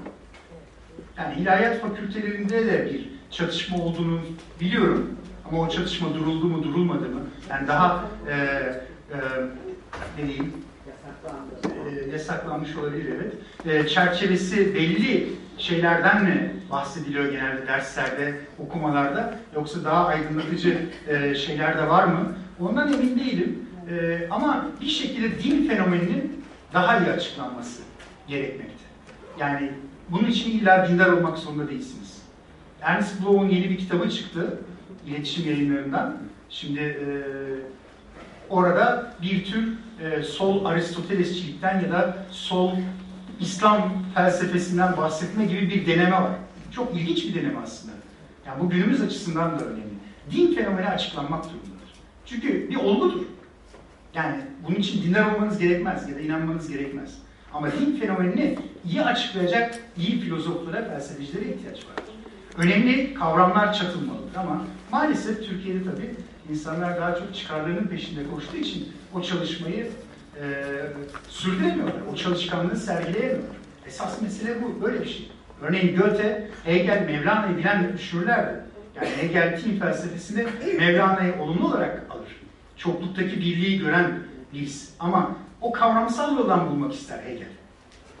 Yani ilahiyat fakültelerinde de bir çatışma olduğunu biliyorum. Ama o çatışma duruldu mu, durulmadı mı? Yani daha e, e, ne diyeyim, e, yasaklanmış olabilir evet. E, çerçevesi belli şeylerden mi bahsediliyor genelde derslerde, okumalarda? Yoksa daha aydınlatıcı e, şeyler de var mı? Ondan emin değilim. E, ama bir şekilde din fenomeninin daha iyi açıklanması gerekmekte. Yani bunun için illa dindar olmak zorunda değilsiniz. Ernst Bloch'un yeni bir kitabı çıktı, iletişim yayınlarından. Şimdi e, orada bir tür e, sol Aristotelesçilikten ya da sol İslam felsefesinden bahsetme gibi bir deneme var. Çok ilginç bir deneme aslında. Yani bu günümüz açısından da önemli. Din fenomeni açıklanmak durumundadır. Çünkü bir olgudur. Yani bunun için dindar olmanız gerekmez ya da inanmanız gerekmez. Ama din fenomenini iyi açıklayacak iyi filozoflara, felsefecilere ihtiyaç vardır. Önemli kavramlar çatılmalıdır ama maalesef Türkiye'de tabii insanlar daha çok çıkarlarının peşinde koştuğu için o çalışmayı e, sürdüremiyorlar. O çalışkanlığı sergileyemiyorlar. Esas mesele bu. Böyle bir şey. Örneğin Goethe, Hegel, Mevlana'yı bilen düşünürlerdi. Yani Hegel din felsefesini Mevlana'yı olumlu olarak alır. Çokluktaki birliği gören birisi. Ama o kavramsal yoldan bulmak ister Hegel.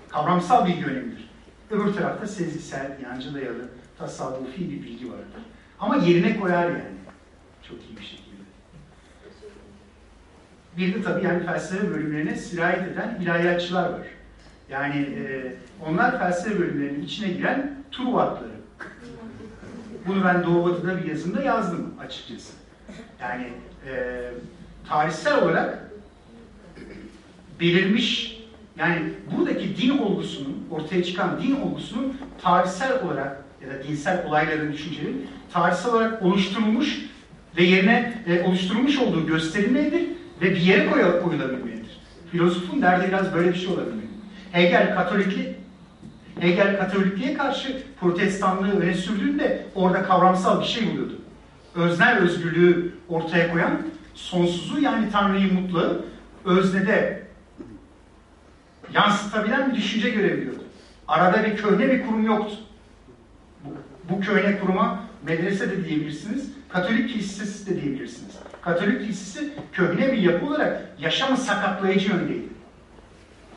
Kavramsal bilgi önemlidir. Öbür tarafta sezgisel, inancı dayalı, tasavvufi bir bilgi vardır. Ama yerine koyar yani. Çok iyi bir şekilde. Bir de tabii yani felsefe bölümlerine sirayet eden ilahiyatçılar var. Yani e, onlar felsefe bölümlerinin içine giren Truvatları. Bunu ben Doğu Batı'da bir yazımda yazdım açıkçası. Yani e, tarihsel olarak belirmiş yani buradaki din olgusunun, ortaya çıkan din olgusunun tarihsel olarak ya da dinsel olayların, düşüncelerin tarihsel olarak oluşturulmuş ve yerine e, oluşturulmuş olduğu gösterilmelidir ve bir yere koy- koyulabilmelidir. Filozofun derdi biraz böyle bir şey olabilmeli. Hegel Katolikli Hegel Katolikliğe karşı protestanlığı öne sürdüğünde orada kavramsal bir şey buluyordu. Öznel özgürlüğü ortaya koyan, sonsuzu yani Tanrı'yı mutlu, öznede yansıtabilen bir düşünce görebiliyordu. Arada bir köhne bir kurum yoktu. Bu, bu köhne kuruma medrese de diyebilirsiniz, Katolik kilisesi de diyebilirsiniz. Katolik kilisesi köhne bir yapı olarak yaşamı sakatlayıcı yöndeydi.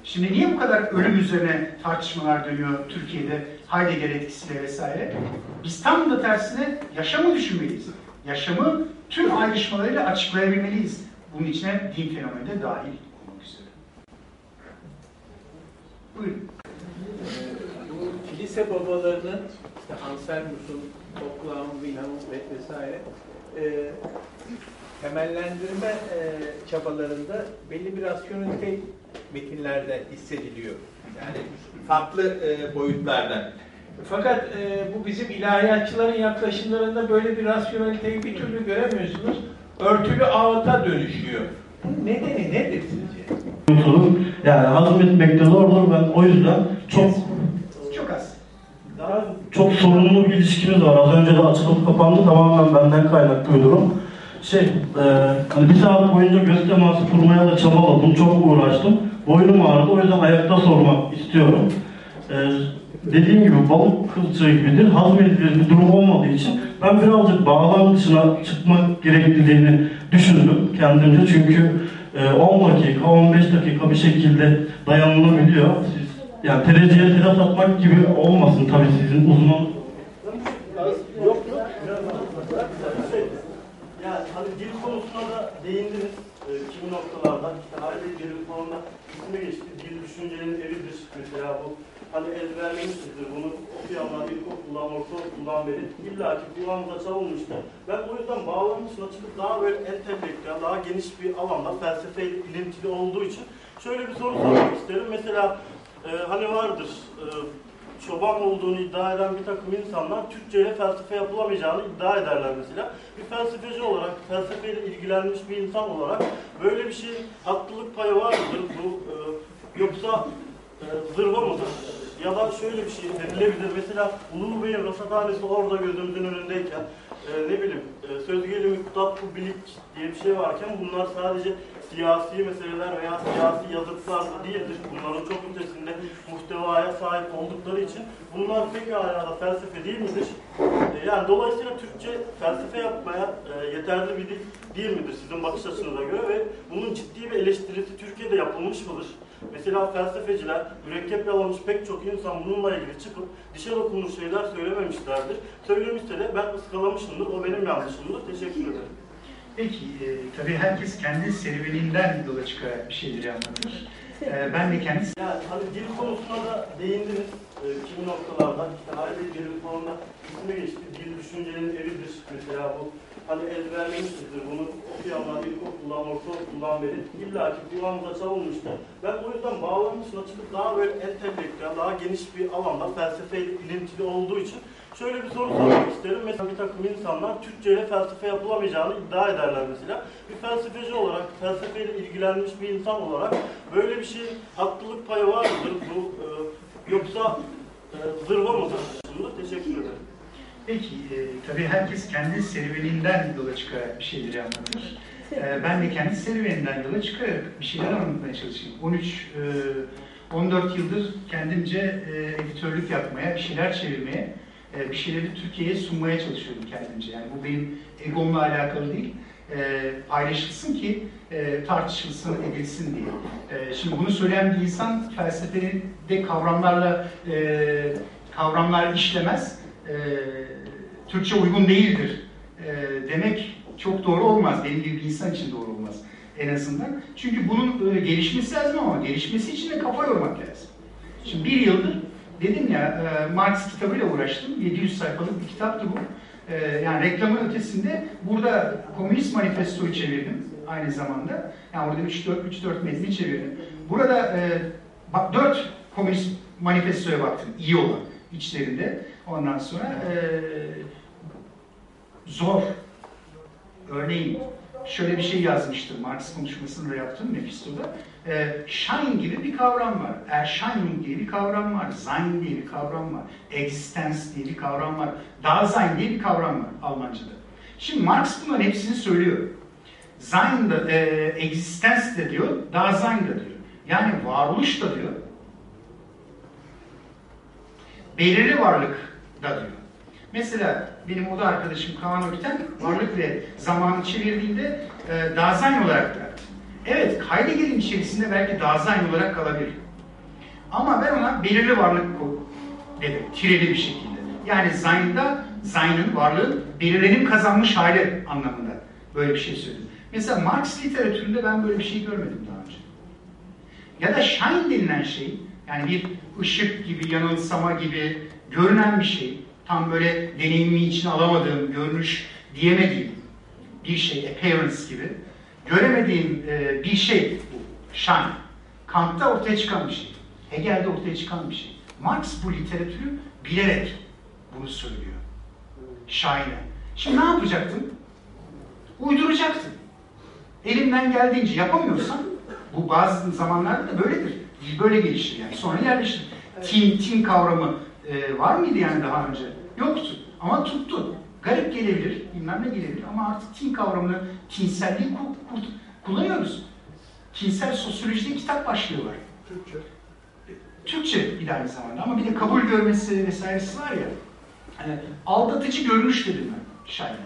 Şimdi niye bu kadar ölüm üzerine tartışmalar dönüyor Türkiye'de Heidegger etkisiyle vesaire? Biz tam da tersine yaşamı düşünmeliyiz. Yaşamı tüm ayrışmalarıyla açıklayabilmeliyiz. Bunun içine din fenomeni de dahil olmak üzere. Buyurun. bu kilise babalarının işte Anselmus'un, Toplam, Wilhelm ve vesaire e, temellendirme e, çabalarında belli bir rasyonelite metinlerde hissediliyor. Yani farklı e, boyutlarda. Fakat e, bu bizim ilahiyatçıların yaklaşımlarında böyle bir rasyoneliteyi bir türlü göremiyorsunuz. Örtülü ağıta dönüşüyor. Bunun nedeni nedir sizce? Yani hazmetmekte zordur. Ben o yüzden çok Çok az. daha çok sorunlu bir ilişkimiz var. Az önce de açılıp kapandı. Tamamen benden kaynaklı bir durum. Şey, e, hani bir saat boyunca göz teması kurmaya da çabaladım. Çok uğraştım. Boynum ağrıdı. O yüzden ayakta sormak istiyorum. E, dediğim gibi balık kılçığı gibidir. Hazmedilir bir durum olmadığı için ben birazcık bağlam dışına çıkmak gerekliliğini düşündüm kendimce. Çünkü e, 10 dakika, 15 dakika bir şekilde dayanılabiliyor. Siz, yani tereciye telaş atmak gibi olmasın tabii sizin uzman hani dil konusuna da değindiniz. Ee, kimi noktalarda işte Heidegger'in konuda ismi geçti. Dil düşüncenin evidir. Mesela bu hani ezberlemişizdir. Bunu okuyanlar ilkokuldan, ortaokuldan beri illa ki kulağımıza çalınmıştır. Ben o yüzden bağlamısına çıkıp daha böyle entelektüel, daha geniş bir alanda felsefeyle ilintili olduğu için şöyle bir soru sormak isterim. Mesela e, hani vardır e, çoban olduğunu iddia eden bir takım insanlar Türkçe ile felsefe yapılamayacağını iddia ederler mesela. Bir felsefeci olarak, felsefeyle ilgilenmiş bir insan olarak böyle bir şey haklılık payı var mıdır? Bu e, yoksa e, zırva mıdır? Ya da şöyle bir şey denilebilir. Mesela Ululu Bey'in rasathanesi orada gözümüzün önündeyken e, ne bileyim e, söz gelimi muhtabbu bilik diye bir şey varken bunlar sadece siyasi meseleler veya siyasi yazıtlar değildir. Bunların çok ötesinde muhtevaya sahip oldukları için bunlar pekala da felsefe değil midir? E, Yani dolayısıyla Türkçe felsefe yapmaya e, yeterli bir dil değil midir sizin bakış açınıza göre ve bunun ciddi bir eleştirisi Türkiye'de yapılmış mıdır? Mesela felsefeciler, mürekkep yalamış pek çok insan bununla ilgili çıkıp dişe dokunmuş şeyler söylememişlerdir. Söylemişse de ben ıskalamışımdır, o benim yanlışımdır. Teşekkür ederim. Peki, e, tabii herkes kendi serüveninden yola çıkarak bir şeyleri anlatır. E, ben de kendi Yani hani dil konusuna da değindiniz e, kimi noktalarda. İşte Heidegger'in reformda ismi geçti. Dil düşüncenin evidir mesela bu. Hani ezberlemişizdir bunu okuyanlar ilkokuldan, ortaokuldan beri illa ki kulağımıza çalınmıştır. Ben o yüzden bağlanmışına çıkıp daha böyle entelektüel, daha geniş bir alanda felsefeyle ilintili olduğu için şöyle bir soru sormak isterim. Mesela bir takım insanlar Türkçe ile felsefe yapılamayacağını iddia ederler mesela. Bir felsefeci olarak, felsefeyle ilgilenmiş bir insan olarak böyle bir şeyin haklılık payı var mıdır? Bu e, yoksa e, zırva mıdır? Teşekkür ederim. Peki, e, tabii herkes kendi serüveninden yola çıkarak bir şeyleri anlatır. E, ben de kendi serüveninden yola çıkarak bir şeyler anlatmaya çalışayım. 13, e, 14 yıldır kendimce e, editörlük yapmaya, bir şeyler çevirmeye, e, bir şeyleri Türkiye'ye sunmaya çalışıyorum kendimce. Yani bu benim egomla alakalı değil. E, paylaşılsın ki e, tartışılsın, edilsin diye. E, şimdi bunu söyleyen bir insan felsefede kavramlarla e, kavramlar işlemez. E, Türkçe uygun değildir e, demek çok doğru olmaz. Benim gibi bir insan için doğru olmaz en azından. Çünkü bunun e, gelişmesi lazım ama gelişmesi için de kafa yormak lazım. Şimdi bir yıldır dedim ya e, Marx kitabıyla uğraştım. 700 sayfalık bir kitaptı bu. E, yani reklamın ötesinde burada Komünist Manifesto'yu çevirdim aynı zamanda. Yani orada 3-4 3-4 metni çevirdim. Burada e, bak 4 Komünist Manifesto'ya baktım. iyi olan içlerinde. Ondan sonra e, zor. Örneğin şöyle bir şey yazmıştım Marx konuşmasında yaptığım Mephisto'da. E, Schein gibi bir kavram var. Erscheinung diye bir kavram var. Sein diye bir kavram var. Existenz diye bir kavram var. Dasein diye bir kavram var Almanca'da. Şimdi Marx bunların hepsini söylüyor. Sein de, e, existenz de diyor, Dasein de diyor. Yani varoluş da diyor, belirli varlık da diyor. Mesela benim oda arkadaşım Kaan Ökten varlık ve zamanı çevirdiğinde e, Dasein olarak. Evet, Heidegger'in içerisinde belki Dasein olarak kalabilir. Ama ben ona belirli varlık dedim, tireli bir şekilde. Yani Sein'da, Sein'in varlığı belirlenim kazanmış hali anlamında böyle bir şey söyledim. Mesela Marx literatüründe ben böyle bir şey görmedim daha önce. Ya da Schein denilen şey, yani bir ışık gibi, yanılsama gibi görünen bir şey, tam böyle deneyimi içine alamadığım, görünüş diyemediğim bir şey, appearance gibi, göremediğim e, bir şey bu, Schein. Kant'ta ortaya çıkan bir şey, Hegel'de ortaya çıkan bir şey. Marx bu literatürü bilerek bunu söylüyor. Schein'e. Şimdi ne yapacaktım? Uyduracaktım. Elimden geldiğince yapamıyorsam, bu bazı zamanlarda da böyledir. Dil böyle gelişir yani. Sonra yerleşir. Tin, tin kavramı e, var mıydı yani daha önce? Yoktu. Ama tuttu. Garip gelebilir, bilmem ne gelebilir ama artık tin kavramını, tinselliği kullanıyoruz. Tinsel sosyolojide kitap başlığı var. Türkçe. Türkçe bir de aynı zamanda ama bir de kabul görmesi vesairesi var ya. Hani aldatıcı görünüş dedim ben Şahin'e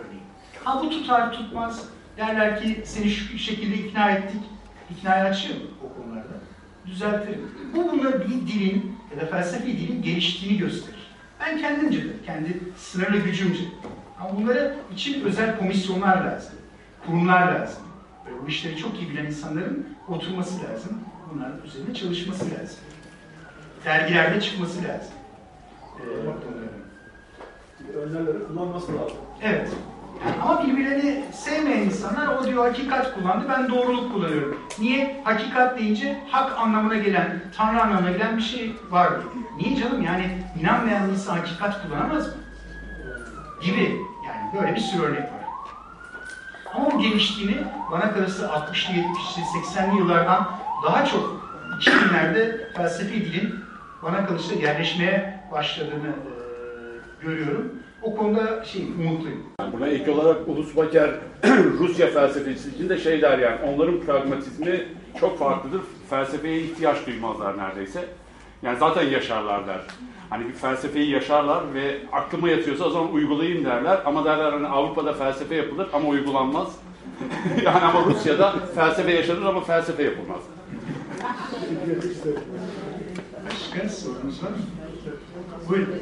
örneğin. Ha bu tutar tutmaz. Derler ki seni şu şekilde ikna ettik. İknaya açığım o konularda. Düzeltirim. Bu bunlar bir dilin ya da felsefi dilin geliştiğini gösterir. Ben kendimce de, kendi sınırlı gücümce. Ama bunlara için özel komisyonlar lazım. Kurumlar lazım. Böyle bu işleri çok iyi bilen insanların oturması lazım. Bunların üzerine çalışması lazım. Dergilerde çıkması lazım. Ee, kullanması lazım. Evet. Ama birbirlerini sevmeyen insanlar o diyor hakikat kullandı, ben doğruluk kullanıyorum. Niye? Hakikat deyince hak anlamına gelen, tanrı anlamına gelen bir şey var diyor. Niye canım? Yani inanmayan insan hakikat kullanamaz mı? Gibi. Yani böyle bir sürü örnek var. Ama bu geliştiğini bana kalırsa 60'lı, 70'li, 80'li yıllardan daha çok 2000'lerde felsefi dilin bana kalırsa yerleşmeye başladığını e, görüyorum. o konuda şey umutluyum. Yani buna ek olarak Ulus Baker Rusya felsefesi için de şey der yani onların pragmatizmi çok farklıdır. Felsefeye ihtiyaç duymazlar neredeyse. Yani zaten yaşarlar der. Hani bir felsefeyi yaşarlar ve aklıma yatıyorsa o zaman uygulayayım derler. Ama derler hani Avrupa'da felsefe yapılır ama uygulanmaz. yani ama Rusya'da felsefe yaşanır ama felsefe yapılmaz. Başka sorunuz var mı? Buyurun.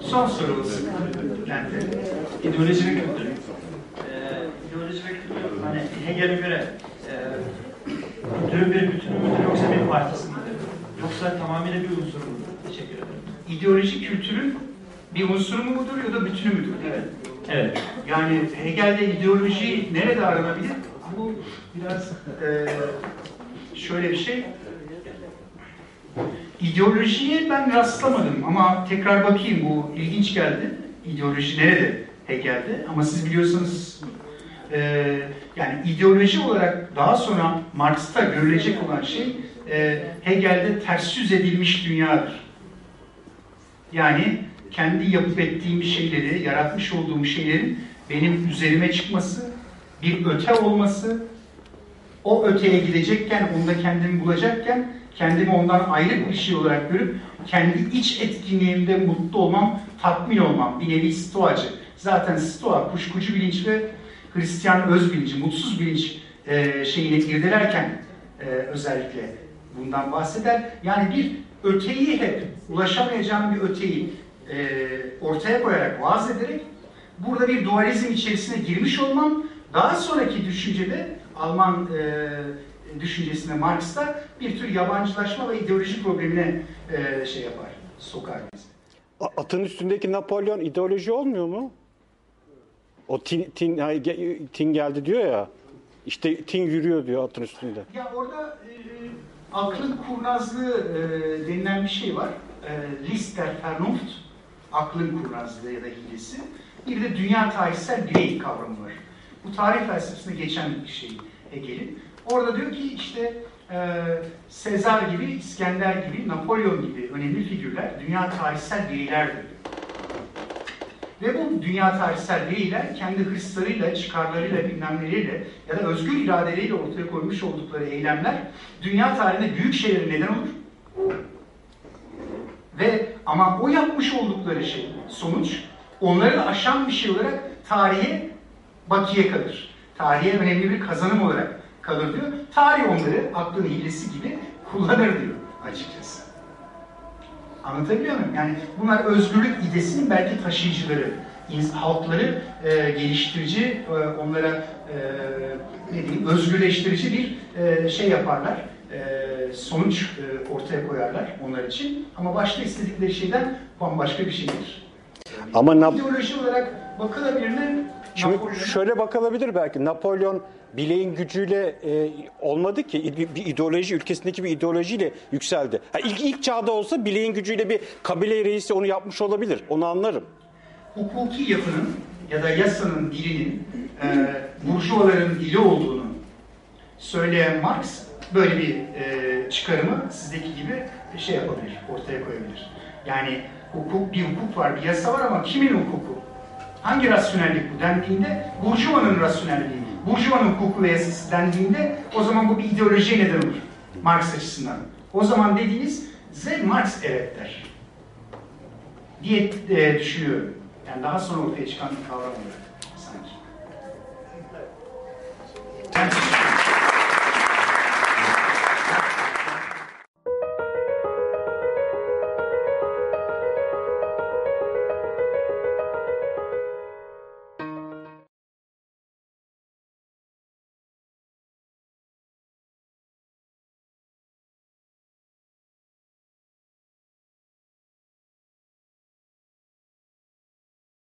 Son sorumuz. Bey. İdeoloji ve kültür. Ee, ideoloji ve kültür, hani Hegel'e göre e, kültürün bir bütünü müdür yoksa bir parçası mıdır? Yoksa tamamıyla bir unsur mudur? Teşekkür ederim. İdeoloji kültürün bir unsuru mudur ya da bütünü müdür? Evet. Evet. Yani Hegel'de ideoloji nerede aranabilir? Bu biraz eee, şöyle bir şey. İdeolojiye ben rastlamadım ama tekrar bakayım bu ilginç geldi. İdeoloji nerede Hegel'de? Ama siz biliyorsanız eee, yani ideoloji olarak daha sonra Marx'ta görülecek olan şey eee, Hegel'de ters yüz edilmiş dünyadır. Yani kendi yapıp ettiğim şeyleri, yaratmış olduğum şeylerin benim üzerime çıkması, bir öte olması, o öteye gidecekken, onda kendimi bulacakken, kendimi ondan ayrı bir şey olarak görüp, kendi iç etkinliğimde mutlu olmam, tatmin olmam, bir nevi stoacı. Zaten stoa, kuşkucu bilinç ve Hristiyan öz bilinci, mutsuz bilinç e, şeyine irdelerken e, özellikle bundan bahseder. Yani bir öteyi hep, ulaşamayacağım bir öteyi e, ortaya koyarak, vaaz ederek burada bir dualizm içerisine girmiş olmam, daha sonraki düşüncede Alman e, düşüncesinde Marx'ta bir tür yabancılaşma ve ideoloji problemine e, şey yapar, sokar bizi. Atın üstündeki Napolyon ideoloji olmuyor mu? O tin, tin, tin geldi diyor ya. İşte tin yürüyor diyor atın üstünde. Ya orada e, aklın kurnazlığı e, denilen bir şey var. E, List der Vernunft, aklın kurnazlığı ya da hilesi. Bir de dünya tarihsel birey kavramı var. Bu tarih felsefesinde geçen bir şey Hegel'in. Orada diyor ki işte e, Sezar gibi, İskender gibi, Napolyon gibi önemli figürler dünya tarihsel bireylerdir. Ve bu dünya tarihsel bireyler kendi hırslarıyla, çıkarlarıyla, bilmemleriyle ya da özgür iradeleriyle ortaya koymuş oldukları eylemler dünya tarihinde büyük şeylere neden olur. Ve ama o yapmış oldukları şey, sonuç onları aşan bir şey olarak tarihe bakiye kalır. Tarihe önemli bir kazanım olarak kalır diyor. Tarih onları aklın hilesi gibi kullanır diyor açıkçası. Anlatabiliyor muyum? Yani bunlar özgürlük idesinin belki taşıyıcıları. Halkları e, geliştirici, e, onlara e, ne diyeyim, özgürleştirici bir e, şey yaparlar. E, sonuç e, ortaya koyarlar onlar için. Ama başta istedikleri şeyden bambaşka bir şeydir. Ama İdeoloji olarak bakılabilir mi? Şimdi şöyle bakılabilir belki. Napolyon bileğin gücüyle e, olmadı ki bir, ideoloji ülkesindeki bir ideolojiyle yükseldi. Ha, ilk ilk çağda olsa bileğin gücüyle bir kabile reisi onu yapmış olabilir. Onu anlarım. hukuki yapının ya da yasanın dilinin e, burjuvaların dili olduğunu söyleyen Marx böyle bir e, çıkarımı sizdeki gibi şey yapabilir, ortaya koyabilir. Yani hukuk bir hukuk var, bir yasa var ama kimin hukuku? Hangi rasyonellik bu dendiğinde burjuvanın rasyonelliği, burjuvanın hukuku ve dendiğinde o zaman bu bir ideolojiye neden olur Marx açısından. O zaman dediğiniz size Marx evet der diye e, düşünüyorum. Yani daha sonra ortaya çıkan bir kavram olarak sanki. Ben